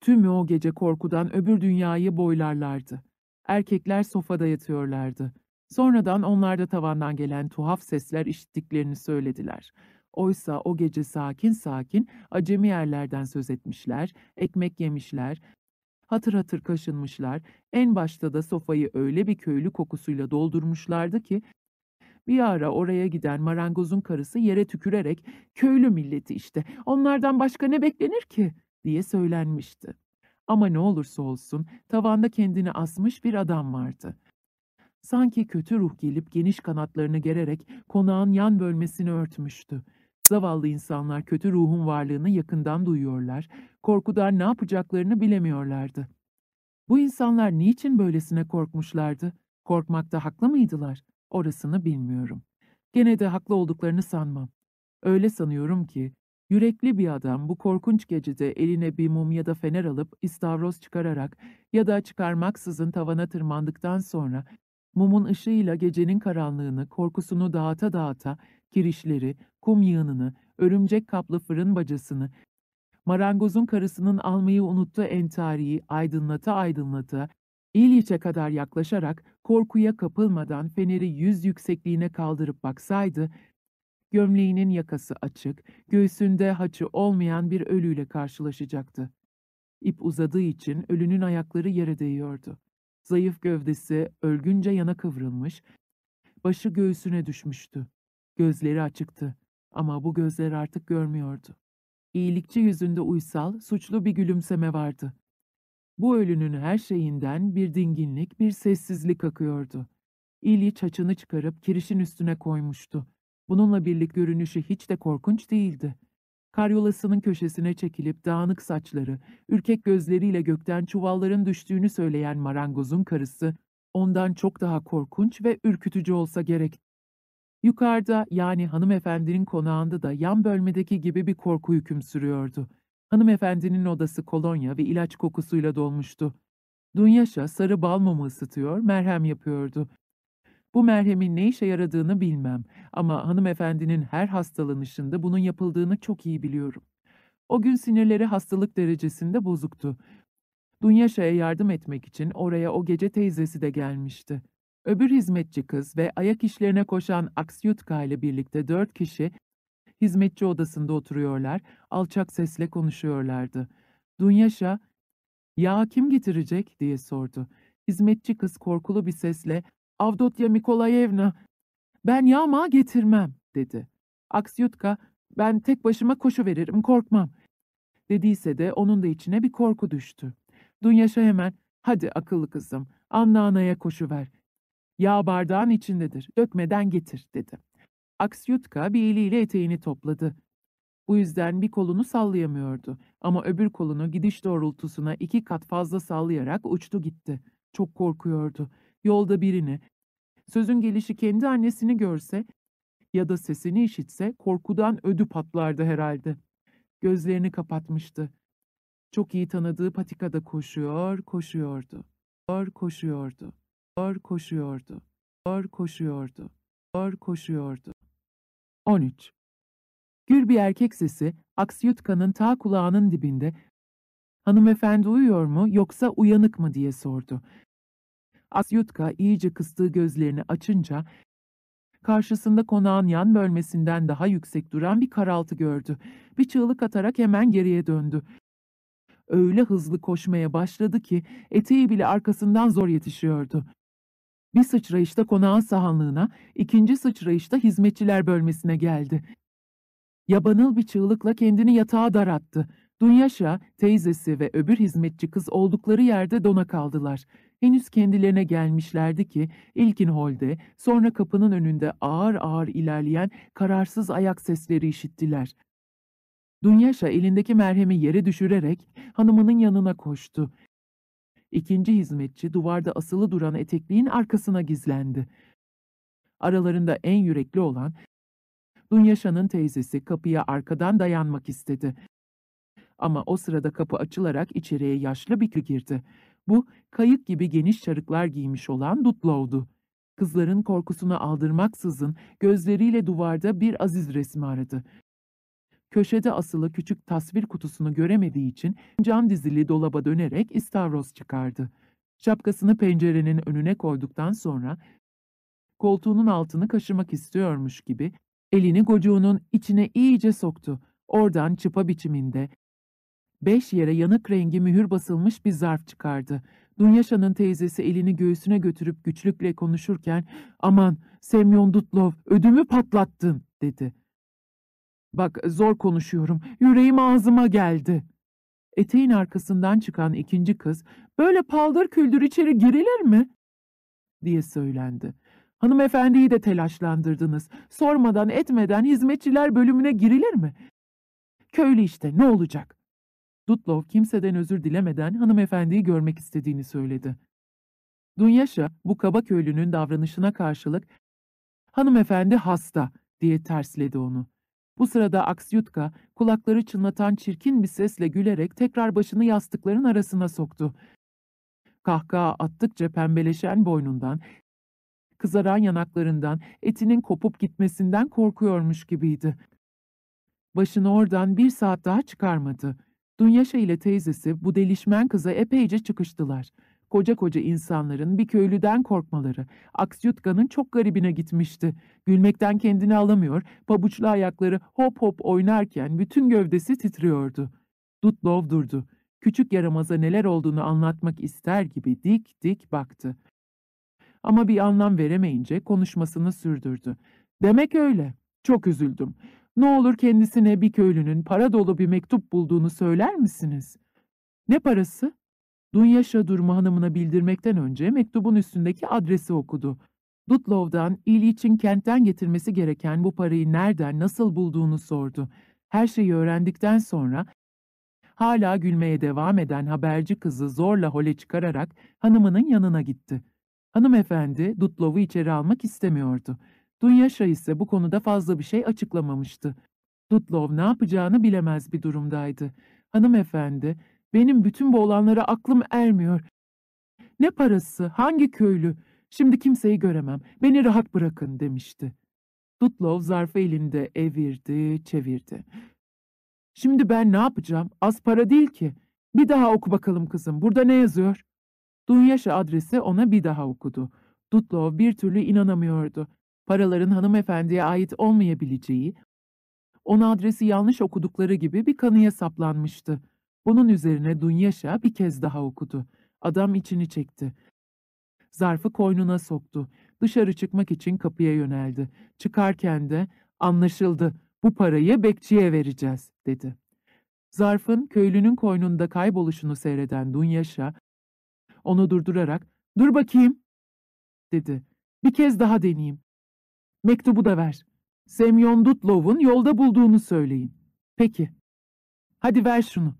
tümü o gece korkudan öbür dünyayı boylarlardı. Erkekler sofada yatıyorlardı. Sonradan onlar da tavandan gelen tuhaf sesler işittiklerini söylediler. Oysa o gece sakin sakin acemi yerlerden söz etmişler, ekmek yemişler, hatır hatır kaşınmışlar, en başta da sofayı öyle bir köylü kokusuyla doldurmuşlardı ki, bir ara oraya giden marangozun karısı yere tükürerek, köylü milleti işte, onlardan başka ne beklenir ki, diye söylenmişti. Ama ne olursa olsun, tavanda kendini asmış bir adam vardı. Sanki kötü ruh gelip geniş kanatlarını gererek konağın yan bölmesini örtmüştü. Zavallı insanlar kötü ruhun varlığını yakından duyuyorlar, korkudan ne yapacaklarını bilemiyorlardı. Bu insanlar niçin böylesine korkmuşlardı? Korkmakta haklı mıydılar? Orasını bilmiyorum. Gene de haklı olduklarını sanmam. Öyle sanıyorum ki, yürekli bir adam bu korkunç gecede eline bir mum ya da fener alıp istavroz çıkararak ya da çıkarmaksızın tavana tırmandıktan sonra mumun ışığıyla gecenin karanlığını, korkusunu dağıta dağıta kirişleri, kum yığınını, örümcek kaplı fırın bacasını, marangozun karısının almayı unuttuğu entariyi aydınlata aydınlata, İlyic'e kadar yaklaşarak korkuya kapılmadan feneri yüz yüksekliğine kaldırıp baksaydı, gömleğinin yakası açık, göğsünde haçı olmayan bir ölüyle karşılaşacaktı. İp uzadığı için ölünün ayakları yere değiyordu. Zayıf gövdesi ölgünce yana kıvrılmış, başı göğsüne düşmüştü. Gözleri açıktı ama bu gözler artık görmüyordu. İyilikçi yüzünde uysal, suçlu bir gülümseme vardı. Bu ölünün her şeyinden bir dinginlik, bir sessizlik akıyordu. İliç haçını çıkarıp kirişin üstüne koymuştu. Bununla birlik görünüşü hiç de korkunç değildi. Karyolasının köşesine çekilip dağınık saçları, ürkek gözleriyle gökten çuvalların düştüğünü söyleyen marangozun karısı, ondan çok daha korkunç ve ürkütücü olsa gerek. Yukarıda yani hanımefendinin konağında da yan bölmedeki gibi bir korku hüküm sürüyordu. Hanımefendinin odası kolonya ve ilaç kokusuyla dolmuştu. Dunyaşa sarı bal mumu ısıtıyor, merhem yapıyordu. Bu merhemin ne işe yaradığını bilmem ama hanımefendinin her hastalanışında bunun yapıldığını çok iyi biliyorum. O gün sinirleri hastalık derecesinde bozuktu. Dunyaşa'ya yardım etmek için oraya o gece teyzesi de gelmişti. Öbür hizmetçi kız ve ayak işlerine koşan Aksyutka ile birlikte dört kişi hizmetçi odasında oturuyorlar, alçak sesle konuşuyorlardı. Dunyaşa, ''Ya kim getirecek?'' diye sordu. Hizmetçi kız korkulu bir sesle, ''Avdotya Mikolayevna, ben yağma getirmem.'' dedi. Aksyutka, ''Ben tek başıma koşu veririm, korkmam.'' Dediyse de onun da içine bir korku düştü. Dunyaşa hemen, ''Hadi akıllı kızım, Anna Ana'ya koşuver. Yağ bardağın içindedir, dökmeden getir, dedi. Aksyutka bir eliyle eteğini topladı. Bu yüzden bir kolunu sallayamıyordu ama öbür kolunu gidiş doğrultusuna iki kat fazla sallayarak uçtu gitti. Çok korkuyordu. Yolda birini, sözün gelişi kendi annesini görse ya da sesini işitse korkudan ödü patlardı herhalde. Gözlerini kapatmıştı. Çok iyi tanıdığı patikada koşuyor, koşuyordu. Or koşuyordu. Or koşuyordu. Or koşuyordu. Or koşuyordu. 13. Gür bir erkek sesi Aksyutka'nın ta kulağının dibinde hanımefendi uyuyor mu yoksa uyanık mı diye sordu. Aksyutka iyice kıstığı gözlerini açınca karşısında konağın yan bölmesinden daha yüksek duran bir karaltı gördü. Bir çığlık atarak hemen geriye döndü. Öyle hızlı koşmaya başladı ki eteği bile arkasından zor yetişiyordu. Bir sıçrayışta konağın sahanlığına, ikinci sıçrayışta hizmetçiler bölmesine geldi. Yabanıl bir çığlıkla kendini yatağa darattı. Dunyaşa, teyzesi ve öbür hizmetçi kız oldukları yerde dona kaldılar. Henüz kendilerine gelmişlerdi ki ilkin holde, sonra kapının önünde ağır ağır ilerleyen kararsız ayak sesleri işittiler. Dunyaşa elindeki merhemi yere düşürerek hanımının yanına koştu. İkinci hizmetçi duvarda asılı duran etekliğin arkasına gizlendi. Aralarında en yürekli olan Dunyaşa'nın teyzesi kapıya arkadan dayanmak istedi. Ama o sırada kapı açılarak içeriye yaşlı bir girdi. Bu, kayık gibi geniş çarıklar giymiş olan Dutlow'du. Kızların korkusunu aldırmaksızın gözleriyle duvarda bir aziz resmi aradı. Köşede asılı küçük tasvir kutusunu göremediği için cam dizili dolaba dönerek istavroz çıkardı. Şapkasını pencerenin önüne koyduktan sonra koltuğunun altını kaşımak istiyormuş gibi elini gocuğunun içine iyice soktu. Oradan çıpa biçiminde beş yere yanık rengi mühür basılmış bir zarf çıkardı. Dunyaşa'nın teyzesi elini göğsüne götürüp güçlükle konuşurken ''Aman Semyon Dutlov ödümü patlattın'' dedi. Bak zor konuşuyorum. Yüreğim ağzıma geldi. Eteğin arkasından çıkan ikinci kız, böyle paldır küldür içeri girilir mi? diye söylendi. Hanımefendiyi de telaşlandırdınız. Sormadan etmeden hizmetçiler bölümüne girilir mi? Köylü işte ne olacak? Dutlov kimseden özür dilemeden hanımefendiyi görmek istediğini söyledi. Dunyaşa bu kaba köylünün davranışına karşılık hanımefendi hasta diye tersledi onu. Bu sırada Aksyutka kulakları çınlatan çirkin bir sesle gülerek tekrar başını yastıkların arasına soktu. Kahkaha attıkça pembeleşen boynundan, kızaran yanaklarından, etinin kopup gitmesinden korkuyormuş gibiydi. Başını oradan bir saat daha çıkarmadı. Dunyaşa ile teyzesi bu delişmen kıza epeyce çıkıştılar koca koca insanların bir köylüden korkmaları, Aksyutka'nın çok garibine gitmişti. Gülmekten kendini alamıyor, pabuçlu ayakları hop hop oynarken bütün gövdesi titriyordu. Dutlov durdu. Küçük yaramaza neler olduğunu anlatmak ister gibi dik dik baktı. Ama bir anlam veremeyince konuşmasını sürdürdü. Demek öyle. Çok üzüldüm. Ne olur kendisine bir köylünün para dolu bir mektup bulduğunu söyler misiniz? Ne parası? Dunyaşa durumu hanımına bildirmekten önce mektubun üstündeki adresi okudu. Dutlov'dan için kentten getirmesi gereken bu parayı nereden, nasıl bulduğunu sordu. Her şeyi öğrendikten sonra hala gülmeye devam eden haberci kızı zorla hole çıkararak hanımının yanına gitti. Hanımefendi Dutlov'u içeri almak istemiyordu. Dunyaşa ise bu konuda fazla bir şey açıklamamıştı. Dutlov ne yapacağını bilemez bir durumdaydı. Hanımefendi benim bütün bu olanlara aklım ermiyor. Ne parası, hangi köylü? Şimdi kimseyi göremem. Beni rahat bırakın demişti. Dutlov zarfı elinde evirdi, çevirdi. Şimdi ben ne yapacağım? Az para değil ki. Bir daha oku bakalım kızım. Burada ne yazıyor? Dunyaşa adresi ona bir daha okudu. Dutlov bir türlü inanamıyordu. Paraların hanımefendiye ait olmayabileceği, ona adresi yanlış okudukları gibi bir kanıya saplanmıştı. Bunun üzerine Dunyaşa bir kez daha okudu. Adam içini çekti. Zarfı koynuna soktu. Dışarı çıkmak için kapıya yöneldi. Çıkarken de anlaşıldı bu parayı bekçiye vereceğiz dedi. Zarfın köylünün koynunda kayboluşunu seyreden Dunyaşa onu durdurarak dur bakayım dedi. Bir kez daha deneyeyim. Mektubu da ver. Semyon Dutlov'un yolda bulduğunu söyleyin. Peki. Hadi ver şunu.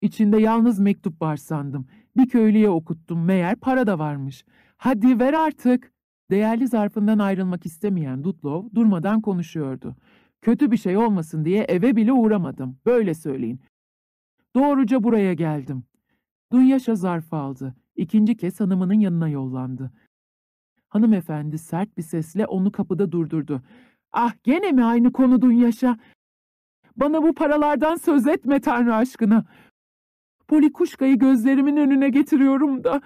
İçinde yalnız mektup var sandım. Bir köylüye okuttum meğer para da varmış. Hadi ver artık. Değerli zarfından ayrılmak istemeyen Dutlov durmadan konuşuyordu. Kötü bir şey olmasın diye eve bile uğramadım. Böyle söyleyin. Doğruca buraya geldim. Dunyaşa zarfı aldı. İkinci kez hanımının yanına yollandı. Hanımefendi sert bir sesle onu kapıda durdurdu. Ah gene mi aynı konu Dunyaşa? Bana bu paralardan söz etme Tanrı aşkına. Polikuşka'yı gözlerimin önüne getiriyorum da.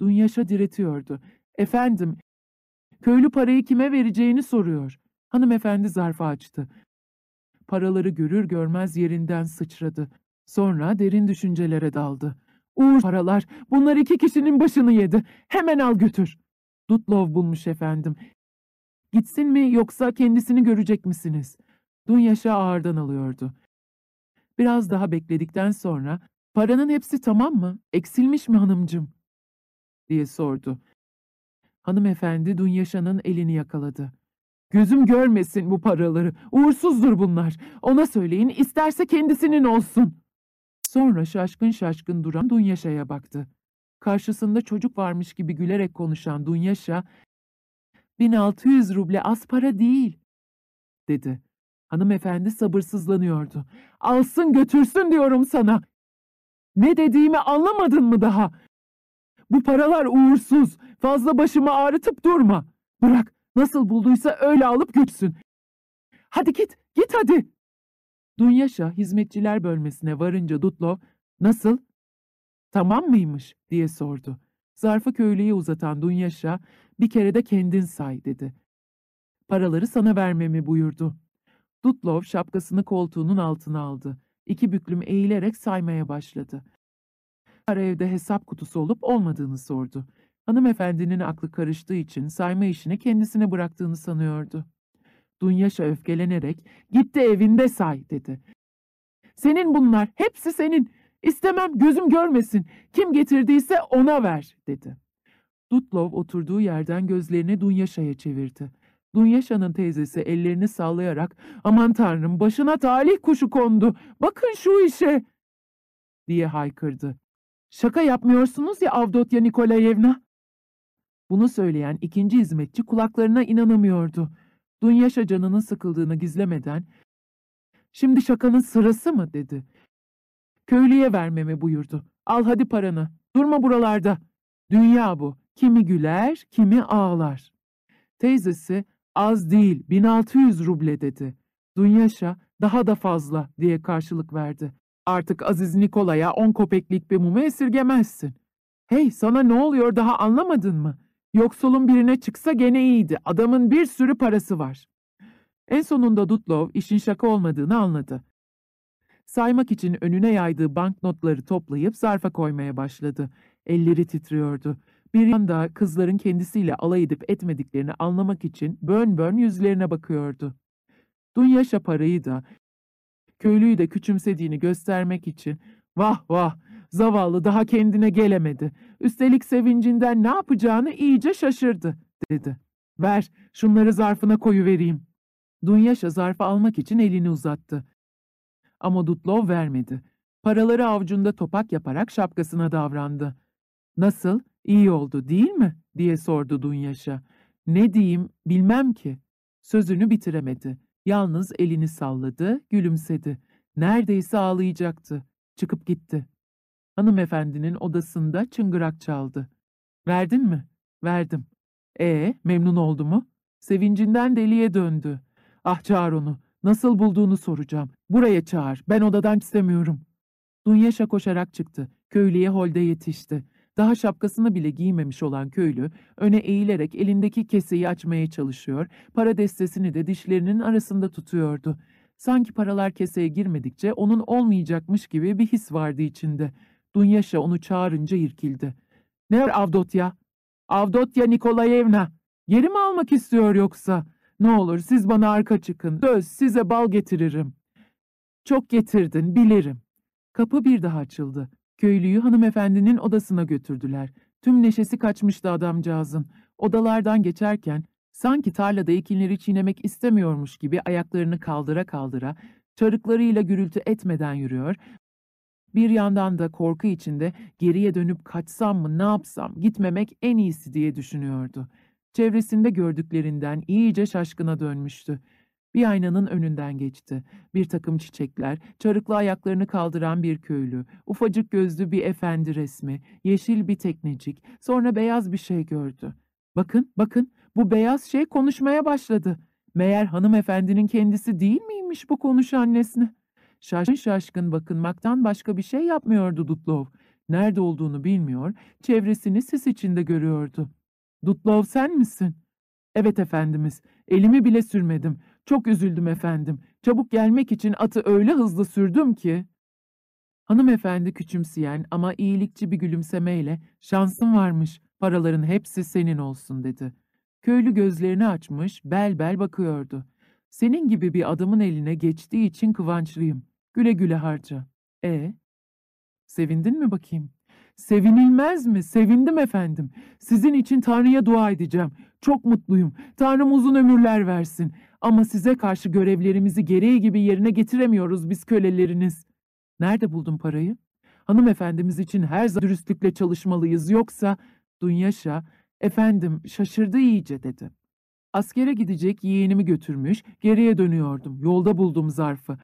Dunyaşa diretiyordu. Efendim, köylü parayı kime vereceğini soruyor. Hanımefendi zarfı açtı. Paraları görür görmez yerinden sıçradı. Sonra derin düşüncelere daldı. Uğur paralar, bunlar iki kişinin başını yedi. Hemen al götür. Dutlov bulmuş efendim. Gitsin mi yoksa kendisini görecek misiniz? Dunyaşa ağırdan alıyordu. Biraz daha bekledikten sonra, paranın hepsi tamam mı? Eksilmiş mi hanımcım? diye sordu. Hanımefendi Dunyaşa'nın elini yakaladı. Gözüm görmesin bu paraları. Uğursuzdur bunlar. Ona söyleyin isterse kendisinin olsun. Sonra şaşkın şaşkın duran Dunyaşa'ya baktı. Karşısında çocuk varmış gibi gülerek konuşan Dunyaşa, 1600 ruble az para değil, dedi. Hanımefendi sabırsızlanıyordu. Alsın götürsün diyorum sana. Ne dediğimi anlamadın mı daha? Bu paralar uğursuz. Fazla başımı ağrıtıp durma. Bırak, nasıl bulduysa öyle alıp götürsün. Hadi git, git hadi. Dunyaşa hizmetçiler bölmesine varınca Dutlov, nasıl? Tamam mıymış diye sordu. Zarfı köylüye uzatan Dunyaşa, bir kere de kendin say dedi. Paraları sana vermemi buyurdu. Dutlov şapkasını koltuğunun altına aldı. İki büklüm eğilerek saymaya başladı. Para evde hesap kutusu olup olmadığını sordu. Hanımefendinin aklı karıştığı için sayma işini kendisine bıraktığını sanıyordu. Dunyaşa öfkelenerek, gitti evinde say dedi. Senin bunlar, hepsi senin. İstemem gözüm görmesin. Kim getirdiyse ona ver dedi. Dutlov oturduğu yerden gözlerini Dunyaşa'ya çevirdi. Dunyaşa'nın teyzesi ellerini sallayarak aman tanrım başına talih kuşu kondu. Bakın şu işe diye haykırdı. Şaka yapmıyorsunuz ya Avdotya Nikolayevna. Bunu söyleyen ikinci hizmetçi kulaklarına inanamıyordu. Dunyaşa canının sıkıldığını gizlemeden Şimdi şakanın sırası mı dedi. Köylüye vermemi buyurdu. Al hadi paranı. Durma buralarda. Dünya bu. Kimi güler, kimi ağlar. Teyzesi az değil 1600 ruble dedi. Dunyaşa daha da fazla diye karşılık verdi. Artık Aziz Nikola'ya on kopeklik bir mumu esirgemezsin. Hey sana ne oluyor daha anlamadın mı? Yoksulun birine çıksa gene iyiydi. Adamın bir sürü parası var. En sonunda Dutlov işin şaka olmadığını anladı. Saymak için önüne yaydığı banknotları toplayıp zarfa koymaya başladı. Elleri titriyordu. Bir yanda kızların kendisiyle alay edip etmediklerini anlamak için bön bön yüzlerine bakıyordu. Dunyaşa parayı da, köylüyü de küçümsediğini göstermek için vah vah zavallı daha kendine gelemedi. Üstelik sevincinden ne yapacağını iyice şaşırdı dedi. Ver şunları zarfına koyu vereyim. Dunyaşa zarfı almak için elini uzattı. Ama Dutlov vermedi. Paraları avcunda topak yaparak şapkasına davrandı. Nasıl? İyi oldu değil mi? diye sordu Dunyaş'a. Ne diyeyim bilmem ki. Sözünü bitiremedi. Yalnız elini salladı, gülümsedi. Neredeyse ağlayacaktı. Çıkıp gitti. Hanımefendinin odasında çıngırak çaldı. Verdin mi? Verdim. E memnun oldu mu? Sevincinden deliye döndü. Ah çağır onu. Nasıl bulduğunu soracağım. Buraya çağır. Ben odadan istemiyorum. Dunyaşa koşarak çıktı. Köylüye holde yetişti. Daha şapkasını bile giymemiş olan köylü, öne eğilerek elindeki keseyi açmaya çalışıyor, para destesini de dişlerinin arasında tutuyordu. Sanki paralar keseye girmedikçe onun olmayacakmış gibi bir his vardı içinde. Dunyaşa onu çağırınca irkildi. Ne var Avdotya? Avdotya Nikolayevna! Geri mi almak istiyor yoksa? Ne olur siz bana arka çıkın. Söz size bal getiririm. Çok getirdin bilirim. Kapı bir daha açıldı. Köylüyü hanımefendinin odasına götürdüler. Tüm neşesi kaçmıştı adamcağızın. Odalardan geçerken sanki tarlada ekinleri çiğnemek istemiyormuş gibi ayaklarını kaldıra kaldıra, çarıklarıyla gürültü etmeden yürüyor, bir yandan da korku içinde geriye dönüp kaçsam mı ne yapsam gitmemek en iyisi diye düşünüyordu. Çevresinde gördüklerinden iyice şaşkına dönmüştü. Bir aynanın önünden geçti. Bir takım çiçekler, çarıklı ayaklarını kaldıran bir köylü, ufacık gözlü bir efendi resmi, yeşil bir teknecik, sonra beyaz bir şey gördü. Bakın, bakın, bu beyaz şey konuşmaya başladı. Meğer hanımefendinin kendisi değil miymiş bu konuşan nesne? Şaşkın şaşkın bakınmaktan başka bir şey yapmıyordu Dutlov. Nerede olduğunu bilmiyor, çevresini sis içinde görüyordu. Dutlov sen misin? Evet efendimiz, elimi bile sürmedim. Çok üzüldüm efendim. Çabuk gelmek için atı öyle hızlı sürdüm ki. Hanımefendi küçümseyen ama iyilikçi bir gülümsemeyle şansın varmış, paraların hepsi senin olsun dedi. Köylü gözlerini açmış, bel bel bakıyordu. Senin gibi bir adamın eline geçtiği için kıvançlıyım. Güle güle harca. E, sevindin mi bakayım? Sevinilmez mi? Sevindim efendim. Sizin için Tanrı'ya dua edeceğim. Çok mutluyum. Tanrım uzun ömürler versin. Ama size karşı görevlerimizi gereği gibi yerine getiremiyoruz biz köleleriniz. Nerede buldun parayı? Hanımefendimiz için her zaman dürüstlükle çalışmalıyız. Yoksa Dunyaşa, efendim şaşırdı iyice dedi. Askere gidecek yeğenimi götürmüş, geriye dönüyordum. Yolda buldum zarfı.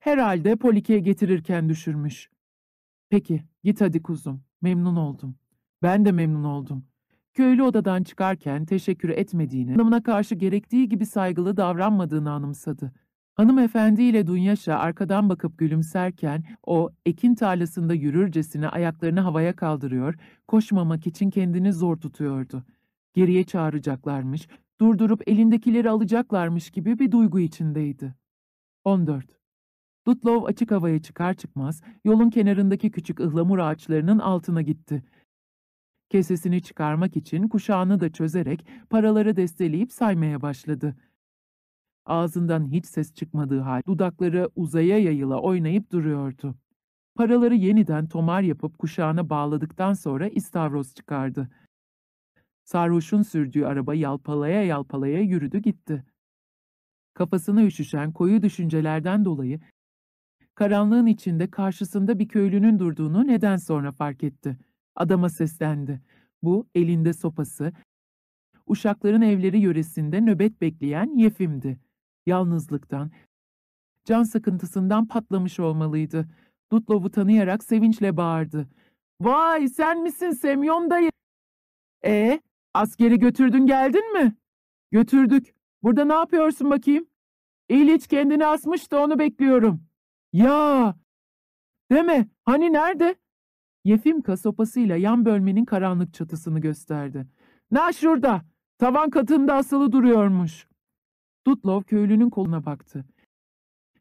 Herhalde Polike'ye getirirken düşürmüş. Peki, git hadi kuzum. Memnun oldum. Ben de memnun oldum. Köylü odadan çıkarken teşekkür etmediğini, hanımına karşı gerektiği gibi saygılı davranmadığını anımsadı. Hanımefendi ile Dunyaşa arkadan bakıp gülümserken o ekin tarlasında yürürcesine ayaklarını havaya kaldırıyor, koşmamak için kendini zor tutuyordu. Geriye çağıracaklarmış, durdurup elindekileri alacaklarmış gibi bir duygu içindeydi. 14. Dutlov açık havaya çıkar çıkmaz yolun kenarındaki küçük ıhlamur ağaçlarının altına gitti. Kesesini çıkarmak için kuşağını da çözerek paraları desteleyip saymaya başladı. Ağzından hiç ses çıkmadığı hal dudakları uzaya yayıla oynayıp duruyordu. Paraları yeniden tomar yapıp kuşağına bağladıktan sonra istavroz çıkardı. Sarhoşun sürdüğü araba yalpalaya yalpalaya yürüdü gitti. Kafasına üşüşen koyu düşüncelerden dolayı karanlığın içinde karşısında bir köylünün durduğunu neden sonra fark etti. Adama seslendi. Bu elinde sopası, uşakların evleri yöresinde nöbet bekleyen Yefim'di. Yalnızlıktan, can sıkıntısından patlamış olmalıydı. Dutlov'u tanıyarak sevinçle bağırdı. Vay sen misin Semyon dayı? E, askeri götürdün geldin mi? Götürdük. Burada ne yapıyorsun bakayım? İliç kendini asmış da onu bekliyorum. Ya! Deme, hani nerede? Yefimka sopasıyla yan bölmenin karanlık çatısını gösterdi. Na şurada, tavan katında asılı duruyormuş. Dutlov köylünün koluna baktı.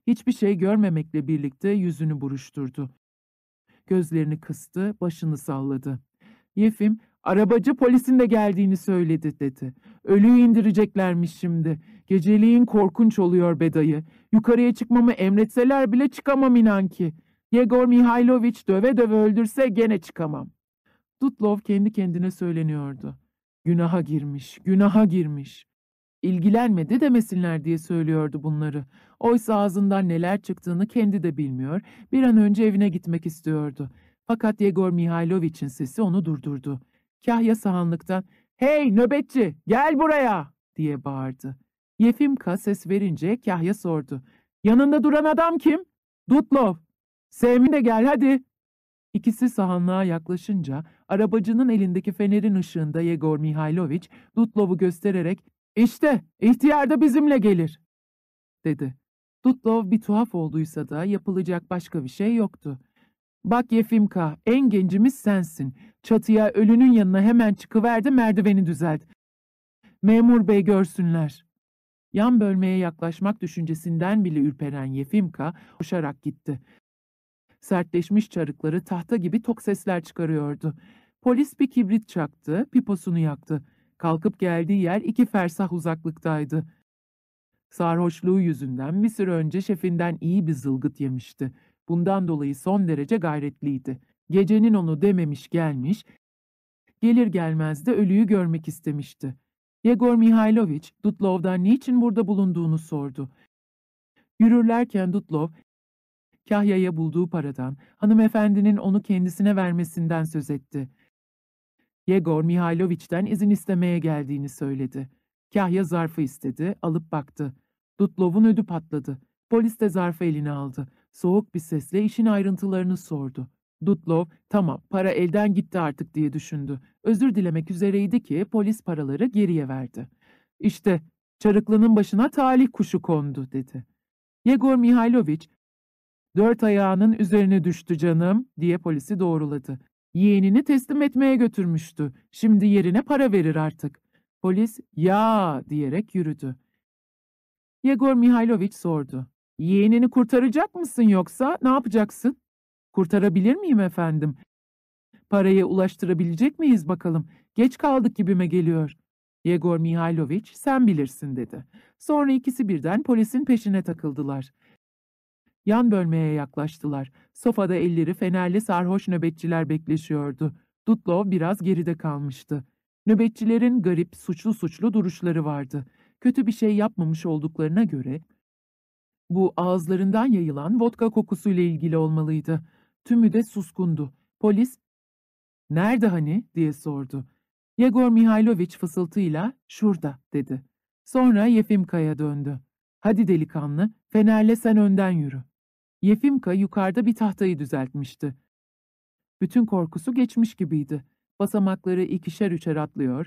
Hiçbir şey görmemekle birlikte yüzünü buruşturdu. Gözlerini kıstı, başını salladı. Yefim, arabacı polisin de geldiğini söyledi dedi. Ölüyü indireceklermiş şimdi. Geceliğin korkunç oluyor bedayı. Yukarıya çıkmamı emretseler bile çıkamam inan ki. Yegor Mihailoviç döve döve öldürse gene çıkamam. Dutlov kendi kendine söyleniyordu. Günaha girmiş, günaha girmiş. İlgilenmedi demesinler diye söylüyordu bunları. Oysa ağzından neler çıktığını kendi de bilmiyor, bir an önce evine gitmek istiyordu. Fakat Yegor Mihailoviç'in sesi onu durdurdu. Kahya sahanlıktan, ''Hey nöbetçi, gel buraya!'' diye bağırdı. Yefimka ses verince Kahya sordu. ''Yanında duran adam kim?'' ''Dutlov.'' ''Sevmin de gel hadi.'' İkisi sahanlığa yaklaşınca arabacının elindeki fenerin ışığında Yegor Mihailoviç Dutlov'u göstererek ''İşte ihtiyar da bizimle gelir.'' dedi. Dutlov bir tuhaf olduysa da yapılacak başka bir şey yoktu. ''Bak Yefimka, en gencimiz sensin. Çatıya ölünün yanına hemen çıkıverdi merdiveni düzelt. Memur bey görsünler.'' Yan bölmeye yaklaşmak düşüncesinden bile ürperen Yefimka koşarak gitti. Sertleşmiş çarıkları tahta gibi tok sesler çıkarıyordu. Polis bir kibrit çaktı, piposunu yaktı. Kalkıp geldiği yer iki fersah uzaklıktaydı. Sarhoşluğu yüzünden bir süre önce şefinden iyi bir zılgıt yemişti. Bundan dolayı son derece gayretliydi. Gecenin onu dememiş gelmiş, gelir gelmez de ölüyü görmek istemişti. Yegor Mihailoviç, Dutlov'dan niçin burada bulunduğunu sordu. Yürürlerken Dutlov, Kahya'ya bulduğu paradan, hanımefendinin onu kendisine vermesinden söz etti. Yegor Mihailoviç'ten izin istemeye geldiğini söyledi. Kahya zarfı istedi, alıp baktı. Dutlov'un ödü patladı. Polis de zarfı eline aldı. Soğuk bir sesle işin ayrıntılarını sordu. Dutlov, tamam para elden gitti artık diye düşündü. Özür dilemek üzereydi ki polis paraları geriye verdi. İşte çarıklının başına talih kuşu kondu dedi. Yegor Mihailoviç, dört ayağının üzerine düştü canım diye polisi doğruladı. Yeğenini teslim etmeye götürmüştü. Şimdi yerine para verir artık. Polis ya diyerek yürüdü. Yegor Mihailoviç sordu. Yeğenini kurtaracak mısın yoksa ne yapacaksın? Kurtarabilir miyim efendim? Parayı ulaştırabilecek miyiz bakalım? Geç kaldık gibime geliyor. Yegor Mihailoviç sen bilirsin dedi. Sonra ikisi birden polisin peşine takıldılar. Yan bölmeye yaklaştılar. Sofada elleri fenerli sarhoş nöbetçiler bekleşiyordu. Dutlov biraz geride kalmıştı. Nöbetçilerin garip, suçlu suçlu duruşları vardı. Kötü bir şey yapmamış olduklarına göre bu ağızlarından yayılan vodka kokusuyla ilgili olmalıydı. Tümü de suskundu. Polis, ''Nerede hani?'' diye sordu. Yegor Mihailoviç fısıltıyla ''Şurada'' dedi. Sonra Yefimka'ya döndü. ''Hadi delikanlı, fenerle sen önden yürü.'' Yefimka yukarıda bir tahtayı düzeltmişti. Bütün korkusu geçmiş gibiydi. Basamakları ikişer üçer atlıyor,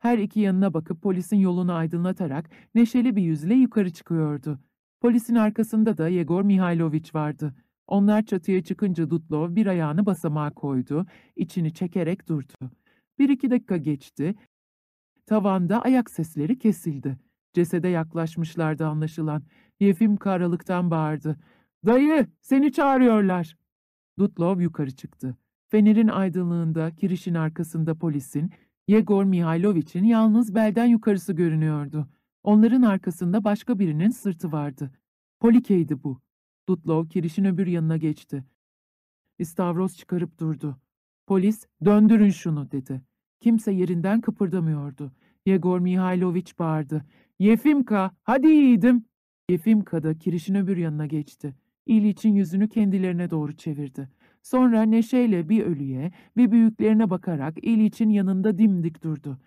her iki yanına bakıp polisin yolunu aydınlatarak neşeli bir yüzle yukarı çıkıyordu. Polisin arkasında da Yegor Mihailoviç vardı. Onlar çatıya çıkınca Dutlov bir ayağını basamağa koydu, içini çekerek durdu. Bir iki dakika geçti. Tavanda ayak sesleri kesildi. Cesede yaklaşmışlardı anlaşılan. Yefimka aralıktan bağırdı. ''Dayı, seni çağırıyorlar.'' Dutlov yukarı çıktı. Fenerin aydınlığında, kirişin arkasında polisin, Yegor Mihailoviç'in yalnız belden yukarısı görünüyordu. Onların arkasında başka birinin sırtı vardı. Polike'ydi bu. Dutlov kirişin öbür yanına geçti. İstavros çıkarıp durdu. Polis, döndürün şunu dedi. Kimse yerinden kıpırdamıyordu. Yegor Mihailoviç bağırdı. Yefimka, hadi yiğidim. Yefimka da kirişin öbür yanına geçti. İliç'in yüzünü kendilerine doğru çevirdi. Sonra neşeyle bir ölüye, bir büyüklerine bakarak İliç'in yanında dimdik durdu.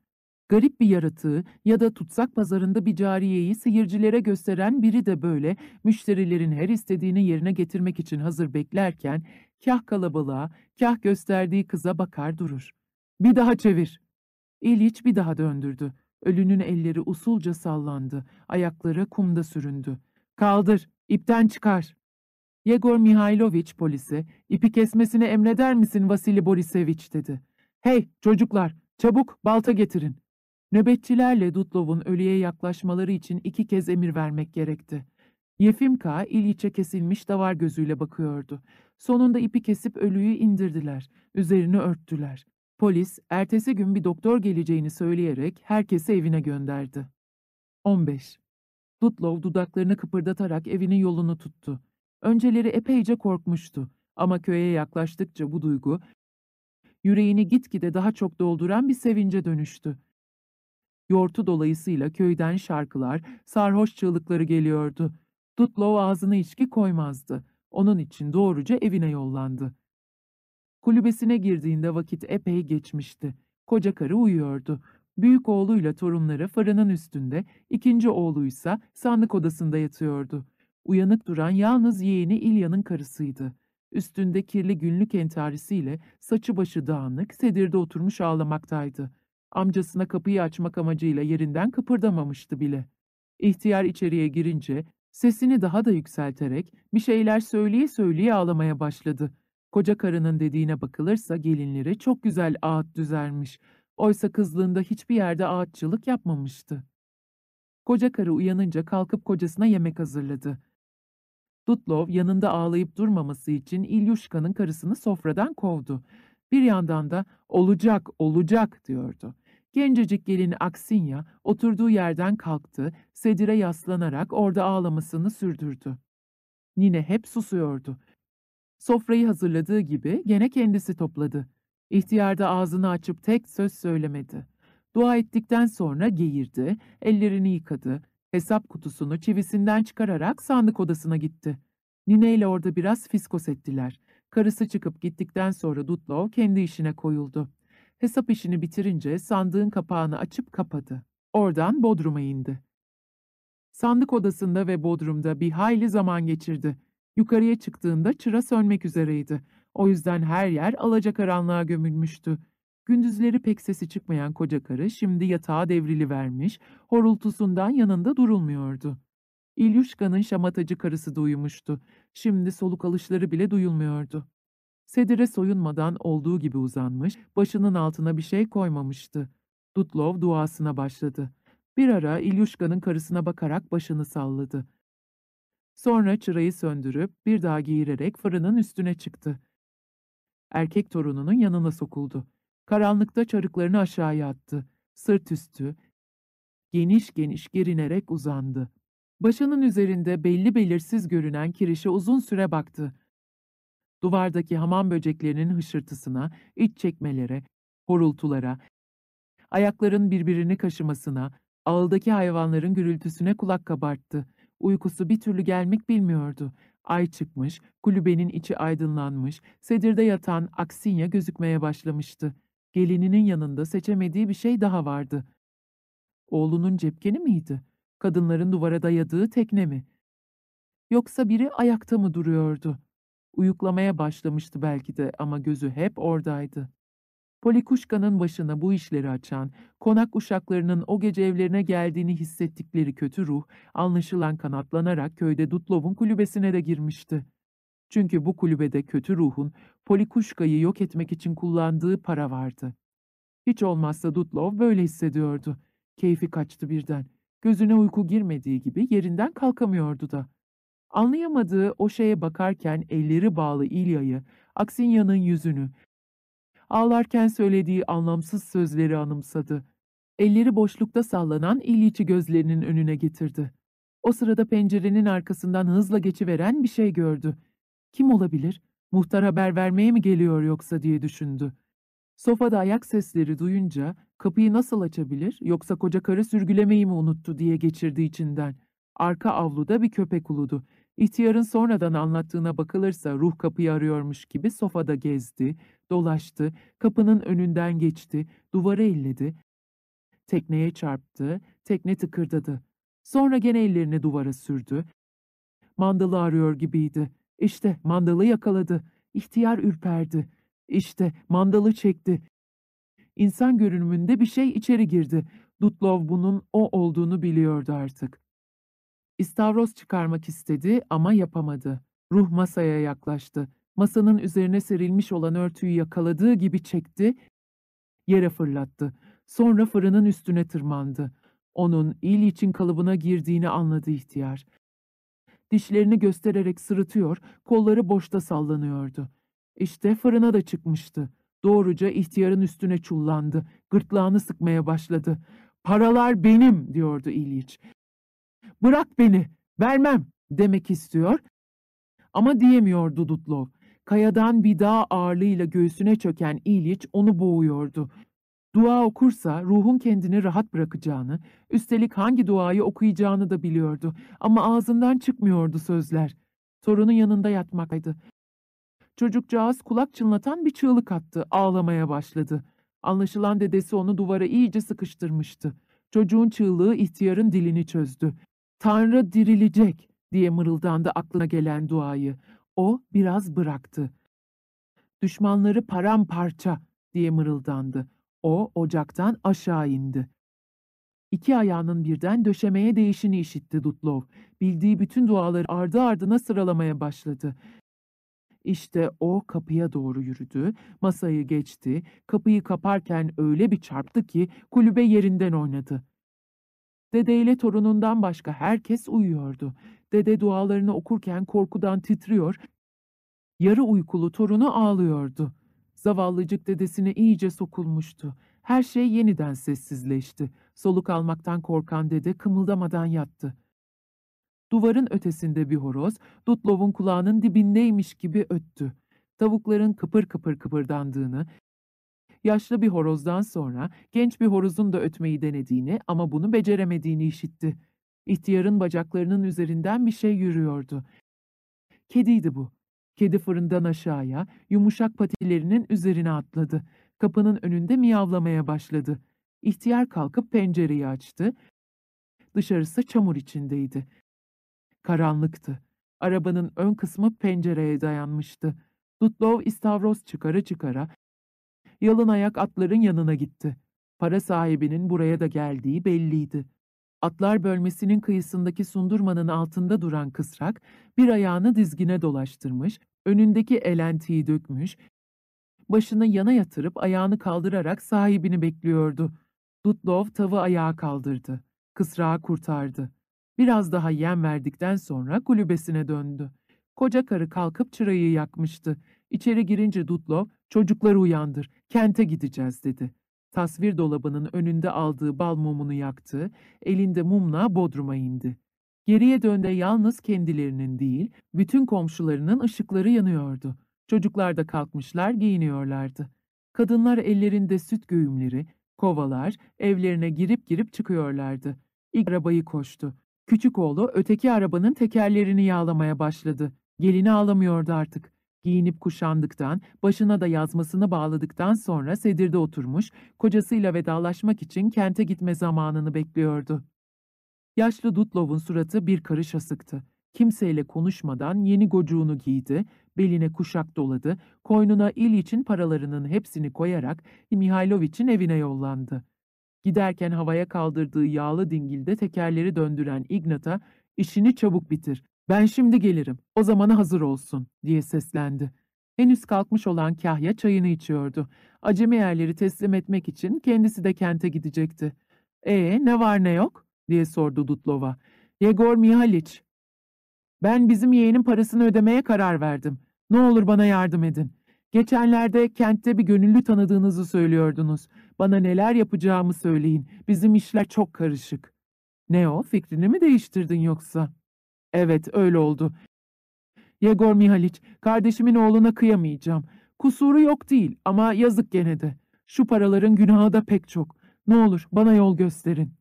Garip bir yaratığı ya da tutsak pazarında bir cariyeyi seyircilere gösteren biri de böyle müşterilerin her istediğini yerine getirmek için hazır beklerken kah kalabalığa, kah gösterdiği kıza bakar durur. Bir daha çevir. İliç bir daha döndürdü. Ölünün elleri usulca sallandı, ayakları kumda süründü. Kaldır, ipten çıkar. Yegor Mihailoviç polise, ipi kesmesini emreder misin Vasili Boriseviç dedi. Hey çocuklar, çabuk balta getirin. Nöbetçilerle Dutlov'un ölüye yaklaşmaları için iki kez emir vermek gerekti. Yefimka İliç'e kesilmiş davar gözüyle bakıyordu. Sonunda ipi kesip ölüyü indirdiler. Üzerini örttüler. Polis, ertesi gün bir doktor geleceğini söyleyerek herkesi evine gönderdi. 15. Dutlov dudaklarını kıpırdatarak evinin yolunu tuttu. Önceleri epeyce korkmuştu ama köye yaklaştıkça bu duygu yüreğini gitgide daha çok dolduran bir sevince dönüştü. Yortu dolayısıyla köyden şarkılar, sarhoş çığlıkları geliyordu. Dutlov ağzına içki koymazdı. Onun için doğruca evine yollandı. Kulübesine girdiğinde vakit epey geçmişti. Koca karı uyuyordu. Büyük oğluyla torunları fırının üstünde, ikinci oğluysa sandık odasında yatıyordu. Uyanık duran yalnız yeğeni İlya'nın karısıydı. Üstünde kirli günlük entarisiyle saçı başı dağınık, sedirde oturmuş ağlamaktaydı. Amcasına kapıyı açmak amacıyla yerinden kıpırdamamıştı bile. İhtiyar içeriye girince sesini daha da yükselterek bir şeyler söyleye söyleye ağlamaya başladı. Koca karının dediğine bakılırsa gelinleri çok güzel ağıt düzermiş. Oysa kızlığında hiçbir yerde ağaççılık yapmamıştı. Koca karı uyanınca kalkıp kocasına yemek hazırladı. Dutlov yanında ağlayıp durmaması için İlyuşka'nın karısını sofradan kovdu. Bir yandan da olacak, olacak diyordu. Gencecik gelin Aksinya oturduğu yerden kalktı, sedire yaslanarak orada ağlamasını sürdürdü. Nine hep susuyordu. Sofrayı hazırladığı gibi gene kendisi topladı. İhtiyar da ağzını açıp tek söz söylemedi. Dua ettikten sonra geğirdi, ellerini yıkadı, hesap kutusunu çivisinden çıkararak sandık odasına gitti. Nine ile orada biraz fiskos ettiler. Karısı çıkıp gittikten sonra Dutlov kendi işine koyuldu. Hesap işini bitirince sandığın kapağını açıp kapadı. Oradan Bodrum'a indi. Sandık odasında ve bodrumda bir hayli zaman geçirdi. Yukarıya çıktığında çıra sönmek üzereydi. O yüzden her yer alacakaranlığa gömülmüştü. Gündüzleri pek sesi çıkmayan koca karı şimdi yatağa devrili vermiş, horultusundan yanında durulmuyordu. İlyuşka'nın şamatacı karısı da uyumuştu. Şimdi soluk alışları bile duyulmuyordu. Sedire soyunmadan olduğu gibi uzanmış, başının altına bir şey koymamıştı. Dutlov duasına başladı. Bir ara İlyuşka'nın karısına bakarak başını salladı. Sonra çırayı söndürüp bir daha giyirerek fırının üstüne çıktı. Erkek torununun yanına sokuldu. Karanlıkta çarıklarını aşağıya attı. Sırt üstü, geniş geniş gerinerek uzandı. Başının üzerinde belli belirsiz görünen kirişe uzun süre baktı. Duvardaki hamam böceklerinin hışırtısına, iç çekmelere, horultulara, ayakların birbirini kaşımasına, ağıldaki hayvanların gürültüsüne kulak kabarttı. Uykusu bir türlü gelmek bilmiyordu. Ay çıkmış, kulübenin içi aydınlanmış, sedirde yatan Aksinya gözükmeye başlamıştı. Gelininin yanında seçemediği bir şey daha vardı. Oğlunun cepkeni miydi? Kadınların duvara dayadığı tekne mi? Yoksa biri ayakta mı duruyordu? Uyuklamaya başlamıştı belki de ama gözü hep oradaydı. Polikuşka'nın başına bu işleri açan, konak uşaklarının o gece evlerine geldiğini hissettikleri kötü ruh, anlaşılan kanatlanarak köyde Dutlov'un kulübesine de girmişti. Çünkü bu kulübede kötü ruhun Polikuşka'yı yok etmek için kullandığı para vardı. Hiç olmazsa Dutlov böyle hissediyordu. Keyfi kaçtı birden. Gözüne uyku girmediği gibi yerinden kalkamıyordu da. Anlayamadığı o şeye bakarken elleri bağlı İlya'yı, Aksinya'nın yüzünü, ağlarken söylediği anlamsız sözleri anımsadı. Elleri boşlukta sallanan İlyic'i gözlerinin önüne getirdi. O sırada pencerenin arkasından hızla geçiveren bir şey gördü. Kim olabilir? Muhtar haber vermeye mi geliyor yoksa diye düşündü. Sofada ayak sesleri duyunca kapıyı nasıl açabilir yoksa koca karı sürgülemeyi mi unuttu diye geçirdi içinden. Arka avluda bir köpek uludu. İhtiyarın sonradan anlattığına bakılırsa ruh kapıyı arıyormuş gibi sofada gezdi, dolaştı, kapının önünden geçti, duvarı elledi, tekneye çarptı, tekne tıkırdadı. Sonra gene ellerini duvara sürdü. Mandalı arıyor gibiydi. İşte mandalı yakaladı. İhtiyar ürperdi. İşte mandalı çekti. İnsan görünümünde bir şey içeri girdi. Dutlov bunun o olduğunu biliyordu artık. İstavroz çıkarmak istedi ama yapamadı. Ruh masaya yaklaştı. Masanın üzerine serilmiş olan örtüyü yakaladığı gibi çekti, yere fırlattı. Sonra fırının üstüne tırmandı. Onun il için kalıbına girdiğini anladı ihtiyar. Dişlerini göstererek sırıtıyor, kolları boşta sallanıyordu. İşte fırına da çıkmıştı. Doğruca ihtiyarın üstüne çullandı. Gırtlağını sıkmaya başladı. Paralar benim diyordu İliç. Bırak beni, vermem demek istiyor. Ama diyemiyordu Dutlov. Kayadan bir dağ ağırlığıyla göğsüne çöken İliç onu boğuyordu. Dua okursa ruhun kendini rahat bırakacağını, üstelik hangi duayı okuyacağını da biliyordu. Ama ağzından çıkmıyordu sözler. Torunun yanında yatmaktaydı. Çocukcağız kulak çınlatan bir çığlık attı, ağlamaya başladı. Anlaşılan dedesi onu duvara iyice sıkıştırmıştı. Çocuğun çığlığı ihtiyarın dilini çözdü. Tanrı dirilecek diye mırıldandı aklına gelen duayı. O biraz bıraktı. Düşmanları paramparça diye mırıldandı. O ocaktan aşağı indi. İki ayağının birden döşemeye değişini işitti Dutlov. Bildiği bütün duaları ardı ardına sıralamaya başladı. İşte o kapıya doğru yürüdü, masayı geçti, kapıyı kaparken öyle bir çarptı ki kulübe yerinden oynadı. Dede ile torunundan başka herkes uyuyordu. Dede dualarını okurken korkudan titriyor, yarı uykulu torunu ağlıyordu. Zavallıcık dedesine iyice sokulmuştu. Her şey yeniden sessizleşti. Soluk almaktan korkan dede kımıldamadan yattı. Duvarın ötesinde bir horoz, Dutlov'un kulağının dibindeymiş gibi öttü. Tavukların kıpır kıpır kıpırdandığını, yaşlı bir horozdan sonra genç bir horozun da ötmeyi denediğini ama bunu beceremediğini işitti. İhtiyarın bacaklarının üzerinden bir şey yürüyordu. Kediydi bu. Kedi fırından aşağıya, yumuşak patilerinin üzerine atladı. Kapının önünde miyavlamaya başladı. İhtiyar kalkıp pencereyi açtı. dışarısı çamur içindeydi. Karanlıktı. Arabanın ön kısmı pencereye dayanmıştı. Dutlov istavroz çıkara çıkara yalın ayak atların yanına gitti. Para sahibinin buraya da geldiği belliydi. Atlar bölmesinin kıyısındaki sundurmanın altında duran kısrak bir ayağını dizgine dolaştırmış, önündeki elentiyi dökmüş, başını yana yatırıp ayağını kaldırarak sahibini bekliyordu. Dutlov tavı ayağa kaldırdı. Kısrağı kurtardı. Biraz daha yem verdikten sonra kulübesine döndü. Koca karı kalkıp çırayı yakmıştı. İçeri girince Dutlov, çocukları uyandır, kente gideceğiz dedi. Tasvir dolabının önünde aldığı bal mumunu yaktı, elinde mumla bodruma indi. Geriye dönde yalnız kendilerinin değil, bütün komşularının ışıkları yanıyordu. Çocuklar da kalkmışlar, giyiniyorlardı. Kadınlar ellerinde süt göğümleri, kovalar, evlerine girip girip çıkıyorlardı. İlk arabayı koştu. Küçük oğlu öteki arabanın tekerlerini yağlamaya başladı. Gelini ağlamıyordu artık. Giyinip kuşandıktan, başına da yazmasını bağladıktan sonra sedirde oturmuş, kocasıyla vedalaşmak için kente gitme zamanını bekliyordu. Yaşlı Dutlov'un suratı bir karış asıktı. Kimseyle konuşmadan yeni gocuğunu giydi, beline kuşak doladı, koynuna il için paralarının hepsini koyarak Mihailoviç'in evine yollandı. Giderken havaya kaldırdığı yağlı dingilde tekerleri döndüren Ignat'a, işini çabuk bitir, ben şimdi gelirim, o zamana hazır olsun, diye seslendi. Henüz kalkmış olan Kahya çayını içiyordu. Acemi yerleri teslim etmek için kendisi de kente gidecekti. Ee, ne var ne yok? diye sordu Dutlova. Yegor Mihaliç. Ben bizim yeğenin parasını ödemeye karar verdim. Ne olur bana yardım edin. Geçenlerde kentte bir gönüllü tanıdığınızı söylüyordunuz. Bana neler yapacağımı söyleyin. Bizim işler çok karışık. Ne o, fikrini mi değiştirdin yoksa? Evet, öyle oldu. Yegor Mihaliç, kardeşimin oğluna kıyamayacağım. Kusuru yok değil ama yazık gene de. Şu paraların günahı da pek çok. Ne olur bana yol gösterin.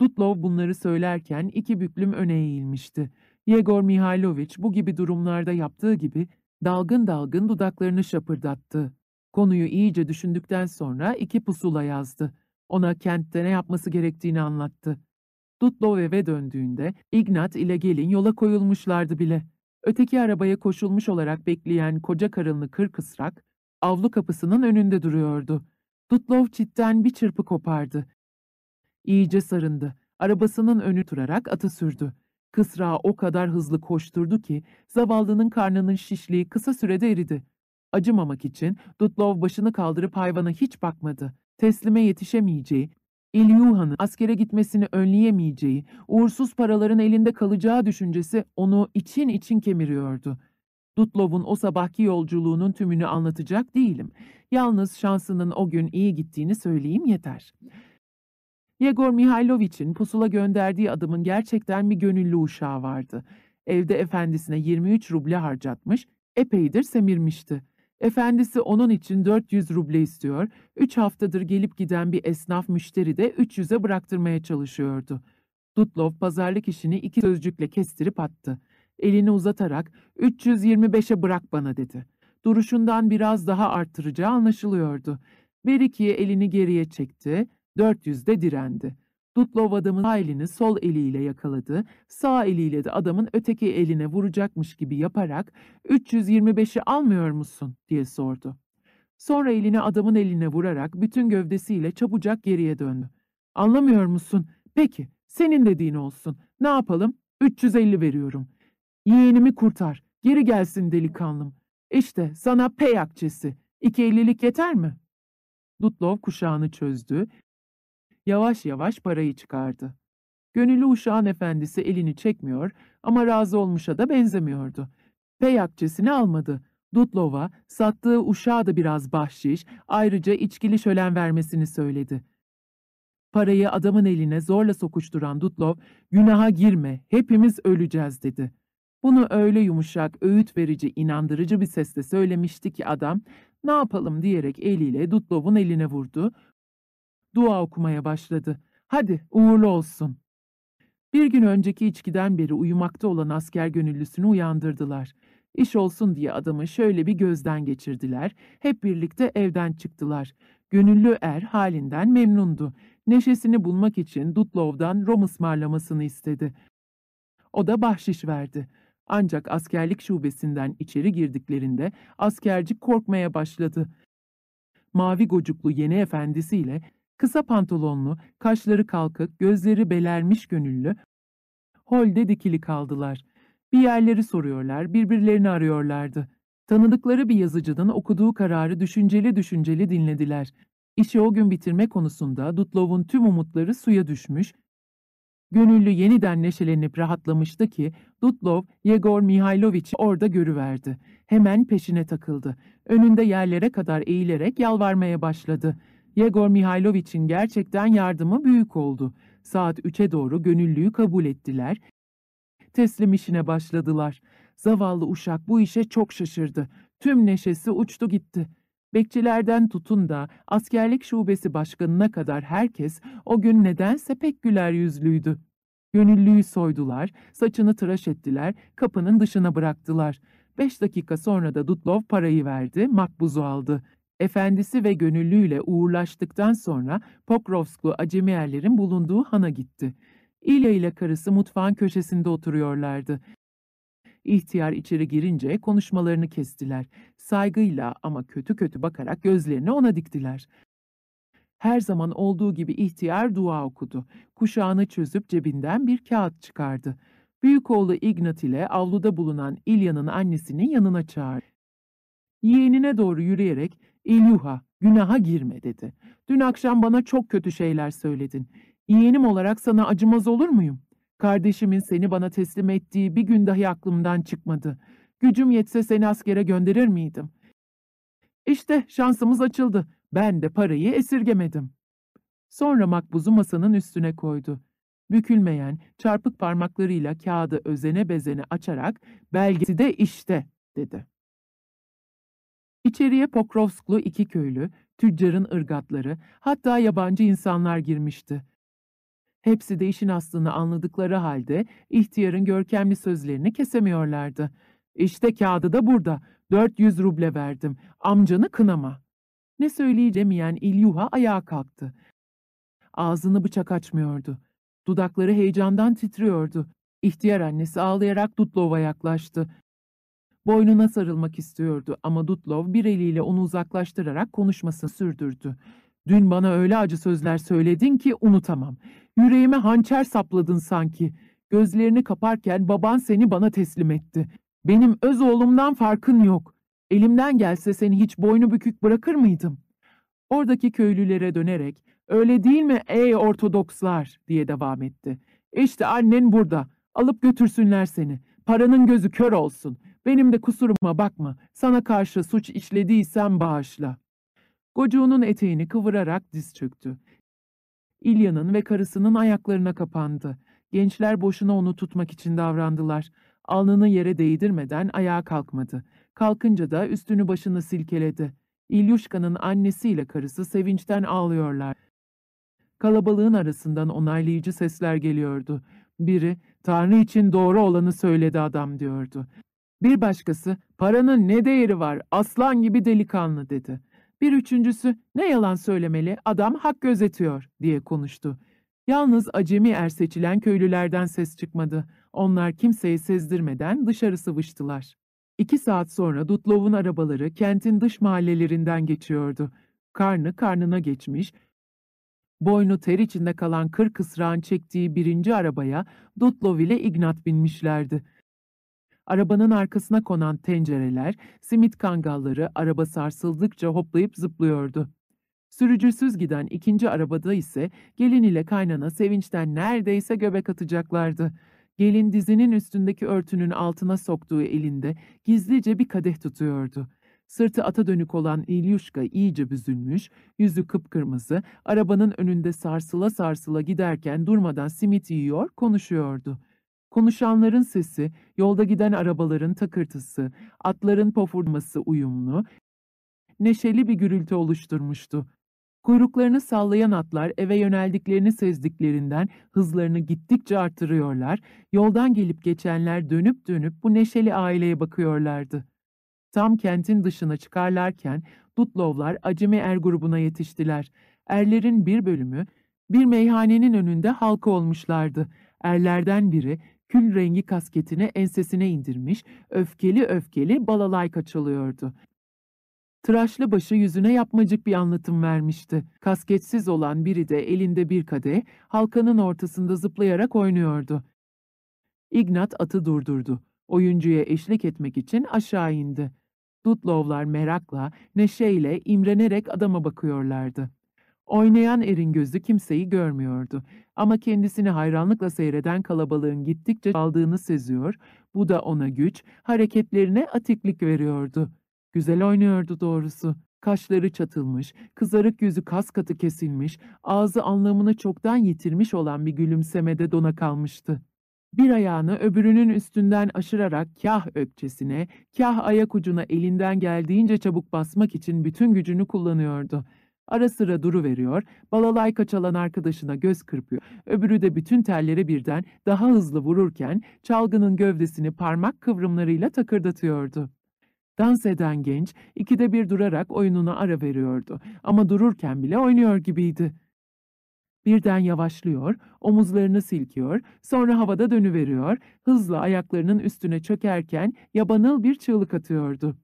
Dutlov bunları söylerken iki büklüm öne eğilmişti. Yegor Mihailoviç bu gibi durumlarda yaptığı gibi dalgın dalgın dudaklarını şapırdattı. Konuyu iyice düşündükten sonra iki pusula yazdı. Ona kentte ne yapması gerektiğini anlattı. Dutlov eve döndüğünde Ignat ile gelin yola koyulmuşlardı bile. Öteki arabaya koşulmuş olarak bekleyen koca karınlı kır kısrak, avlu kapısının önünde duruyordu. Dutlov çitten bir çırpı kopardı. İyice sarındı. Arabasının önü turarak atı sürdü. Kısrağı o kadar hızlı koşturdu ki zavallının karnının şişliği kısa sürede eridi. Acımamak için Dutlov başını kaldırıp hayvana hiç bakmadı. Teslime yetişemeyeceği, İlyuhan'ın askere gitmesini önleyemeyeceği, uğursuz paraların elinde kalacağı düşüncesi onu için için kemiriyordu. Dutlov'un o sabahki yolculuğunun tümünü anlatacak değilim. Yalnız şansının o gün iyi gittiğini söyleyeyim yeter. Yegor Mihailoviç'in pusula gönderdiği adamın gerçekten bir gönüllü uşağı vardı. Evde efendisine 23 ruble harcatmış, epeydir semirmişti. Efendisi onun için 400 ruble istiyor, 3 haftadır gelip giden bir esnaf müşteri de 300'e bıraktırmaya çalışıyordu. Dutlov pazarlık işini iki sözcükle kestirip attı. Elini uzatarak 325'e bırak bana dedi. Duruşundan biraz daha arttıracağı anlaşılıyordu. Berikiye elini geriye çekti, 400'de direndi. Dutlov adamın sağ elini sol eliyle yakaladı, sağ eliyle de adamın öteki eline vuracakmış gibi yaparak 325'i almıyor musun diye sordu. Sonra elini adamın eline vurarak bütün gövdesiyle çabucak geriye döndü. Anlamıyor musun? Peki, senin dediğin olsun. Ne yapalım? 350 veriyorum. Yeğenimi kurtar. Geri gelsin delikanlım. İşte sana pey akçesi. İki ellilik yeter mi? Dutlov kuşağını çözdü, yavaş yavaş parayı çıkardı. Gönüllü uşağın efendisi elini çekmiyor ama razı olmuşa da benzemiyordu. Pey akçesini almadı. Dutlov'a sattığı uşağa da biraz bahşiş, ayrıca içkili şölen vermesini söyledi. Parayı adamın eline zorla sokuşturan Dutlov, günaha girme, hepimiz öleceğiz dedi. Bunu öyle yumuşak, öğüt verici, inandırıcı bir sesle söylemişti ki adam, ne yapalım diyerek eliyle Dutlov'un eline vurdu, dua okumaya başladı. Hadi uğurlu olsun. Bir gün önceki içkiden beri uyumakta olan asker gönüllüsünü uyandırdılar. İş olsun diye adamı şöyle bir gözden geçirdiler. Hep birlikte evden çıktılar. Gönüllü er halinden memnundu. Neşesini bulmak için Dutlov'dan rom ısmarlamasını istedi. O da bahşiş verdi. Ancak askerlik şubesinden içeri girdiklerinde askercik korkmaya başladı. Mavi gocuklu yeni efendisiyle kısa pantolonlu, kaşları kalkık, gözleri belermiş gönüllü, holde dikili kaldılar. Bir yerleri soruyorlar, birbirlerini arıyorlardı. Tanıdıkları bir yazıcının okuduğu kararı düşünceli düşünceli dinlediler. İşi o gün bitirme konusunda Dutlov'un tüm umutları suya düşmüş, Gönüllü yeniden neşelenip rahatlamıştı ki Dutlov, Yegor Mihailoviç'i orada görüverdi. Hemen peşine takıldı. Önünde yerlere kadar eğilerek yalvarmaya başladı. Yegor Mihailoviç'in gerçekten yardımı büyük oldu. Saat üçe doğru gönüllüyü kabul ettiler. Teslim işine başladılar. Zavallı uşak bu işe çok şaşırdı. Tüm neşesi uçtu gitti. Bekçilerden tutun da askerlik şubesi başkanına kadar herkes o gün nedense pek güler yüzlüydü. Gönüllüyü soydular, saçını tıraş ettiler, kapının dışına bıraktılar. Beş dakika sonra da Dutlov parayı verdi, makbuzu aldı. Efendisi ve gönüllüyle uğurlaştıktan sonra Pokrovsklu acemiyerlerin bulunduğu hana gitti. İlya ile karısı mutfağın köşesinde oturuyorlardı. İhtiyar içeri girince konuşmalarını kestiler. Saygıyla ama kötü kötü bakarak gözlerini ona diktiler. Her zaman olduğu gibi ihtiyar dua okudu. Kuşağını çözüp cebinden bir kağıt çıkardı. Büyük oğlu Ignat ile avluda bulunan İlya'nın annesinin yanına çağırdı. Yeğenine doğru yürüyerek İlyuha, günaha girme dedi. Dün akşam bana çok kötü şeyler söyledin. Yeğenim olarak sana acımaz olur muyum? Kardeşimin seni bana teslim ettiği bir gün dahi aklımdan çıkmadı. Gücüm yetse seni askere gönderir miydim? İşte şansımız açıldı. Ben de parayı esirgemedim. Sonra makbuzu masanın üstüne koydu. Bükülmeyen, çarpık parmaklarıyla kağıdı özene bezene açarak belgesi de işte dedi. İçeriye Pokrovsklu iki köylü, tüccarın ırgatları, hatta yabancı insanlar girmişti. Hepsi de işin aslını anladıkları halde ihtiyarın görkemli sözlerini kesemiyorlardı. İşte kağıdı da burada. 400 ruble verdim. Amcanı kınama. Ne söyleyecemeyen İlyuha ayağa kalktı. Ağzını bıçak açmıyordu. Dudakları heyecandan titriyordu. İhtiyar annesi ağlayarak Dutlov'a yaklaştı. Boynuna sarılmak istiyordu ama Dutlov bir eliyle onu uzaklaştırarak konuşmasını sürdürdü. Dün bana öyle acı sözler söyledin ki unutamam. Yüreğime hançer sapladın sanki. Gözlerini kaparken baban seni bana teslim etti. Benim öz oğlumdan farkın yok. Elimden gelse seni hiç boynu bükük bırakır mıydım? Oradaki köylülere dönerek, öyle değil mi ey Ortodokslar diye devam etti. İşte annen burada. Alıp götürsünler seni. Paranın gözü kör olsun. Benim de kusuruma bakma. Sana karşı suç işlediysem bağışla. Gocuğunun eteğini kıvırarak diz çöktü. İlya'nın ve karısının ayaklarına kapandı. Gençler boşuna onu tutmak için davrandılar. Alnını yere değdirmeden ayağa kalkmadı. Kalkınca da üstünü başını silkeledi. İlyuşka'nın annesiyle karısı sevinçten ağlıyorlar. Kalabalığın arasından onaylayıcı sesler geliyordu. Biri, Tanrı için doğru olanı söyledi adam diyordu. Bir başkası, paranın ne değeri var, aslan gibi delikanlı dedi. Bir üçüncüsü ne yalan söylemeli adam hak gözetiyor diye konuştu. Yalnız acemi er seçilen köylülerden ses çıkmadı. Onlar kimseyi sezdirmeden dışarı sıvıştılar. İki saat sonra Dutlov'un arabaları kentin dış mahallelerinden geçiyordu. Karnı karnına geçmiş, boynu ter içinde kalan kır kısrağın çektiği birinci arabaya Dutlov ile Ignat binmişlerdi. Arabanın arkasına konan tencereler, simit kangalları araba sarsıldıkça hoplayıp zıplıyordu. Sürücüsüz giden ikinci arabada ise gelin ile kaynana sevinçten neredeyse göbek atacaklardı. Gelin dizinin üstündeki örtünün altına soktuğu elinde gizlice bir kadeh tutuyordu. Sırtı ata dönük olan İlyuşka iyice büzülmüş, yüzü kıpkırmızı, arabanın önünde sarsıla sarsıla giderken durmadan simit yiyor, konuşuyordu. Konuşanların sesi, yolda giden arabaların takırtısı, atların pofurması uyumlu, neşeli bir gürültü oluşturmuştu. Kuyruklarını sallayan atlar eve yöneldiklerini sezdiklerinden hızlarını gittikçe artırıyorlar, yoldan gelip geçenler dönüp dönüp bu neşeli aileye bakıyorlardı. Tam kentin dışına çıkarlarken Dutlovlar Acemi Er grubuna yetiştiler. Erlerin bir bölümü Bir meyhanenin önünde halka olmuşlardı. Erlerden biri kül rengi kasketini ensesine indirmiş, öfkeli öfkeli balalayka çalıyordu. Tıraşlı başı yüzüne yapmacık bir anlatım vermişti. Kasketsiz olan biri de elinde bir kadeh, halkanın ortasında zıplayarak oynuyordu. Ignat atı durdurdu. Oyuncuya eşlik etmek için aşağı indi. Dutlovlar merakla, neşeyle, imrenerek adama bakıyorlardı. Oynayan erin gözü kimseyi görmüyordu ama kendisini hayranlıkla seyreden kalabalığın gittikçe aldığını seziyor, bu da ona güç, hareketlerine atiklik veriyordu. Güzel oynuyordu doğrusu. Kaşları çatılmış, kızarık yüzü kas katı kesilmiş, ağzı anlamını çoktan yitirmiş olan bir gülümsemede dona kalmıştı. Bir ayağını öbürünün üstünden aşırarak kah ökçesine, kah ayak ucuna elinden geldiğince çabuk basmak için bütün gücünü kullanıyordu. Ara sıra duru veriyor, balalayka çalan arkadaşına göz kırpıyor. Öbürü de bütün telleri birden daha hızlı vururken çalgının gövdesini parmak kıvrımlarıyla takırdatıyordu. Dans eden genç ikide bir durarak oyununa ara veriyordu ama dururken bile oynuyor gibiydi. Birden yavaşlıyor, omuzlarını silkiyor, sonra havada dönüveriyor, hızla ayaklarının üstüne çökerken yabanıl bir çığlık atıyordu.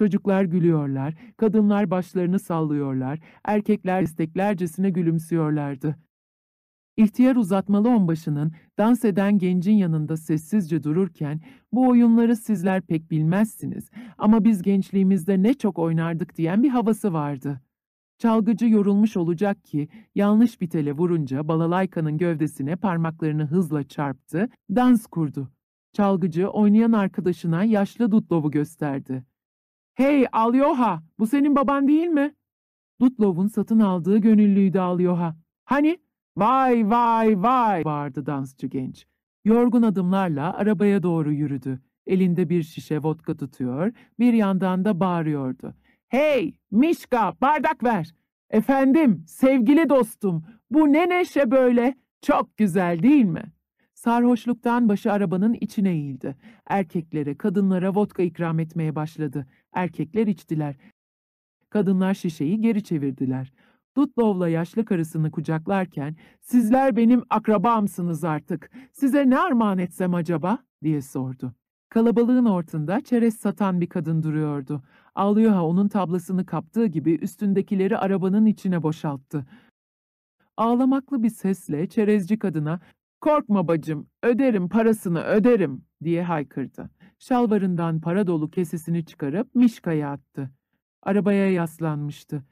Çocuklar gülüyorlar, kadınlar başlarını sallıyorlar, erkekler isteklercesine gülümsüyorlardı. İhtiyar uzatmalı onbaşının dans eden gencin yanında sessizce dururken bu oyunları sizler pek bilmezsiniz ama biz gençliğimizde ne çok oynardık diyen bir havası vardı. Çalgıcı yorulmuş olacak ki yanlış bir tele vurunca balalaykanın gövdesine parmaklarını hızla çarptı, dans kurdu. Çalgıcı oynayan arkadaşına yaşlı Dutlov'u gösterdi. Hey Alyoha, bu senin baban değil mi? Dutlov'un satın aldığı gönüllüydü Alyoha. Hani? Vay vay vay bağırdı dansçı genç. Yorgun adımlarla arabaya doğru yürüdü. Elinde bir şişe vodka tutuyor, bir yandan da bağırıyordu. Hey, Mişka, bardak ver. Efendim, sevgili dostum, bu ne neşe böyle? Çok güzel değil mi? Sarhoşluktan başı arabanın içine eğildi. Erkeklere, kadınlara vodka ikram etmeye başladı. Erkekler içtiler. Kadınlar şişeyi geri çevirdiler. Dutlov'la yaşlı karısını kucaklarken, sizler benim akrabamsınız artık, size ne armağan etsem acaba, diye sordu. Kalabalığın ortunda çerez satan bir kadın duruyordu. Alyoha onun tablasını kaptığı gibi üstündekileri arabanın içine boşalttı. Ağlamaklı bir sesle çerezci kadına ''Korkma bacım, öderim parasını öderim.'' diye haykırdı. Şalvarından para dolu kesesini çıkarıp Mişka'ya attı. Arabaya yaslanmıştı.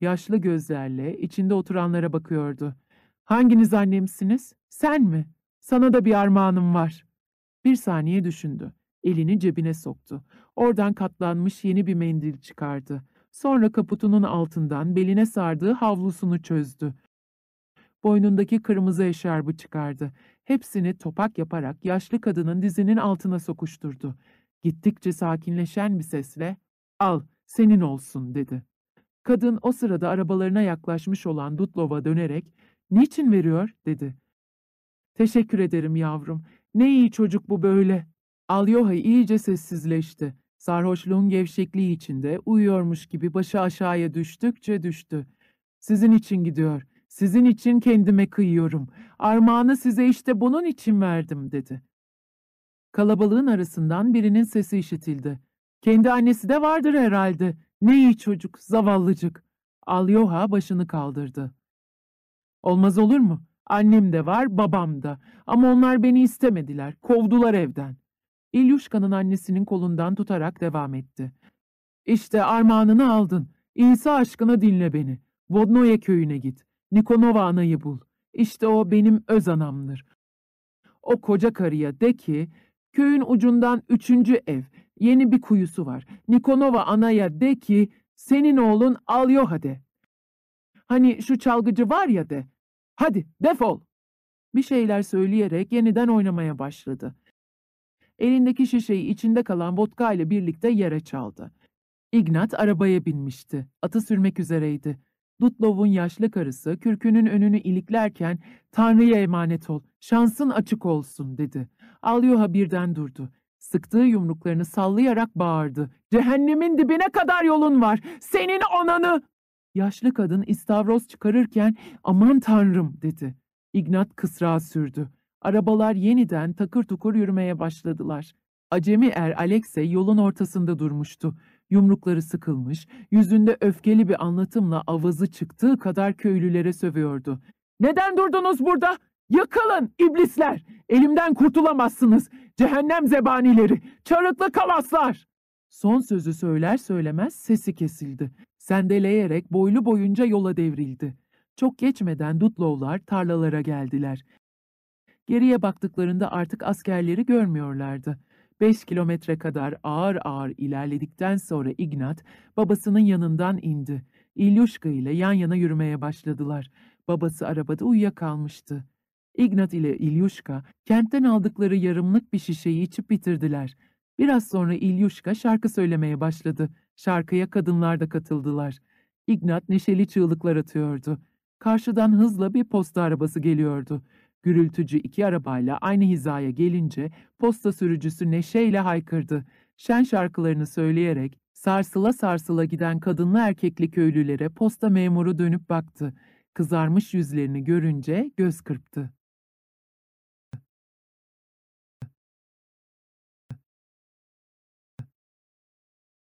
Yaşlı gözlerle içinde oturanlara bakıyordu. ''Hanginiz annemsiniz? Sen mi? Sana da bir armağanım var.'' Bir saniye düşündü. Elini cebine soktu. Oradan katlanmış yeni bir mendil çıkardı. Sonra kaputunun altından beline sardığı havlusunu çözdü. Boynundaki kırmızı eşarbı çıkardı. Hepsini topak yaparak yaşlı kadının dizinin altına sokuşturdu. Gittikçe sakinleşen bir sesle, ''Al, senin olsun.'' dedi. Kadın o sırada arabalarına yaklaşmış olan Dutlov'a dönerek, ''Niçin veriyor?'' dedi. ''Teşekkür ederim yavrum. Ne iyi çocuk bu böyle.'' Alyoha iyice sessizleşti. Sarhoşluğun gevşekliği içinde uyuyormuş gibi başı aşağıya düştükçe düştü. Sizin için gidiyor. Sizin için kendime kıyıyorum. Armağanı size işte bunun için verdim dedi. Kalabalığın arasından birinin sesi işitildi. Kendi annesi de vardır herhalde. Ne iyi çocuk, zavallıcık. Alyoha başını kaldırdı. Olmaz olur mu? Annem de var, babam da. Ama onlar beni istemediler, kovdular evden. İlyuşka'nın annesinin kolundan tutarak devam etti. İşte armağanını aldın. İsa aşkına dinle beni. Vodnoye köyüne git. Nikonova anayı bul. İşte o benim öz anamdır. O koca karıya de ki, köyün ucundan üçüncü ev, yeni bir kuyusu var. Nikonova anaya de ki, senin oğlun Alyoha de. Hani şu çalgıcı var ya de. Hadi defol. Bir şeyler söyleyerek yeniden oynamaya başladı. Elindeki şişeyi içinde kalan vodka ile birlikte yere çaldı. Ignat arabaya binmişti. Atı sürmek üzereydi. Dutlov'un yaşlı karısı kürkünün önünü iliklerken ''Tanrı'ya emanet ol, şansın açık olsun.'' dedi. Alyoha birden durdu. Sıktığı yumruklarını sallayarak bağırdı. ''Cehennemin dibine kadar yolun var, senin onanı!'' Yaşlı kadın istavroz çıkarırken aman tanrım dedi. Ignat kısrağı sürdü. Arabalar yeniden takır tukur yürümeye başladılar. Acemi er Alexey yolun ortasında durmuştu. Yumrukları sıkılmış, yüzünde öfkeli bir anlatımla avazı çıktığı kadar köylülere sövüyordu. Neden durdunuz burada? Yakılın iblisler! Elimden kurtulamazsınız. Cehennem zebanileri, çarıklı kalaslar! Son sözü söyler söylemez sesi kesildi. Sendeleyerek boylu boyunca yola devrildi. Çok geçmeden Dutlowlar tarlalara geldiler. Geriye baktıklarında artık askerleri görmüyorlardı. Beş kilometre kadar ağır ağır ilerledikten sonra Ignat babasının yanından indi. İlyuşka ile yan yana yürümeye başladılar. Babası arabada uyuyakalmıştı. Ignat ile İlyuşka kentten aldıkları yarımlık bir şişeyi içip bitirdiler. Biraz sonra İlyuşka şarkı söylemeye başladı. Şarkıya kadınlar da katıldılar. Ignat neşeli çığlıklar atıyordu. Karşıdan hızla bir posta arabası geliyordu. Gürültücü iki arabayla aynı hizaya gelince posta sürücüsü neşeyle haykırdı. Şen şarkılarını söyleyerek sarsıla sarsıla giden kadınlı erkekli köylülere posta memuru dönüp baktı. Kızarmış yüzlerini görünce göz kırptı.